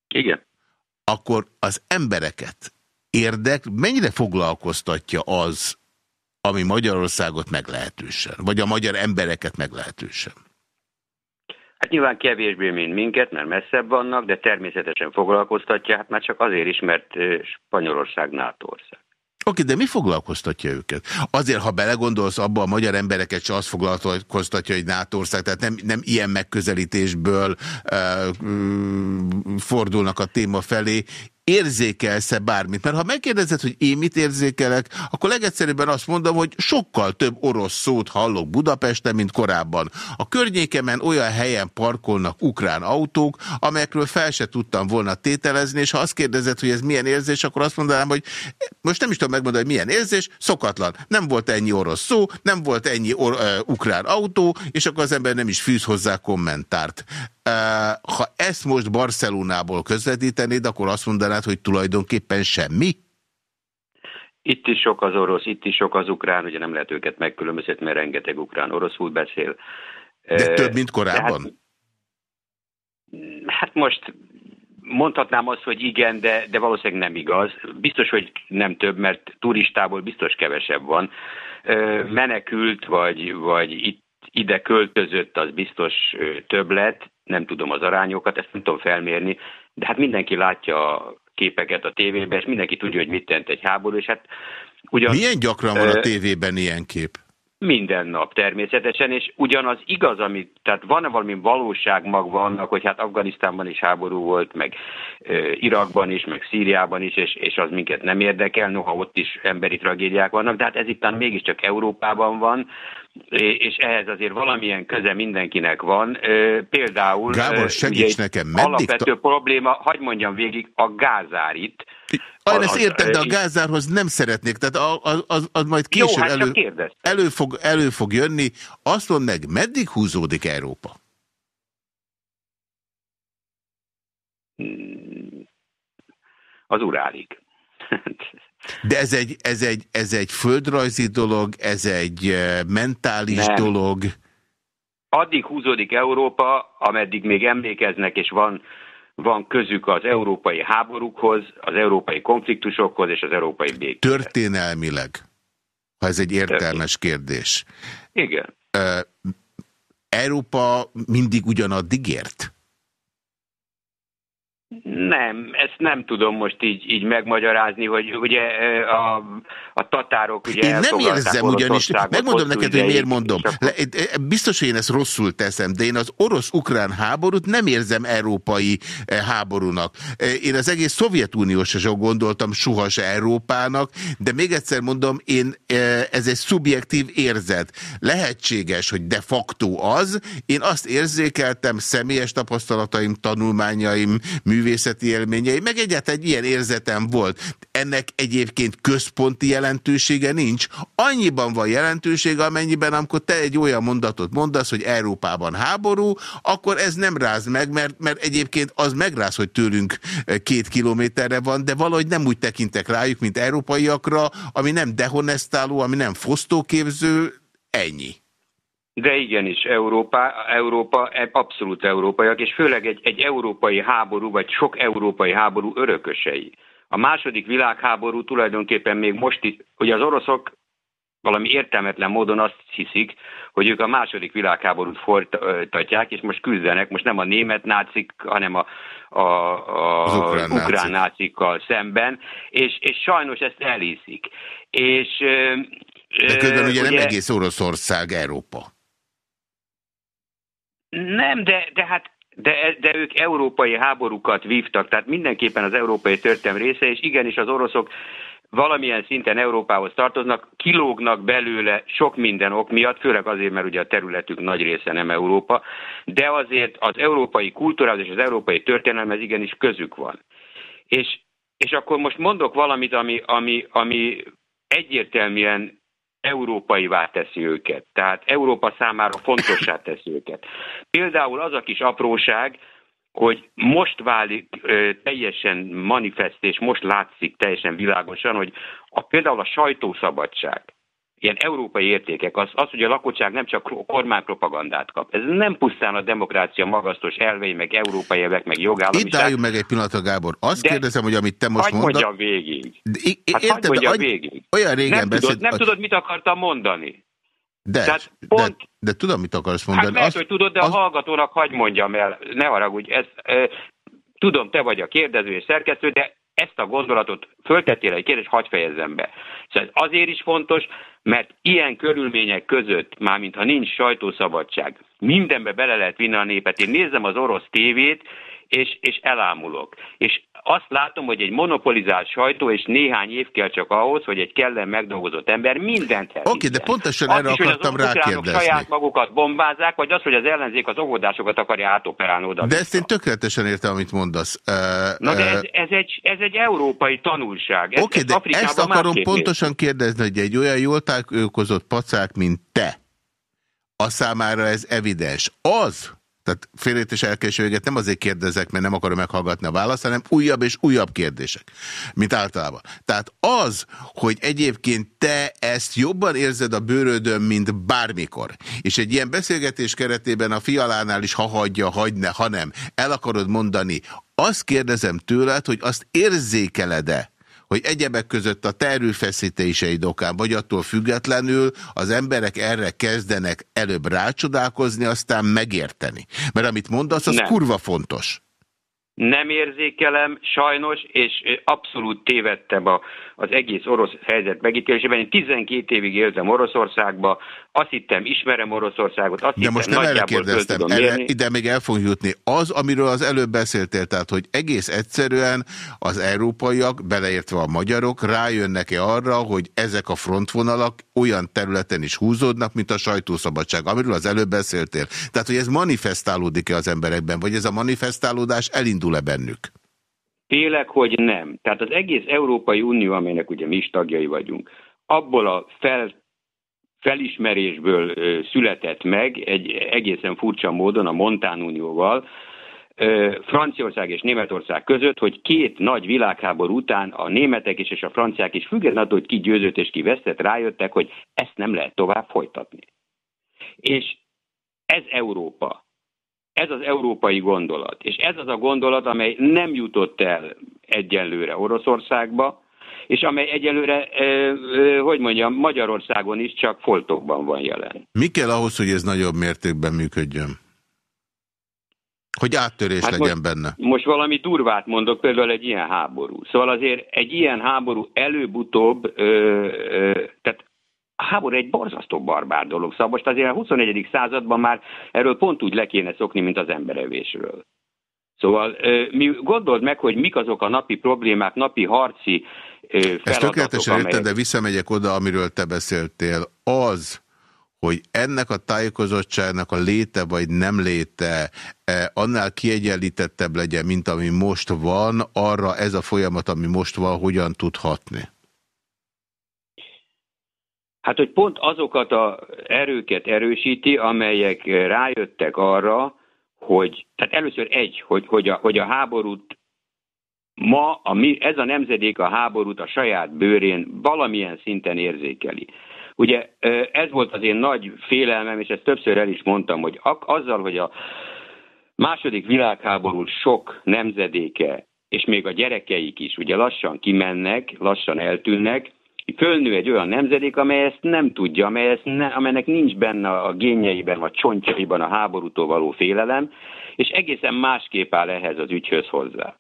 Igen. Akkor az embereket érdek, mennyire foglalkoztatja az, ami Magyarországot meglehetősen, vagy a magyar embereket meglehetősen? Hát nyilván kevésbé, mint minket, mert messzebb vannak, de természetesen foglalkoztatja, hát már csak azért is, mert Spanyolország NATO ország. Oké, de mi foglalkoztatja őket? Azért, ha belegondolsz abba, a magyar embereket se azt foglalkoztatja, hogy NATO ország, tehát nem, nem ilyen megközelítésből uh, fordulnak a téma felé érzékelsz-e bármit? Mert ha megkérdezed, hogy én mit érzékelek, akkor legegyszerűbben azt mondom, hogy sokkal több orosz szót hallok Budapesten, mint korábban. A környékemen olyan helyen parkolnak ukrán autók, amelyekről fel se tudtam volna tételezni, és ha azt kérdezed, hogy ez milyen érzés, akkor azt mondanám, hogy most nem is tudom megmondani, hogy milyen érzés, szokatlan. Nem volt ennyi orosz szó, nem volt ennyi or, ukrán autó, és akkor az ember nem is fűz hozzá kommentárt. Ha ezt most Barcelonából közvetítenéd, akkor azt mondanád, hogy tulajdonképpen semmi? Itt is sok az orosz, itt is sok az ukrán, ugye nem lehet őket megkülönböztetni, mert rengeteg ukrán oroszul beszél. De több, mint korábban? Hát, hát most mondhatnám azt, hogy igen, de, de valószínűleg nem igaz. Biztos, hogy nem több, mert turistából biztos kevesebb van. Menekült, vagy, vagy itt ide költözött, az biztos több lett, nem tudom az arányokat, ezt nem tudom felmérni, de hát mindenki látja a képeket a tévében, és mindenki tudja, hogy mit tent egy háború, és hát ugyan... Milyen gyakran van a tévében ilyen kép? Minden nap természetesen, és ugyanaz igaz, amit, tehát van-e valami valóság magva annak, hogy hát Afganisztánban is háború volt, meg e, Irakban is, meg Szíriában is, és, és az minket nem érdekel, noha ott is emberi tragédiák vannak, de hát ez itt mégiscsak Európában van, és ehhez azért valamilyen köze mindenkinek van. Például Gábor, segíts nekem, meddig alapvető probléma, hagyd mondjam végig, a gázár itt. Én ezt értem, de a gázárhoz nem szeretnék, tehát az, az, az majd később Jó, hát elő, elő, fog, elő fog jönni. Azt mondd meg, meddig húzódik Európa? Az urálig. De ez egy, ez, egy, ez egy földrajzi dolog, ez egy mentális Nem. dolog. Addig húzódik Európa, ameddig még emlékeznek, és van, van közük az európai háborúkhoz, az európai konfliktusokhoz és az európai békéhez. Történelmileg, ha ez egy értelmes kérdés. Igen. Európa mindig ugyanaddig ért? Nem, ezt nem tudom most így, így megmagyarázni, hogy ugye a, a tatárok ugye Én nem érzem ugyanis, megmondom neked, hogy miért mondom. Akkor... Biztos, hogy én ezt rosszul teszem, de én az orosz-ukrán háborút nem érzem európai háborúnak. Én az egész Szovjetuniós se gondoltam soha se Európának, de még egyszer mondom, én ez egy szubjektív érzet. Lehetséges, hogy de facto az, én azt érzékeltem személyes tapasztalataim, tanulmányaim, mű művészeti élményei, meg egyáltalán egy ilyen érzetem volt. Ennek egyébként központi jelentősége nincs. Annyiban van jelentősége, amennyiben amikor te egy olyan mondatot mondasz, hogy Európában háború, akkor ez nem ráz meg, mert, mert egyébként az megráz, hogy tőlünk eh, két kilométerre van, de valahogy nem úgy tekintek rájuk, mint európaiakra, ami nem dehonestáló, ami nem fosztóképző, ennyi. De igenis, Európa, Európa abszolút európaiak, és főleg egy, egy európai háború, vagy sok európai háború örökösei. A második világháború tulajdonképpen még most is, ugye az oroszok valami értelmetlen módon azt hiszik, hogy ők a második világháborút folytatják, és most küzdenek, most nem a német nácik, hanem a, a, a az ukrán, ukrán nácikkal szemben, és, és sajnos ezt elhiszik. És, De közben ugye, ugye nem egész Oroszország Európa. Nem, de, de hát de, de ők európai háborúkat vívtak, tehát mindenképpen az európai történelem része, és igenis az oroszok valamilyen szinten Európához tartoznak, kilógnak belőle sok minden ok miatt, főleg azért, mert ugye a területük nagy része nem Európa, de azért az európai kultúrához és az európai történelemhez igenis közük van. És, és akkor most mondok valamit, ami, ami, ami egyértelműen európaivá teszi őket. Tehát Európa számára fontossá teszi őket. Például az a kis apróság, hogy most válik ö, teljesen manifest, és most látszik teljesen világosan, hogy a, például a sajtószabadság, ilyen európai értékek, az, az, hogy a lakosság nem csak kormánypropagandát kap. Ez nem pusztán a demokrácia magasztos elvei, meg európai elvek, meg jogállamiság. Itt álljunk meg egy pillanatra, Gábor. Azt De kérdezem, hogy amit te most hagy mondasz... mondja végig. Hát mondja végig. Olyan régen nem beszélt... Tudod, nem tudod, mit akartam mondani. De, Tehát pont, de, de tudom, mit akarsz mondani. Hát lehet, azt, hogy tudod, de a hallgatónak hagyd mondjam el, ne haragudj, ez, e, tudom, te vagy a kérdező és szerkesztő, de ezt a gondolatot föltettél egy kérdést, hagyd fejezzem be. Szóval ez azért is fontos, mert ilyen körülmények között, mármint ha nincs sajtószabadság, mindenbe bele lehet vinni a népet. Én nézem az orosz tévét, és, és elámulok. És azt látom, hogy egy monopolizált sajtó, és néhány év kell csak ahhoz, hogy egy kellen megdolgozott ember mindent Oké, okay, de pontosan azt erre is, akartam rákérdezni. saját magukat bombázák, vagy az, hogy az ellenzék az óvodásokat akarja átoperálni oda. De ezt én tökéletesen értem, amit mondasz. Uh, Na de ez, ez, egy, ez egy európai tanulság. Oké, okay, de Afrikában ezt akarom pontosan néz. kérdezni, hogy egy olyan jól táplálkozott pacák, mint te, a számára ez evidens. Az, tehát félét elkésőget nem azért kérdezek, mert nem akarom meghallgatni a választ, hanem újabb és újabb kérdések, mint általában. Tehát az, hogy egyébként te ezt jobban érzed a bőrödön, mint bármikor, és egy ilyen beszélgetés keretében a fialánál is ha hagyja, hagyne, ha nem, el akarod mondani, azt kérdezem tőled, hogy azt érzékeled-e, hogy egyebek között a te erőfeszítéseid okán, vagy attól függetlenül az emberek erre kezdenek előbb rácsodálkozni, aztán megérteni. Mert amit mondasz, az Nem. kurva fontos. Nem érzékelem, sajnos, és abszolút tévedtem a, az egész orosz helyzet megítélésében. Én 12 évig éltem Oroszországba, azt hittem, ismerem Oroszországot, azt De hittem, most nem erre kérdeztem, erre, mérni. ide még el fogunk jutni. Az, amiről az előbb beszéltél, tehát, hogy egész egyszerűen az európaiak, beleértve a magyarok, rájönnek-e arra, hogy ezek a frontvonalak olyan területen is húzódnak, mint a sajtószabadság, amiről az előbb beszéltél. Tehát, hogy ez manifestálódik-e az emberekben, vagy ez a manifestálódás elindul-e bennük? Félek, hogy nem. Tehát az egész Európai Unió, amelynek ugye mi is tagjai vagyunk, abból a fel, felismerésből ö, született meg egy egészen furcsa módon a Montán Unióval, ö, Franciaország és Németország között, hogy két nagy világháború után a németek is és a franciák is függetlenül, attól, hogy ki győzött és ki vesztett, rájöttek, hogy ezt nem lehet tovább folytatni. És ez Európa. Ez az európai gondolat. És ez az a gondolat, amely nem jutott el egyenlőre Oroszországba, és amely egyelőre, hogy mondjam, Magyarországon is csak foltokban van jelen. Mi kell ahhoz, hogy ez nagyobb mértékben működjön? Hogy áttörés Hát legyen most- benne. Most valami durvát mondok, például egy ilyen háború. Szóval azért egy ilyen háború előbb-utóbb, tehát a háború egy borzasztó barbár dolog. Szóval most azért a 21. században már erről pont úgy le kéne szokni, mint az emberevésről. Szóval mi gondold meg, hogy mik azok a napi problémák, napi harci ö, Ezt feladatok, tökéletesen érted, amelyek... de visszamegyek oda, amiről te beszéltél. Az, hogy ennek a tájékozottságnak a léte vagy nem léte eh, annál kiegyenlítettebb legyen, mint ami most van, arra ez a folyamat, ami most van, hogyan tud hatni? Hát, hogy pont azokat az erőket erősíti, amelyek rájöttek arra, hogy, tehát először egy, hogy, hogy, a, hogy a háborút ma, a, ez a nemzedék a háborút a saját bőrén valamilyen szinten érzékeli. Ugye ez volt az én nagy félelmem, és ezt többször el is mondtam, hogy azzal, hogy a második világháború sok nemzedéke, és még a gyerekeik is ugye lassan kimennek, lassan eltűnnek, fölnő egy olyan nemzedék, amely ezt nem tudja, amely ezt ne, amelynek nincs benne a génjeiben, vagy csontjaiban a háborútól való félelem, és egészen másképp áll ehhez az ügyhöz hozzá.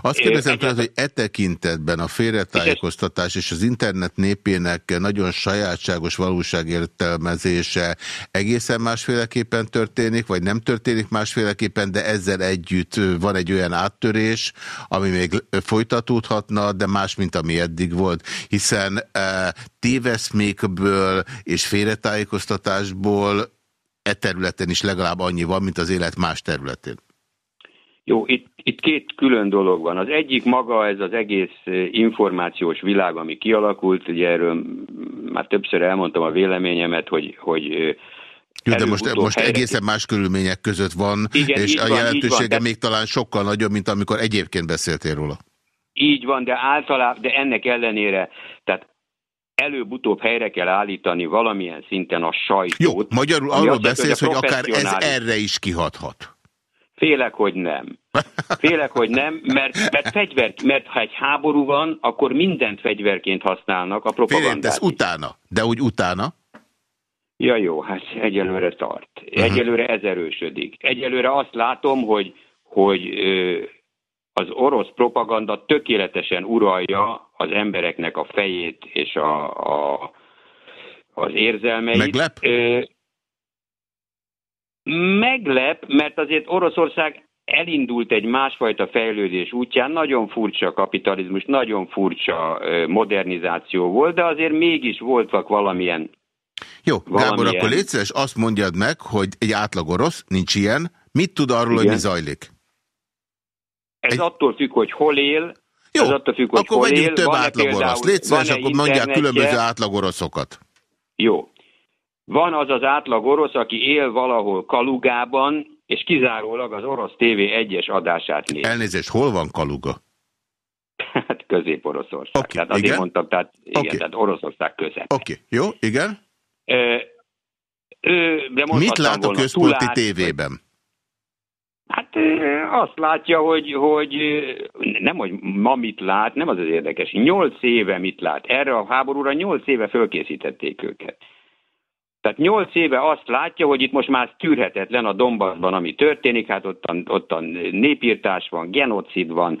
Azt kérdezem tehát, hogy e tekintetben a félretájékoztatás és az internet népének nagyon sajátságos valóságértelmezése egészen másféleképpen történik, vagy nem történik másféleképpen, de ezzel együtt van egy olyan áttörés, ami még folytatódhatna, de más, mint ami eddig volt, hiszen e, téveszmékből és félretájékoztatásból e területen is legalább annyi van, mint az élet más területén. Jó, itt, itt két külön dolog van. Az egyik maga ez az egész információs világ, ami kialakult, ugye erről már többször elmondtam a véleményemet, hogy, hogy jó, de most, most egészen más körülmények között van, Igen, és a van, jelentősége van, még talán sokkal nagyobb, mint amikor egyébként beszéltél róla. Így van, de általában, de ennek ellenére, tehát előbb-utóbb helyre kell állítani valamilyen szinten a sajtót. Jó, magyarul arról beszélsz, hogy, hogy akár ez erre is kihathat. Félek, hogy nem. Félek, hogy nem, mert, mert, fegyver, mert ha egy háború van, akkor mindent fegyverként használnak a propagandát. ez utána, de úgy utána? Ja jó, hát egyelőre tart. Uh-huh. Egyelőre ez erősödik. Egyelőre azt látom, hogy, hogy az orosz propaganda tökéletesen uralja az embereknek a fejét és a, a, az érzelmeit. Meglep? Meglep, mert azért Oroszország elindult egy másfajta fejlődés útján, nagyon furcsa kapitalizmus, nagyon furcsa modernizáció volt, de azért mégis voltak valamilyen jó, valamilyen... Gábor, akkor légy szíves, azt mondjad meg, hogy egy átlag orosz, nincs ilyen, mit tud arról, Igen. hogy mi zajlik? Ez egy... attól függ, hogy hol él, jó, ez attól függ, hogy akkor hol él. több átlag orosz. Légy szíves, akkor mondják különböző átlag oroszokat. Jó, van az az átlag orosz, aki él valahol Kalugában, és kizárólag az orosz TV egyes adását néz. Elnézést, hol van Kaluga? Hát Közép-Oroszország. Okay, tehát azért igen? mondtam, tehát, igen, okay. tehát Oroszország közel. Oké, okay. jó, igen. Ö, ö, de Mit lát a központi tévében? Hát azt látja, hogy, hogy nem, hogy ma mit lát, nem az az érdekes. Nyolc éve mit lát. Erre a háborúra nyolc éve fölkészítették őket. Tehát nyolc éve azt látja, hogy itt most már tűrhetetlen a Donbassban, ami történik, hát ottan, ottan népírtás van, genocid van,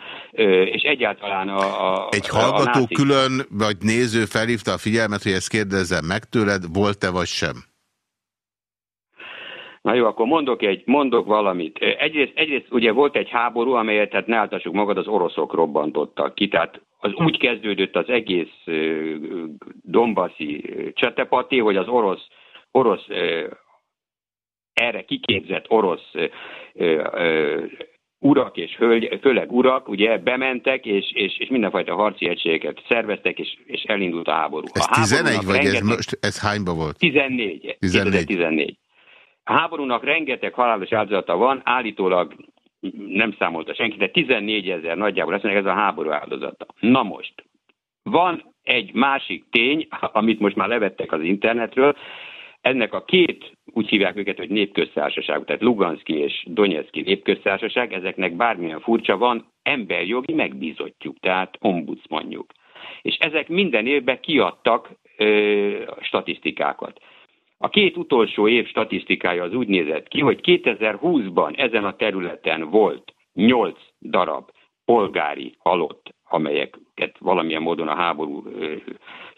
és egyáltalán a... a Egy hallgató a külön, vagy néző felhívta a figyelmet, hogy ezt kérdezzem meg tőled, volt-e vagy sem? Na jó, akkor mondok, egy, mondok valamit. Egyrészt, egyrészt ugye volt egy háború, amelyet, tehát ne áltassuk magad, az oroszok robbantottak ki. Tehát az úgy kezdődött az egész Dombaszi csetepati, hogy az orosz orosz, erre kiképzett orosz urak és hölgy, főleg urak, ugye bementek, és, és, és mindenfajta harci egységeket szerveztek, és, és elindult a háború. Ez a 11 vagy rengeteg, ez most, ez hányba volt? 14. 14. 14. A háborúnak rengeteg halálos áldozata van, állítólag nem számolta senki, de 14 ezer nagyjából, ezt mondják, ez a háború áldozata. Na most, van egy másik tény, amit most már levettek az internetről, ennek a két, úgy hívják őket, hogy népköztársaság, tehát Luganszki és Donetszki népköztársaság, ezeknek bármilyen furcsa van, emberjogi megbízottjuk, tehát ombudsmanjuk. És ezek minden évben kiadtak ö, statisztikákat. A két utolsó év statisztikája az úgy nézett ki, hogy 2020-ban ezen a területen volt 8 darab polgári halott, amelyeket valamilyen módon a háború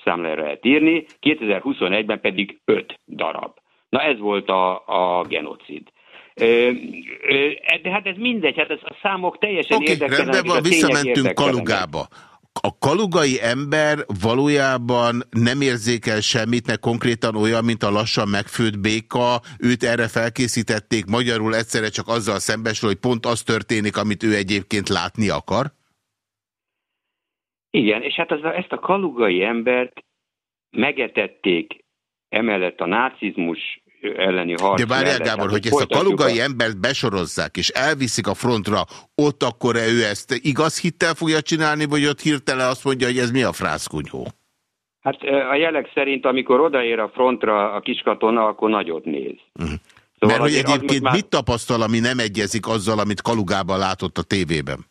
számlára lehet írni, 2021-ben pedig 5 darab. Na ez volt a, a genocid. De hát ez mindegy, hát ez a számok teljesen okay, érdekelnek. Rendben van, visszamentünk Kalugába. A kalugai ember valójában nem érzékel semmit, mert konkrétan olyan, mint a lassan megfőtt béka, őt erre felkészítették, magyarul egyszerre csak azzal szembesül, hogy pont az történik, amit ő egyébként látni akar? Igen, és hát a, ezt a kalugai embert megetették emellett a nácizmus elleni harc. De várjál Gábor, hogy ezt a kalugai a... embert besorozzák, és elviszik a frontra, ott akkor -e ő ezt igaz hittel fogja csinálni, vagy ott hirtelen azt mondja, hogy ez mi a frászkunyhó? Hát a jelek szerint, amikor odaér a frontra a kiskatona, akkor nagyot néz. Uh. -huh. Szóval Mert hogy egyébként már... mit tapasztal, ami nem egyezik azzal, amit Kalugában látott a tévében?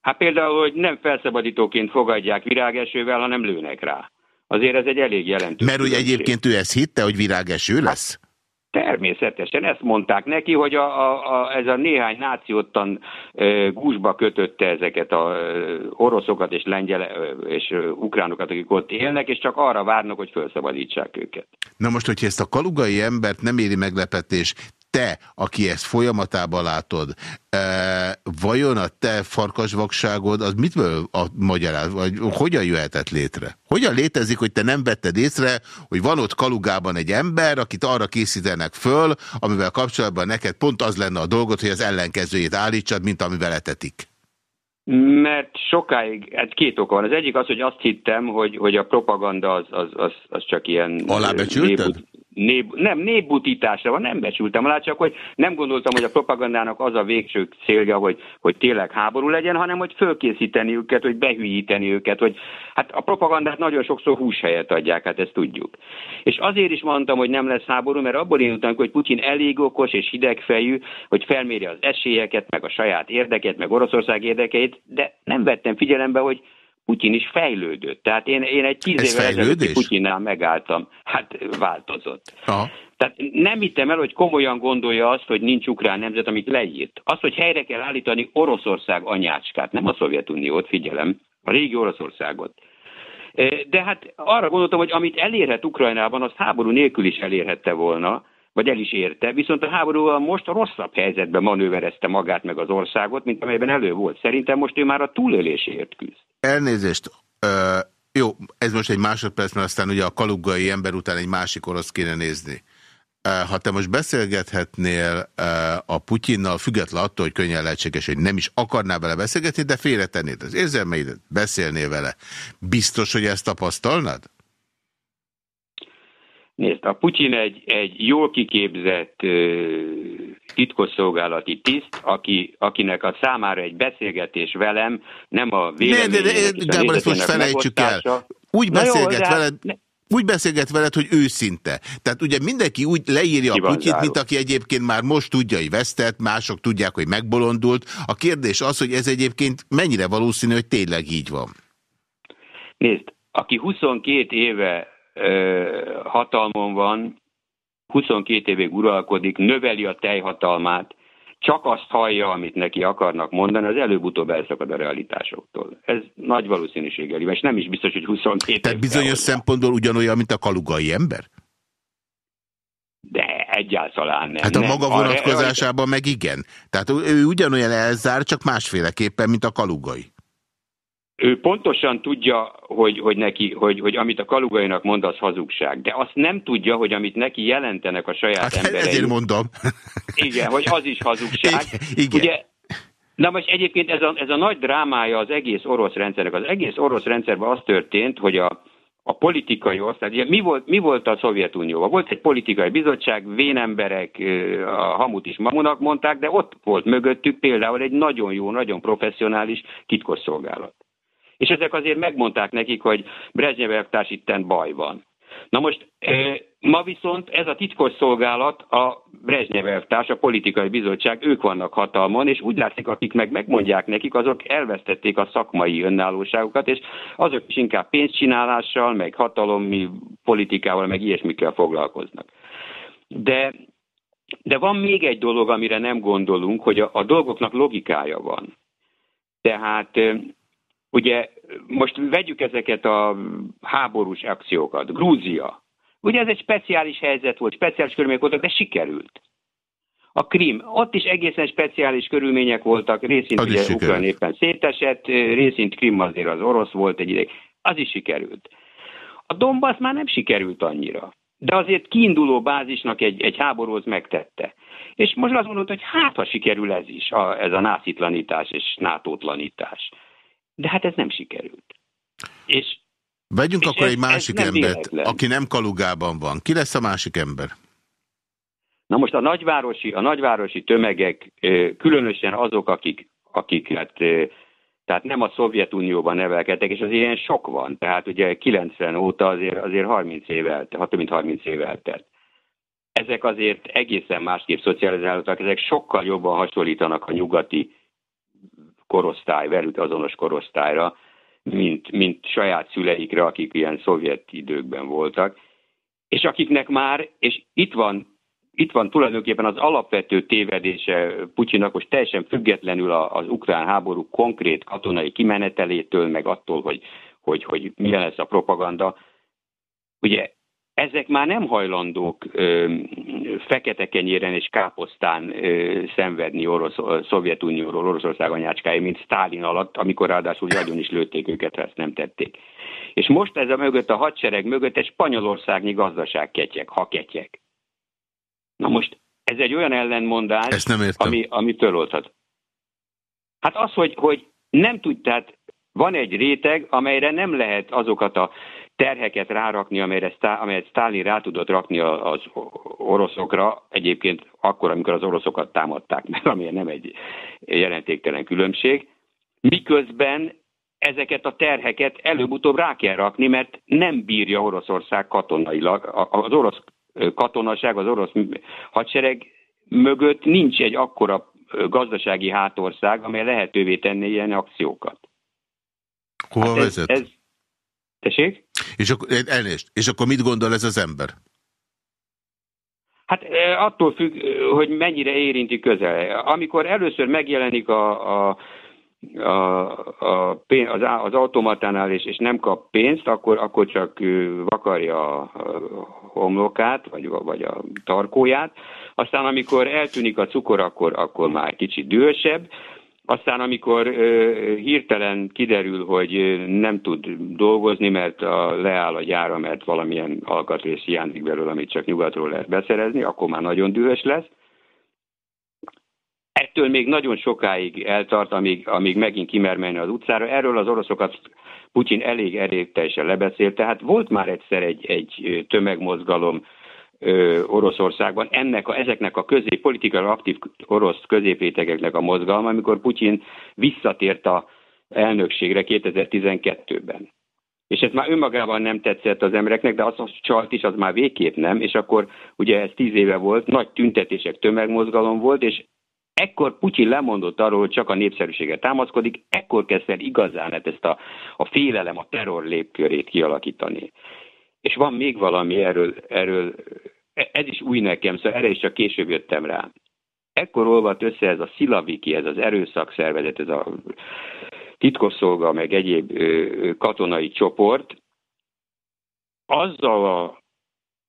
Hát például, hogy nem felszabadítóként fogadják virágesővel, hanem lőnek rá. Azért ez egy elég jelentős. Mert hogy egyébként ő ezt hitte, hogy virágeső lesz? Természetesen ezt mondták neki, hogy a, a, a, ez a néhány nációttan e, gúzsba kötötte ezeket a e, oroszokat és lengyel és e, ukránokat, akik ott élnek, és csak arra várnak, hogy felszabadítsák őket. Na most, hogyha ezt a kalugai embert nem éri meglepetés, te, aki ezt folyamatában látod, e, vajon a te farkasvakságod, az mitből a magyaráz, vagy hogyan jöhetett létre? Hogyan létezik, hogy te nem vetted észre, hogy van ott Kalugában egy ember, akit arra készítenek föl, amivel kapcsolatban neked pont az lenne a dolgot, hogy az ellenkezőjét állítsad, mint amivel etetik? Mert sokáig, hát két oka van. Az egyik az, hogy azt hittem, hogy, hogy a propaganda az, az, az, az csak ilyen... Alábecsülted? Név, nem, névbutításra van, nem becsültem alá, csak hogy nem gondoltam, hogy a propagandának az a végső célja, hogy, hogy tényleg háború legyen, hanem hogy fölkészíteni őket, hogy behűíteni őket, hogy hát a propagandát nagyon sokszor húshelyet adják, hát ezt tudjuk. És azért is mondtam, hogy nem lesz háború, mert abból indultam, hogy Putyin elég okos és hidegfejű, hogy felméri az esélyeket, meg a saját érdeket, meg Oroszország érdekeit, de nem vettem figyelembe, hogy Putyin is fejlődött. Tehát én, én egy tíz évvel ezelőtti Putyinnál megálltam. Hát változott. Aha. Tehát nem hittem el, hogy komolyan gondolja azt, hogy nincs ukrán nemzet, amit leírt. Az, hogy helyre kell állítani Oroszország anyácskát, nem a Szovjetuniót, figyelem, a régi Oroszországot. De hát arra gondoltam, hogy amit elérhet Ukrajnában, az háború nélkül is elérhette volna, vagy el is érte, viszont a háborúval most rosszabb helyzetben manőverezte magát meg az országot, mint amelyben elő volt. Szerintem most ő már a túlélésért küzd. Elnézést, ö, jó, ez most egy másodperc, mert aztán ugye a kaluggai ember után egy másik orosz kéne nézni. Ha te most beszélgethetnél a Putyinnal, független attól, hogy könnyen lehetséges, hogy nem is akarnál vele beszélgetni, de félretennéd az érzelmeidet, beszélnél vele. Biztos, hogy ezt tapasztalnád? Nézd, a Putyin egy, egy jól kiképzett uh, titkosszolgálati tiszt, aki, akinek a számára egy beszélgetés velem nem a vélemény... Ne, de, de, de, Gábor, ezt most felejtsük el. Úgy beszélget jó, veled... Ne, úgy beszélget veled, hogy őszinte. Tehát ugye mindenki úgy leírja a Putyit, mint aki egyébként már most tudja, hogy vesztett, mások tudják, hogy megbolondult. A kérdés az, hogy ez egyébként mennyire valószínű, hogy tényleg így van. Nézd, aki 22 éve hatalmon van, 22 évig uralkodik, növeli a teljhatalmát, csak azt hallja, amit neki akarnak mondani, az előbb-utóbb elszakad a realitásoktól. Ez nagy valószínűséggel, és nem is biztos, hogy 22 Tehát bizonyos hozzá. szempontból ugyanolyan, mint a kalugai ember? De egyáltalán nem. Hát a maga nem. vonatkozásában a meg igen. Tehát ő ugyanolyan elzár, csak másféleképpen, mint a kalugai ő pontosan tudja, hogy, hogy, neki, hogy, hogy amit a kalugainak mond, az hazugság. De azt nem tudja, hogy amit neki jelentenek a saját hát emberei. Ezért mondom. Igen, hogy az is hazugság. Igen. Ugye, Na most egyébként ez a, ez a nagy drámája az egész orosz rendszernek. Az egész orosz rendszerben az történt, hogy a, a politikai osztály, ugye mi volt, mi volt a Szovjetunióban? Volt egy politikai bizottság, vénemberek, a hamut is mamunak mondták, de ott volt mögöttük például egy nagyon jó, nagyon professzionális titkosszolgálat és ezek azért megmondták nekik, hogy Brezsnyev elvtárs itten baj van. Na most ma viszont ez a titkos szolgálat, a Brezsnyev elvtárs, a politikai bizottság, ők vannak hatalmon, és úgy látszik, akik meg megmondják nekik, azok elvesztették a szakmai önállóságukat, és azok is inkább pénzcsinálással, meg hatalomi politikával, meg ilyesmikkel foglalkoznak. De, de van még egy dolog, amire nem gondolunk, hogy a, a dolgoknak logikája van. Tehát Ugye most vegyük ezeket a háborús akciókat. Grúzia. Ugye ez egy speciális helyzet volt, speciális körülmények voltak, de sikerült. A Krim, ott is egészen speciális körülmények voltak, részint az ugye Ukrán éppen szétesett, részint Krim azért az orosz volt egy ideig. Az is sikerült. A Donbass már nem sikerült annyira. De azért kiinduló bázisnak egy, egy háborúhoz megtette. És most azt mondod, hogy hát, ha sikerül ez is, a, ez a nászitlanítás és nátótlanítás de hát ez nem sikerült. És, Vegyünk és akkor ez, egy másik embert, aki nem Kalugában van. Ki lesz a másik ember? Na most a nagyvárosi, a nagyvárosi tömegek, különösen azok, akik, akik hát, tehát nem a Szovjetunióban nevelkedtek, és az ilyen sok van. Tehát ugye 90 óta azért, azért 30 év eltelt, több mint 30 év eltelt. Ezek azért egészen másképp szocializálódtak, ezek sokkal jobban hasonlítanak a nyugati korosztály, velük azonos korosztályra, mint, mint saját szüleikre, akik ilyen szovjet időkben voltak, és akiknek már, és itt van, itt van tulajdonképpen az alapvető tévedése Putyinak, most teljesen függetlenül az ukrán háború konkrét katonai kimenetelétől, meg attól, hogy, hogy, hogy milyen lesz a propaganda. Ugye ezek már nem hajlandók ö, fekete kenyéren és káposztán ö, szenvedni Orosz, Szovjetunióról, Oroszország anyácskája, mint Stálin alatt, amikor ráadásul nagyon is lőtték őket, ha ezt nem tették. És most ez a mögött, a hadsereg mögött egy spanyolországnyi gazdaság ketyek, ha ketyek. Na most ez egy olyan ellenmondás, Ezt nem értem. ami, ami fölolthat. Hát az, hogy, hogy nem tud, tehát van egy réteg, amelyre nem lehet azokat a terheket rárakni, amelyre, amelyet Stalin rá tudott rakni az oroszokra, egyébként akkor, amikor az oroszokat támadták meg, ami nem egy jelentéktelen különbség, miközben ezeket a terheket előbb-utóbb rá kell rakni, mert nem bírja Oroszország katonailag. Az orosz katonaság, az orosz hadsereg mögött nincs egy akkora gazdasági hátország, amely lehetővé tenné ilyen akciókat. Hova hát vezet? Ez, ez... Tessék? És akkor, elnézést, és akkor mit gondol ez az ember? Hát attól függ, hogy mennyire érinti közel. Amikor először megjelenik a, a a, a pénz, az, az automatánál és, és nem kap pénzt, akkor, akkor csak vakarja a homlokát, vagy, vagy a tarkóját. Aztán amikor eltűnik a cukor, akkor, akkor már kicsit dühösebb. Aztán, amikor hirtelen kiderül, hogy nem tud dolgozni, mert a, leáll a gyára, mert valamilyen alkatrész hiányzik belőle, amit csak nyugatról lehet beszerezni, akkor már nagyon dühös lesz. Ettől még nagyon sokáig eltart, amíg, amíg megint kimer menni az utcára. Erről az oroszokat Putyin elég erőteljesen lebeszélt, tehát volt már egyszer egy, egy tömegmozgalom Oroszországban, ennek a, ezeknek a közép, politikai aktív orosz középrétegeknek a mozgalma, amikor Putyin visszatért a elnökségre 2012-ben. És ez már önmagában nem tetszett az embereknek, de az, az csalt is, az már végképp nem, és akkor ugye ez tíz éve volt, nagy tüntetések, tömegmozgalom volt, és ekkor Putyin lemondott arról, hogy csak a népszerűsége támaszkodik, ekkor kezdte igazán hát ezt a, a félelem, a terror lépkörét kialakítani. És van még valami erről, erről, ez is új nekem, szóval erre is csak később jöttem rá. Ekkor olvadt össze ez a Szilaviki, ez az erőszakszervezet, ez a titkosszolga, meg egyéb katonai csoport, azzal a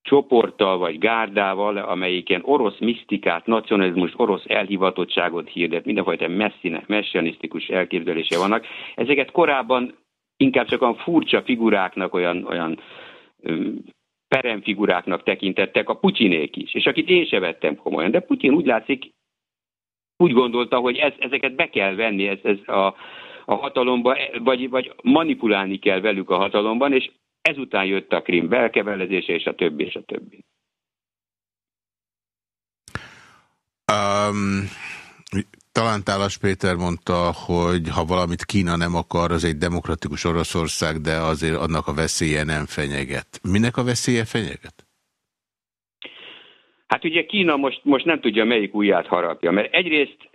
csoporttal vagy gárdával, amelyiken orosz misztikát, nacionalizmus, orosz elhivatottságot hirdet, mindenfajta messzine, messianisztikus elképzelése vannak. Ezeket korábban inkább csak olyan furcsa figuráknak, olyan, olyan peremfiguráknak tekintettek a Putyinék is, és akit én se vettem komolyan. De Putyin úgy látszik, úgy gondolta, hogy ez, ezeket be kell venni ez, ez a, a hatalomba, vagy, vagy manipulálni kell velük a hatalomban, és Ezután jött a krim belkevelezése, és a többi, és a többi. Um, talán Tálas Péter mondta, hogy ha valamit Kína nem akar, az egy demokratikus Oroszország, de azért annak a veszélye nem fenyeget. Minek a veszélye fenyeget? Hát ugye Kína most, most nem tudja, melyik ujját harapja, mert egyrészt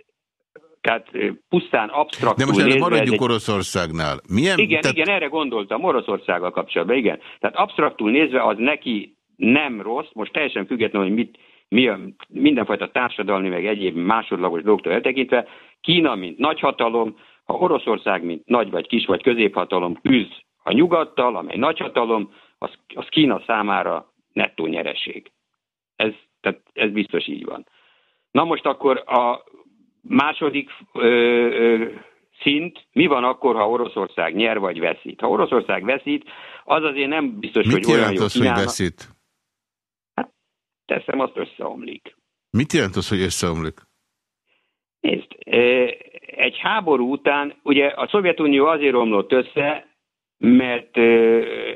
tehát pusztán absztraktul De most erre maradjunk egy... Oroszországnál. Milyen, igen, tehát... igen, erre gondoltam, Oroszországgal kapcsolatban, igen. Tehát absztraktul nézve az neki nem rossz, most teljesen függetlenül, hogy mit, mi a, mindenfajta társadalmi, meg egyéb másodlagos dolgoktól eltekintve, Kína, mint nagyhatalom, ha Oroszország, mint nagy vagy kis vagy középhatalom küzd a nyugattal, amely nagyhatalom, az, az Kína számára nettó nyereség. Ez, tehát ez biztos így van. Na most akkor a Második ö, ö, szint, mi van akkor, ha Oroszország nyer vagy veszít? Ha Oroszország veszít, az azért nem biztos, Mit hogy olyan jó az, hogy veszít? Teszem, azt összeomlik. Mit jelent az, hogy összeomlik? Nézd, egy háború után, ugye a Szovjetunió azért omlott össze, mert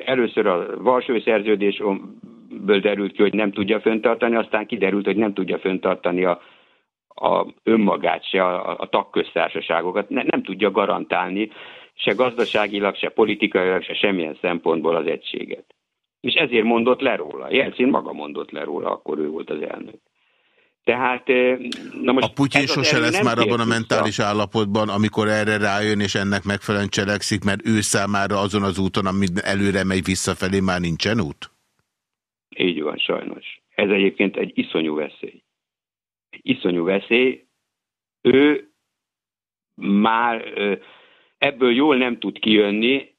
először a Varsói szerződésből derült ki, hogy nem tudja föntartani, aztán kiderült, hogy nem tudja föntartani a a önmagát, se a, a tagköztársaságokat ne, nem tudja garantálni, se gazdaságilag, se politikailag, se semmilyen szempontból az egységet. És ezért mondott le róla. Jelcin maga mondott le róla, akkor ő volt az elnök. Tehát, eh, na most a Putyin sose lesz már abban a mentális állapotban, amikor erre rájön, és ennek megfelelően cselekszik, mert ő számára azon az úton, amit előre megy visszafelé, már nincsen út? Így van, sajnos. Ez egyébként egy iszonyú veszély. Egy iszonyú veszély. Ő már ebből jól nem tud kijönni,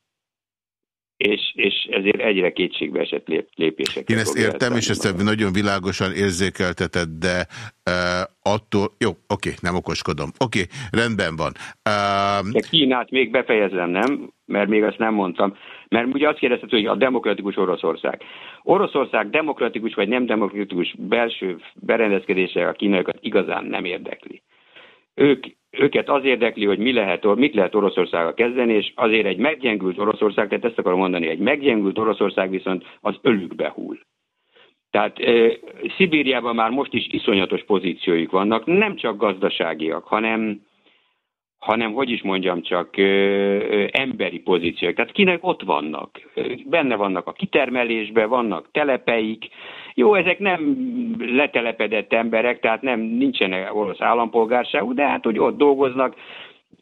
és, és ezért egyre kétségbe esett lép, lépéseket. Én ezt értem, és ezt magam. nagyon világosan érzékelteted, de uh, attól... Jó, oké, nem okoskodom. Oké, rendben van. Uh, de Kínát még befejezem, nem? Mert még azt nem mondtam. Mert ugye azt kérdezted, hogy a demokratikus Oroszország. Oroszország demokratikus vagy nem demokratikus belső berendezkedése a kínaiakat igazán nem érdekli. Ők őket az érdekli, hogy mi lehet, mit lehet Oroszországgal kezdeni, és azért egy meggyengült Oroszország, tehát ezt akarom mondani, egy meggyengült Oroszország viszont az ölükbe hull. Tehát e, Szibériában már most is iszonyatos pozícióik vannak, nem csak gazdaságiak, hanem, hanem hogy is mondjam csak, emberi pozíciók. Tehát kinek ott vannak. Benne vannak a kitermelésben, vannak telepeik. Jó, ezek nem letelepedett emberek, tehát nem nincsenek orosz állampolgárságú, de hát, hogy ott dolgoznak,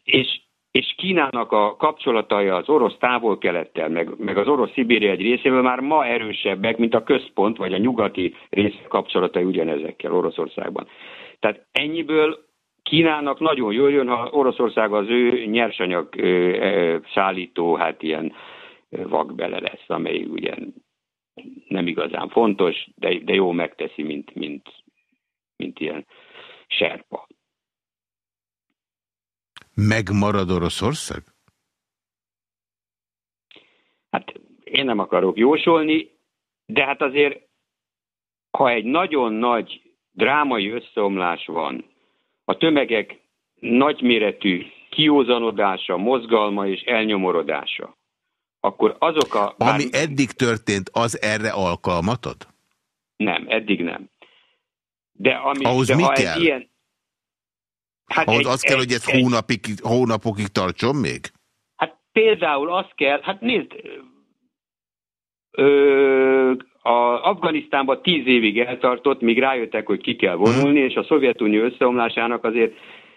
és, és Kínának a kapcsolatai az orosz távol-kelettel, meg, meg az orosz Szibéria egy részével már ma erősebbek, mint a központ, vagy a nyugati rész kapcsolatai ugyanezekkel Oroszországban. Tehát ennyiből Kínának nagyon jól jön, ha Oroszország az ő nyersanyag szállító, hát ilyen vakbele lesz, amely ugye nem igazán fontos, de, de jó megteszi, mint, mint, mint ilyen serpa. Megmarad Oroszország? Hát én nem akarok jósolni, de hát azért, ha egy nagyon nagy drámai összeomlás van, a tömegek nagyméretű kiózanodása, mozgalma és elnyomorodása, akkor azok a... Bár... Ami eddig történt, az erre alkalmat ad? Nem, eddig nem. De ami, Ahhoz de mi ha kell? Ilyen, hát Ahhoz egy, az kell, egy, hogy ez egy, hónapig, hónapokig tartson még? Hát például az kell, hát nézd, ö, a Afganisztánban tíz évig eltartott, míg rájöttek, hogy ki kell vonulni, és a Szovjetunió összeomlásának azért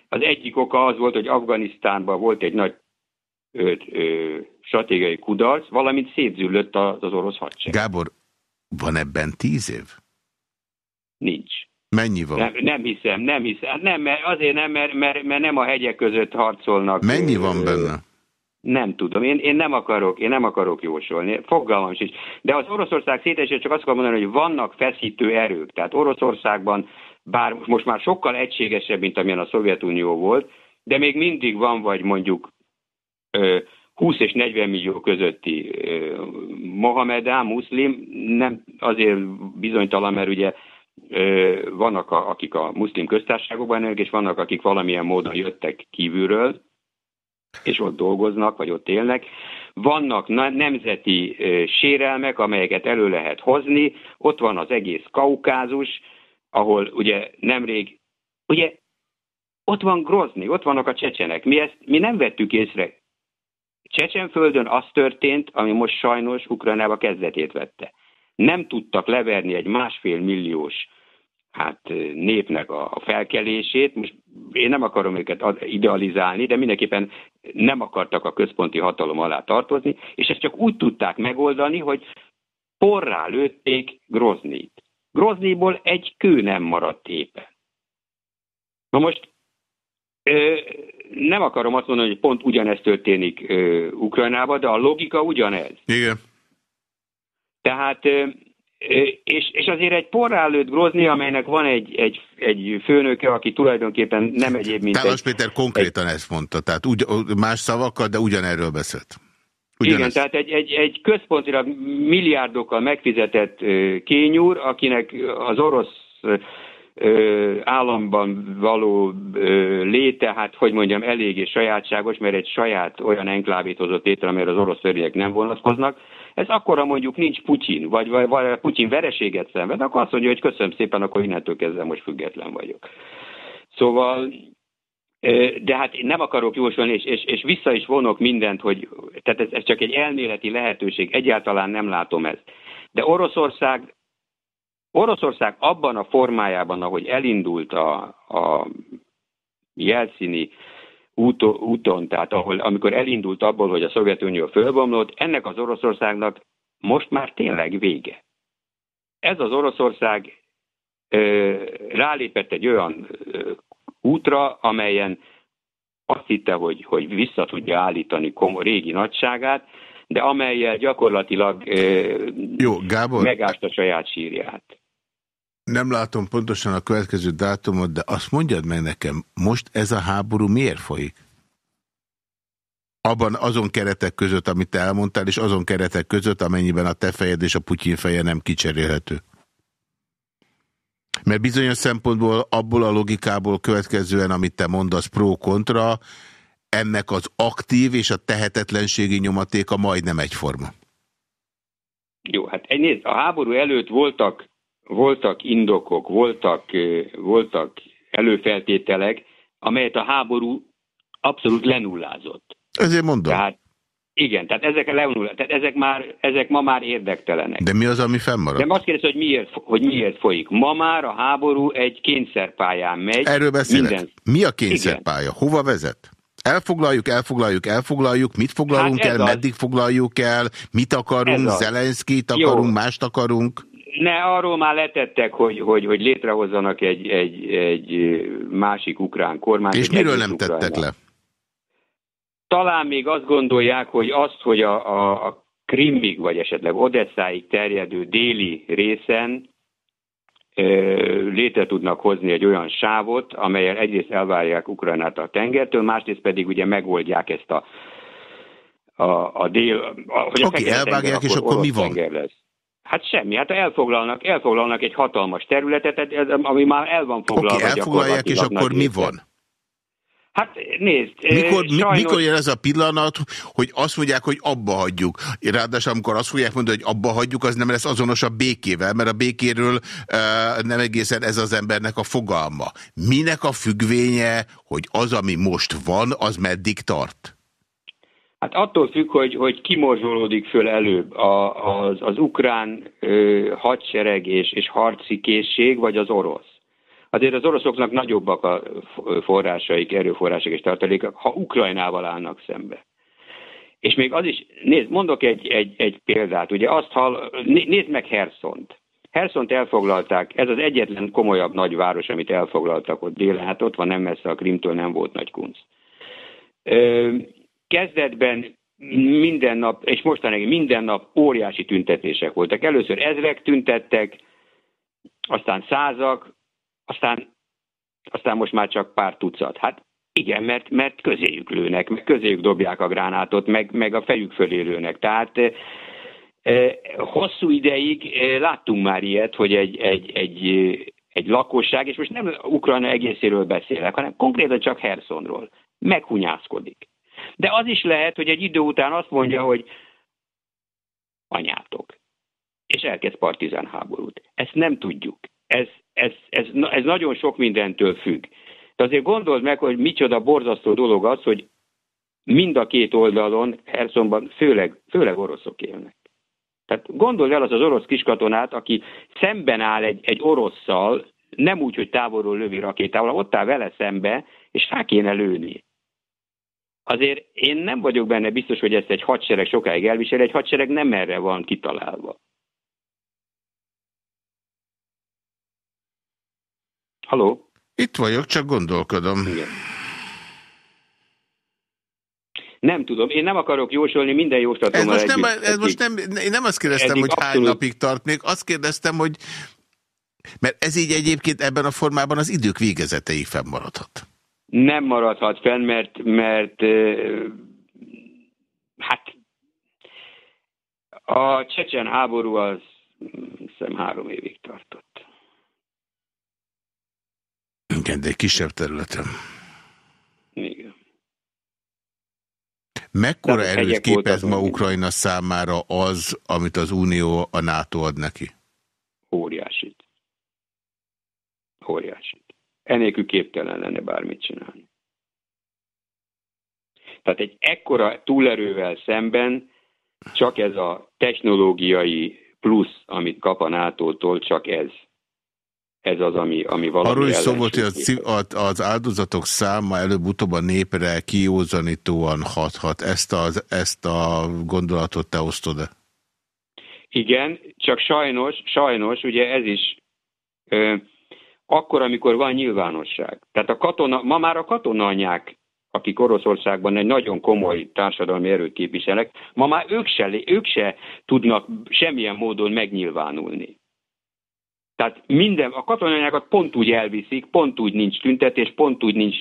az egyik oka az volt, hogy Afganisztánban volt egy nagy ö, ö, stratégiai kudarc, valamint szétzüllött az, az orosz hadsereg. Gábor, van ebben tíz év? Nincs. Mennyi van? Nem, nem hiszem, nem hiszem. Nem, mert azért nem, mert, mert, mert nem a hegyek között harcolnak. Mennyi van benne? Nem tudom, én, én nem akarok, én nem akarok jósolni, fogalmam sincs. De az Oroszország szétesét csak azt akarom mondani, hogy vannak feszítő erők. Tehát Oroszországban, bár most már sokkal egységesebb, mint amilyen a Szovjetunió volt, de még mindig van, vagy mondjuk 20 és 40 millió közötti Mohamedán, muszlim, nem azért bizonytalan, mert ugye vannak, a, akik a muszlim köztársaságokban élnek, és vannak, akik valamilyen módon jöttek kívülről, és ott dolgoznak, vagy ott élnek. Vannak nemzeti sérelmek, amelyeket elő lehet hozni. Ott van az egész kaukázus, ahol ugye nemrég, ugye ott van Grozni, ott vannak a csecsenek. Mi ezt mi nem vettük észre. Csecsenföldön az történt, ami most sajnos Ukrajnába kezdetét vette. Nem tudtak leverni egy másfél milliós hát népnek a felkelését. Most én nem akarom őket idealizálni, de mindenképpen nem akartak a központi hatalom alá tartozni, és ezt csak úgy tudták megoldani, hogy porrá lőtték Groznit. Groznyból egy kő nem maradt éppen. Na most ö, nem akarom azt mondani, hogy pont ugyanezt történik ö, Ukrajnában, de a logika ugyanez. Igen. Tehát és, és azért egy porrá lőtt Grozni, amelynek van egy, egy, egy főnöke, aki tulajdonképpen nem egyéb, mint Tálas egy, Péter konkrétan egy, ezt mondta, tehát ugy, más szavakkal, de ugyanerről beszélt. Ugyanez. Igen, tehát egy, egy, egy központira milliárdokkal megfizetett kényúr, akinek az orosz államban való léte, hát hogy mondjam, eléggé sajátságos, mert egy saját olyan enklávét hozott létre, amire az orosz törvények nem vonatkoznak, ez akkora mondjuk nincs Putyin, vagy, vagy, vagy Putyin vereséget szenved, akkor azt mondja, hogy köszönöm szépen, akkor innentől kezdve most független vagyok. Szóval, de hát nem akarok jósolni, és, és, és vissza is vonok mindent, hogy tehát ez, ez csak egy elméleti lehetőség, egyáltalán nem látom ezt. De Oroszország, Oroszország abban a formájában, ahogy elindult a, a jelszíni úton, úton, tehát ahol, amikor elindult abból, hogy a Szovjetunió fölbomlott, ennek az Oroszországnak most már tényleg vége. Ez az Oroszország ö, rálépett egy olyan ö, útra, amelyen azt hitte, hogy, hogy vissza tudja állítani komo, régi nagyságát, de amelyel gyakorlatilag ö, Jó, Gábor, megásta saját sírját. Nem látom pontosan a következő dátumot, de azt mondjad meg nekem, most ez a háború miért folyik? Abban azon keretek között, amit te elmondtál, és azon keretek között, amennyiben a te fejed és a Putyin feje nem kicserélhető. Mert bizonyos szempontból abból a logikából következően, amit te mondasz pro-kontra, ennek az aktív és a tehetetlenségi nyomatéka majdnem egyforma. Jó, hát nézd, a háború előtt voltak, voltak indokok, voltak, voltak előfeltételek, amelyet a háború abszolút lenullázott. Ezért mondom. Tehát igen, tehát ezek, lenull, tehát ezek, már, ezek ma már érdektelenek. De mi az, ami fennmarad? De azt kérdezi, hogy miért, hogy miért folyik. Ma már a háború egy kényszerpályán megy. Erről beszélek. Minden... Mi a kényszerpálya? Hova vezet? Elfoglaljuk, elfoglaljuk, elfoglaljuk, mit foglalunk Hát el, az. meddig foglaljuk el, mit akarunk. Zelenszkit Jó. akarunk, mást akarunk. Ne, arról már letettek, hogy, hogy, hogy létrehozzanak egy, egy, egy másik ukrán kormányt. És miről nem tettek Ukrajnát. le? Talán még azt gondolják, hogy azt, hogy a, a, a Krimig, vagy esetleg Odesszáig terjedő déli részen létre tudnak hozni egy olyan sávot, amelyel egyrészt elvárják Ukrajnát a tengertől, másrészt pedig ugye megoldják ezt a, a, a dél... A, hogy Oké, Fekete-tenger elvágják, és akkor mi orosz van? tenger Lesz. Hát semmi, hát elfoglalnak, elfoglalnak egy hatalmas területet, ez- ami már el van foglalva. Oké, elfoglalják, és akkor mi van? Hát nézd, Mikor, sajnos- mikor jön ez a pillanat, hogy azt mondják, hogy abba hagyjuk? Ráadásul amikor azt fogják mondani, hogy abba hagyjuk, az nem lesz azonos a békével, mert a békéről uh, nem egészen ez az embernek a fogalma. Minek a függvénye, hogy az, ami most van, az meddig tart? Hát attól függ, hogy, hogy kimorzsolódik föl előbb a, az, az ukrán ö, hadsereg és, és harci készség, vagy az orosz. Azért az oroszoknak nagyobbak a forrásaik, erőforrásaik és tartalékok, ha Ukrajnával állnak szembe. És még az is, nézd, mondok egy, egy, egy példát, ugye azt hall, né- nézd meg Herszont. Herszont elfoglalták, ez az egyetlen komolyabb nagyváros, amit elfoglaltak ott délen, hát ott van nem messze a Krimtől, nem volt nagy kunc. Kezdetben minden nap, és mostanáig minden nap óriási tüntetések voltak. Először ezrek tüntettek, aztán százak, aztán, aztán most már csak pár tucat. Hát igen, mert, mert közéjük lőnek, meg közéjük dobják a gránátot, meg, meg a fejük fölé lőnek. Tehát eh, eh, hosszú ideig eh, láttunk már ilyet, hogy egy, egy, egy, egy lakosság, és most nem Ukrajna egészéről beszélek, hanem konkrétan csak Hersonról, meghunyászkodik. De az is lehet, hogy egy idő után azt mondja, hogy anyátok, és elkezd partizán háborút. Ezt nem tudjuk. Ez, ez, ez, ez nagyon sok mindentől függ. De azért gondold meg, hogy micsoda borzasztó dolog az, hogy mind a két oldalon, Hersonban főleg, főleg oroszok élnek. Tehát gondold el az az orosz kiskatonát, aki szemben áll egy, egy orosszal, nem úgy, hogy távolról lövi rakétával, ott áll vele szembe, és rá kéne lőni. Azért én nem vagyok benne biztos, hogy ezt egy hadsereg sokáig elvisel, egy hadsereg nem erre van kitalálva. Haló? Itt vagyok, csak gondolkodom. Igen. Nem tudom, én nem akarok jósolni, minden jóslatommal Ez most, nem, ez most nem, én nem azt kérdeztem, hogy hány abszolút- napig tart még, azt kérdeztem, hogy mert ez így egyébként ebben a formában az idők végezeteig fennmaradhat. Nem maradhat fenn, mert, mert hát a csecsen háború az hiszem három évig tartott. Igen, de egy kisebb területen. Igen. Mekkora Tehát erőt képez ma. Ukrajna számára az, amit az Unió, a NATO ad neki? Óriásit. Óriásit. Enélkül képtelen lenne bármit csinálni. Tehát egy ekkora túlerővel szemben csak ez a technológiai plusz, amit kap a NATO-tól, csak ez. Ez az, ami, ami valami Arról is szó volt, hogy az, a- áldozatok száma előbb-utóbb a népre kiózanítóan hathat. Ezt, az, ezt a gondolatot te osztod-e? Igen, csak sajnos, sajnos, ugye ez is, ö, akkor, amikor van nyilvánosság. Tehát a katona, ma már a katonanyák, akik Oroszországban egy nagyon komoly társadalmi erőt képviselnek, ma már ők se, ők se tudnak semmilyen módon megnyilvánulni. Tehát minden, a katonanyákat pont úgy elviszik, pont úgy nincs tüntetés, pont úgy nincs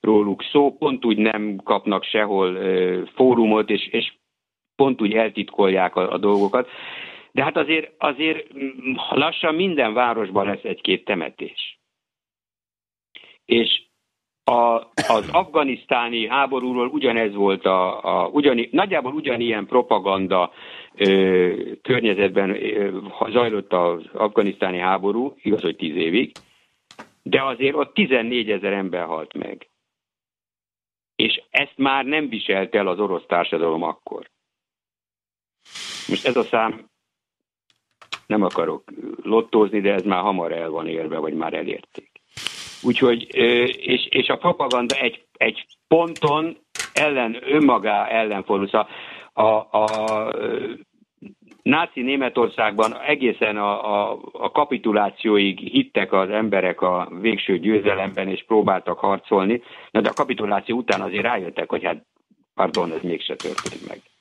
róluk szó, pont úgy nem kapnak sehol fórumot, és, és pont úgy eltitkolják a, a dolgokat. De hát azért, azért mm, lassan minden városban lesz egy-két temetés. És a, az afganisztáni háborúról ugyanez volt a, a ugyani, nagyjából ugyanilyen propaganda ö, környezetben ö, zajlott az afganisztáni háború, igaz, hogy tíz évig, de azért ott 14 ezer ember halt meg. És ezt már nem viselt el az orosz társadalom akkor. Most ez a szám nem akarok lottózni, de ez már hamar el van élve, vagy már elérték. Úgyhogy, és, és a propaganda egy, egy ponton ellen, önmagá ellen fordul. Szóval a, a, náci Németországban egészen a, a, a kapitulációig hittek az emberek a végső győzelemben, és próbáltak harcolni, de a kapituláció után azért rájöttek, hogy hát pardon, ez mégse történt meg.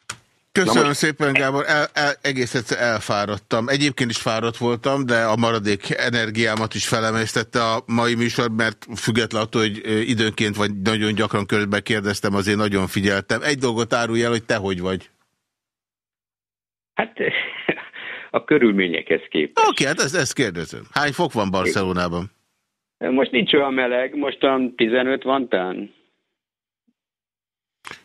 Köszönöm most... szépen, Gábor. El, el, egész egyszer elfáradtam. Egyébként is fáradt voltam, de a maradék energiámat is felemésztette a mai műsor, mert függetlenül attól, hogy időnként vagy nagyon gyakran körbe kérdeztem, azért nagyon figyeltem. Egy dolgot árulj el, hogy te hogy vagy. Hát a körülményekhez képest. Oké, okay, hát ezt, ezt kérdezem. Hány fok van Barcelonában? Most nincs olyan meleg, mostan 15 van tán.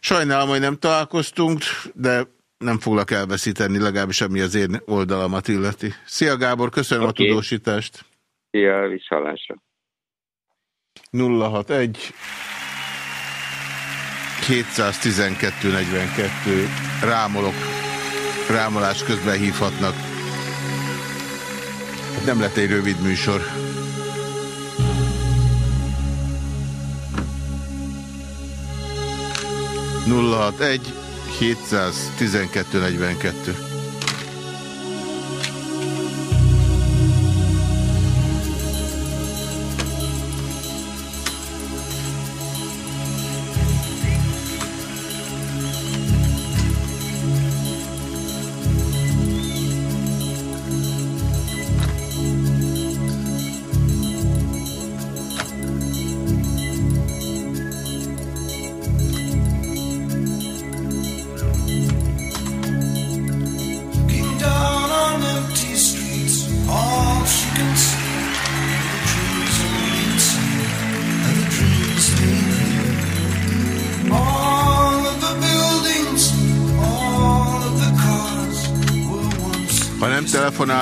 Sajnálom, hogy nem találkoztunk, de nem foglak elveszíteni, legalábbis ami az én oldalamat illeti. Szia Gábor, köszönöm okay. a tudósítást. Szia, viszalásra. 061 212 42 rámolok. Rámolás közben hívhatnak. Nem lett egy rövid műsor. 061 712 42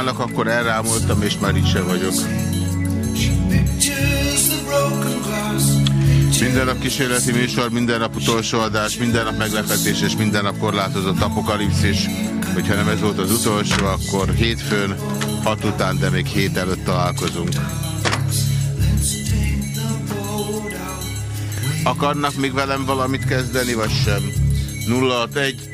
telefonálnak, akkor elrámoltam, és már itt sem vagyok. Minden nap kísérleti műsor, minden nap utolsó adás, minden nap meglepetés és minden nap korlátozott apokalipszis. Hogyha nem ez volt az utolsó, akkor hétfőn, hat után, de még hét előtt találkozunk. Akarnak még velem valamit kezdeni, vagy sem? 061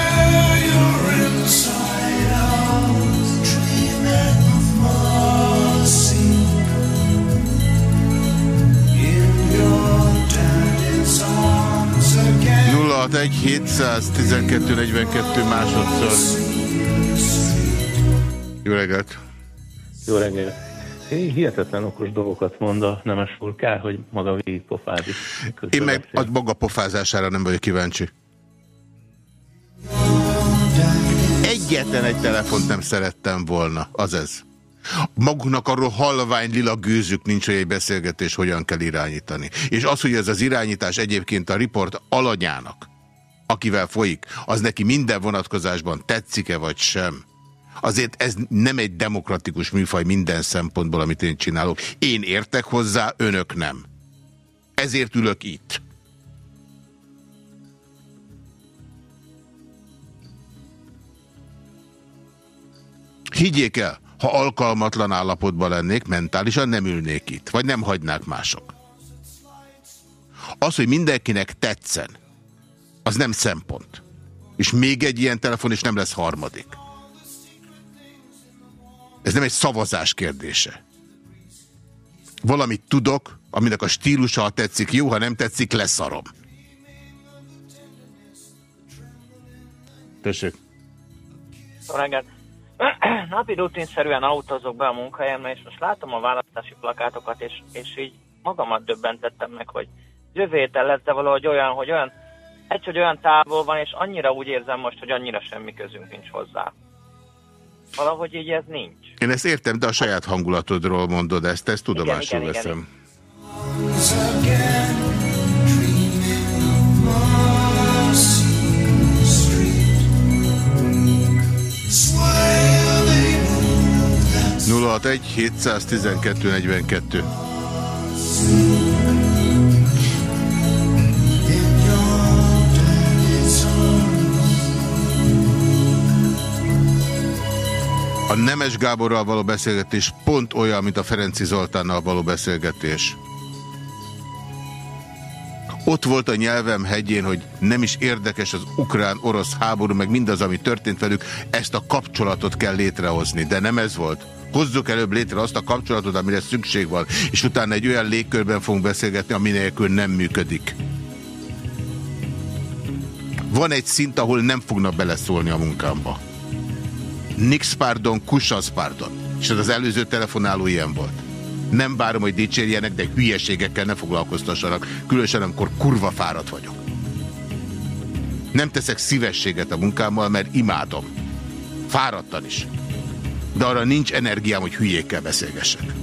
egy 712 42 másodszor. Jó reggelt! Jó reggelt! Hihetetlen okos dolgokat mond a nemes úr, kár, hogy maga végigpofázik. Én meg a maga pofázására nem vagyok kíváncsi. Egyetlen egy telefont nem szerettem volna, az ez. Maguknak arról halvány lila gőzük nincs, hogy egy beszélgetés hogyan kell irányítani. És az, hogy ez az irányítás egyébként a riport alanyának akivel folyik, az neki minden vonatkozásban tetszik-e vagy sem, Azért ez nem egy demokratikus műfaj minden szempontból, amit én csinálok. Én értek hozzá, önök nem. Ezért ülök itt. Higgyék el, ha alkalmatlan állapotban lennék, mentálisan nem ülnék itt, vagy nem hagynák mások. Az, hogy mindenkinek tetszen, az nem szempont. És még egy ilyen telefon, és nem lesz harmadik. Ez nem egy szavazás kérdése. Valamit tudok, aminek a stílusa, ha tetszik, jó, ha nem tetszik, leszarom. Tessék. Jó reggelt! Napi rutinszerűen autózok be a munkahelyemre, és most látom a választási plakátokat, és, és így magamat döbbentettem meg, hogy jövő héten de valahogy olyan, hogy olyan, egy, hogy olyan távol van, és annyira úgy érzem most, hogy annyira semmi közünk nincs hozzá. Valahogy így ez nincs. Én ezt értem, de a saját hangulatodról mondod ezt, ezt tudomásul igen, igen. veszem. nulla egy 712 42. A Nemes Gáborral való beszélgetés pont olyan, mint a Ferenci Zoltánnal való beszélgetés. Ott volt a nyelvem hegyén, hogy nem is érdekes az ukrán-orosz háború, meg mindaz, ami történt velük, ezt a kapcsolatot kell létrehozni, de nem ez volt. Hozzuk előbb létre azt a kapcsolatot, amire szükség van, és utána egy olyan légkörben fogunk beszélgetni, ami nélkül nem működik. Van egy szint, ahol nem fognak beleszólni a munkámba. Nix pardon, kusas pardon. És ez az előző telefonáló ilyen volt. Nem várom, hogy dicsérjenek, de hülyeségekkel ne foglalkoztassanak, különösen amikor kurva fáradt vagyok. Nem teszek szívességet a munkámmal, mert imádom. Fáradtan is. De arra nincs energiám, hogy hülyékkel beszélgessek.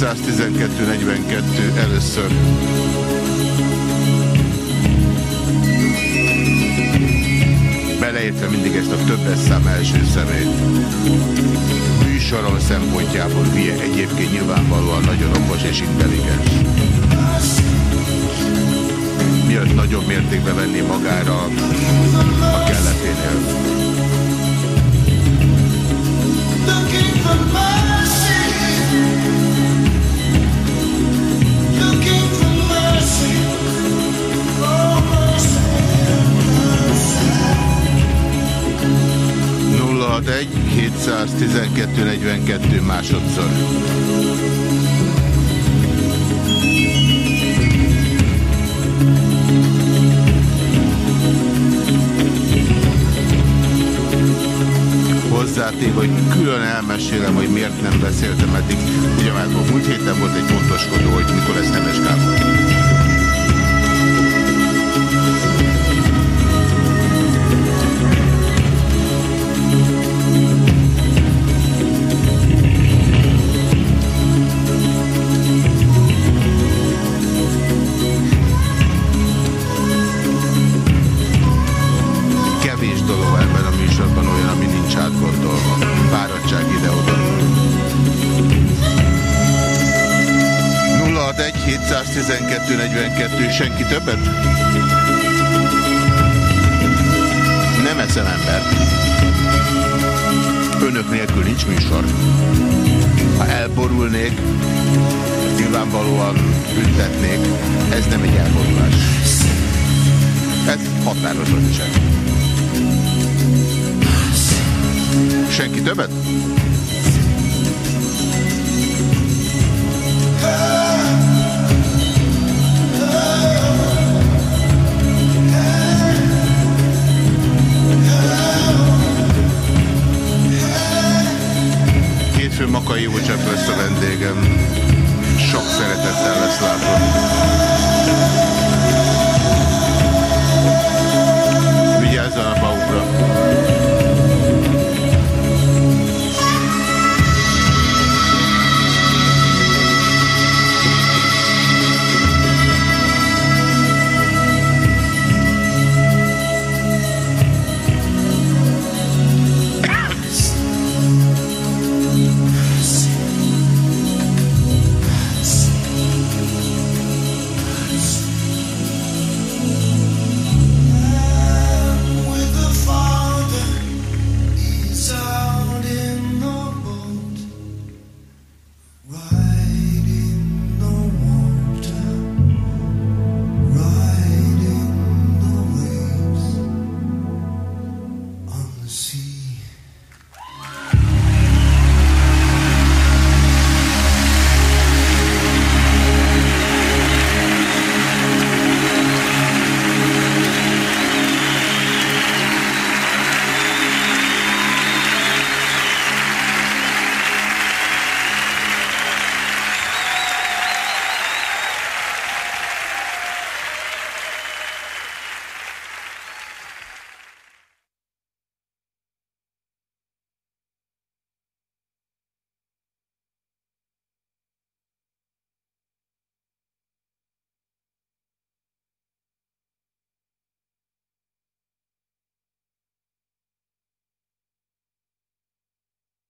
112.42 először. Beleértve mindig ezt a többes szám első szemét. Műsorom szempontjából hülye egyébként nyilvánvalóan nagyon okos és intelligens. miért nagyobb mértékben venni magára a kelleténél. Looking for my 061 712 42 másodszor. Hozzátéve, hogy külön elmesélem, hogy miért nem beszéltem eddig. Ugye már múlt héten volt egy pontoskodó, hogy mikor lesz Nemes Gábor. 712 42 senki többet? Nem eszem ember. Önök nélkül nincs műsor. Ha elborulnék, nyilvánvalóan büntetnék. Ez nem egy elborulás. Ez határozottság. Senki többet? József lesz a vendégem. Sok szeretettel lesz látod.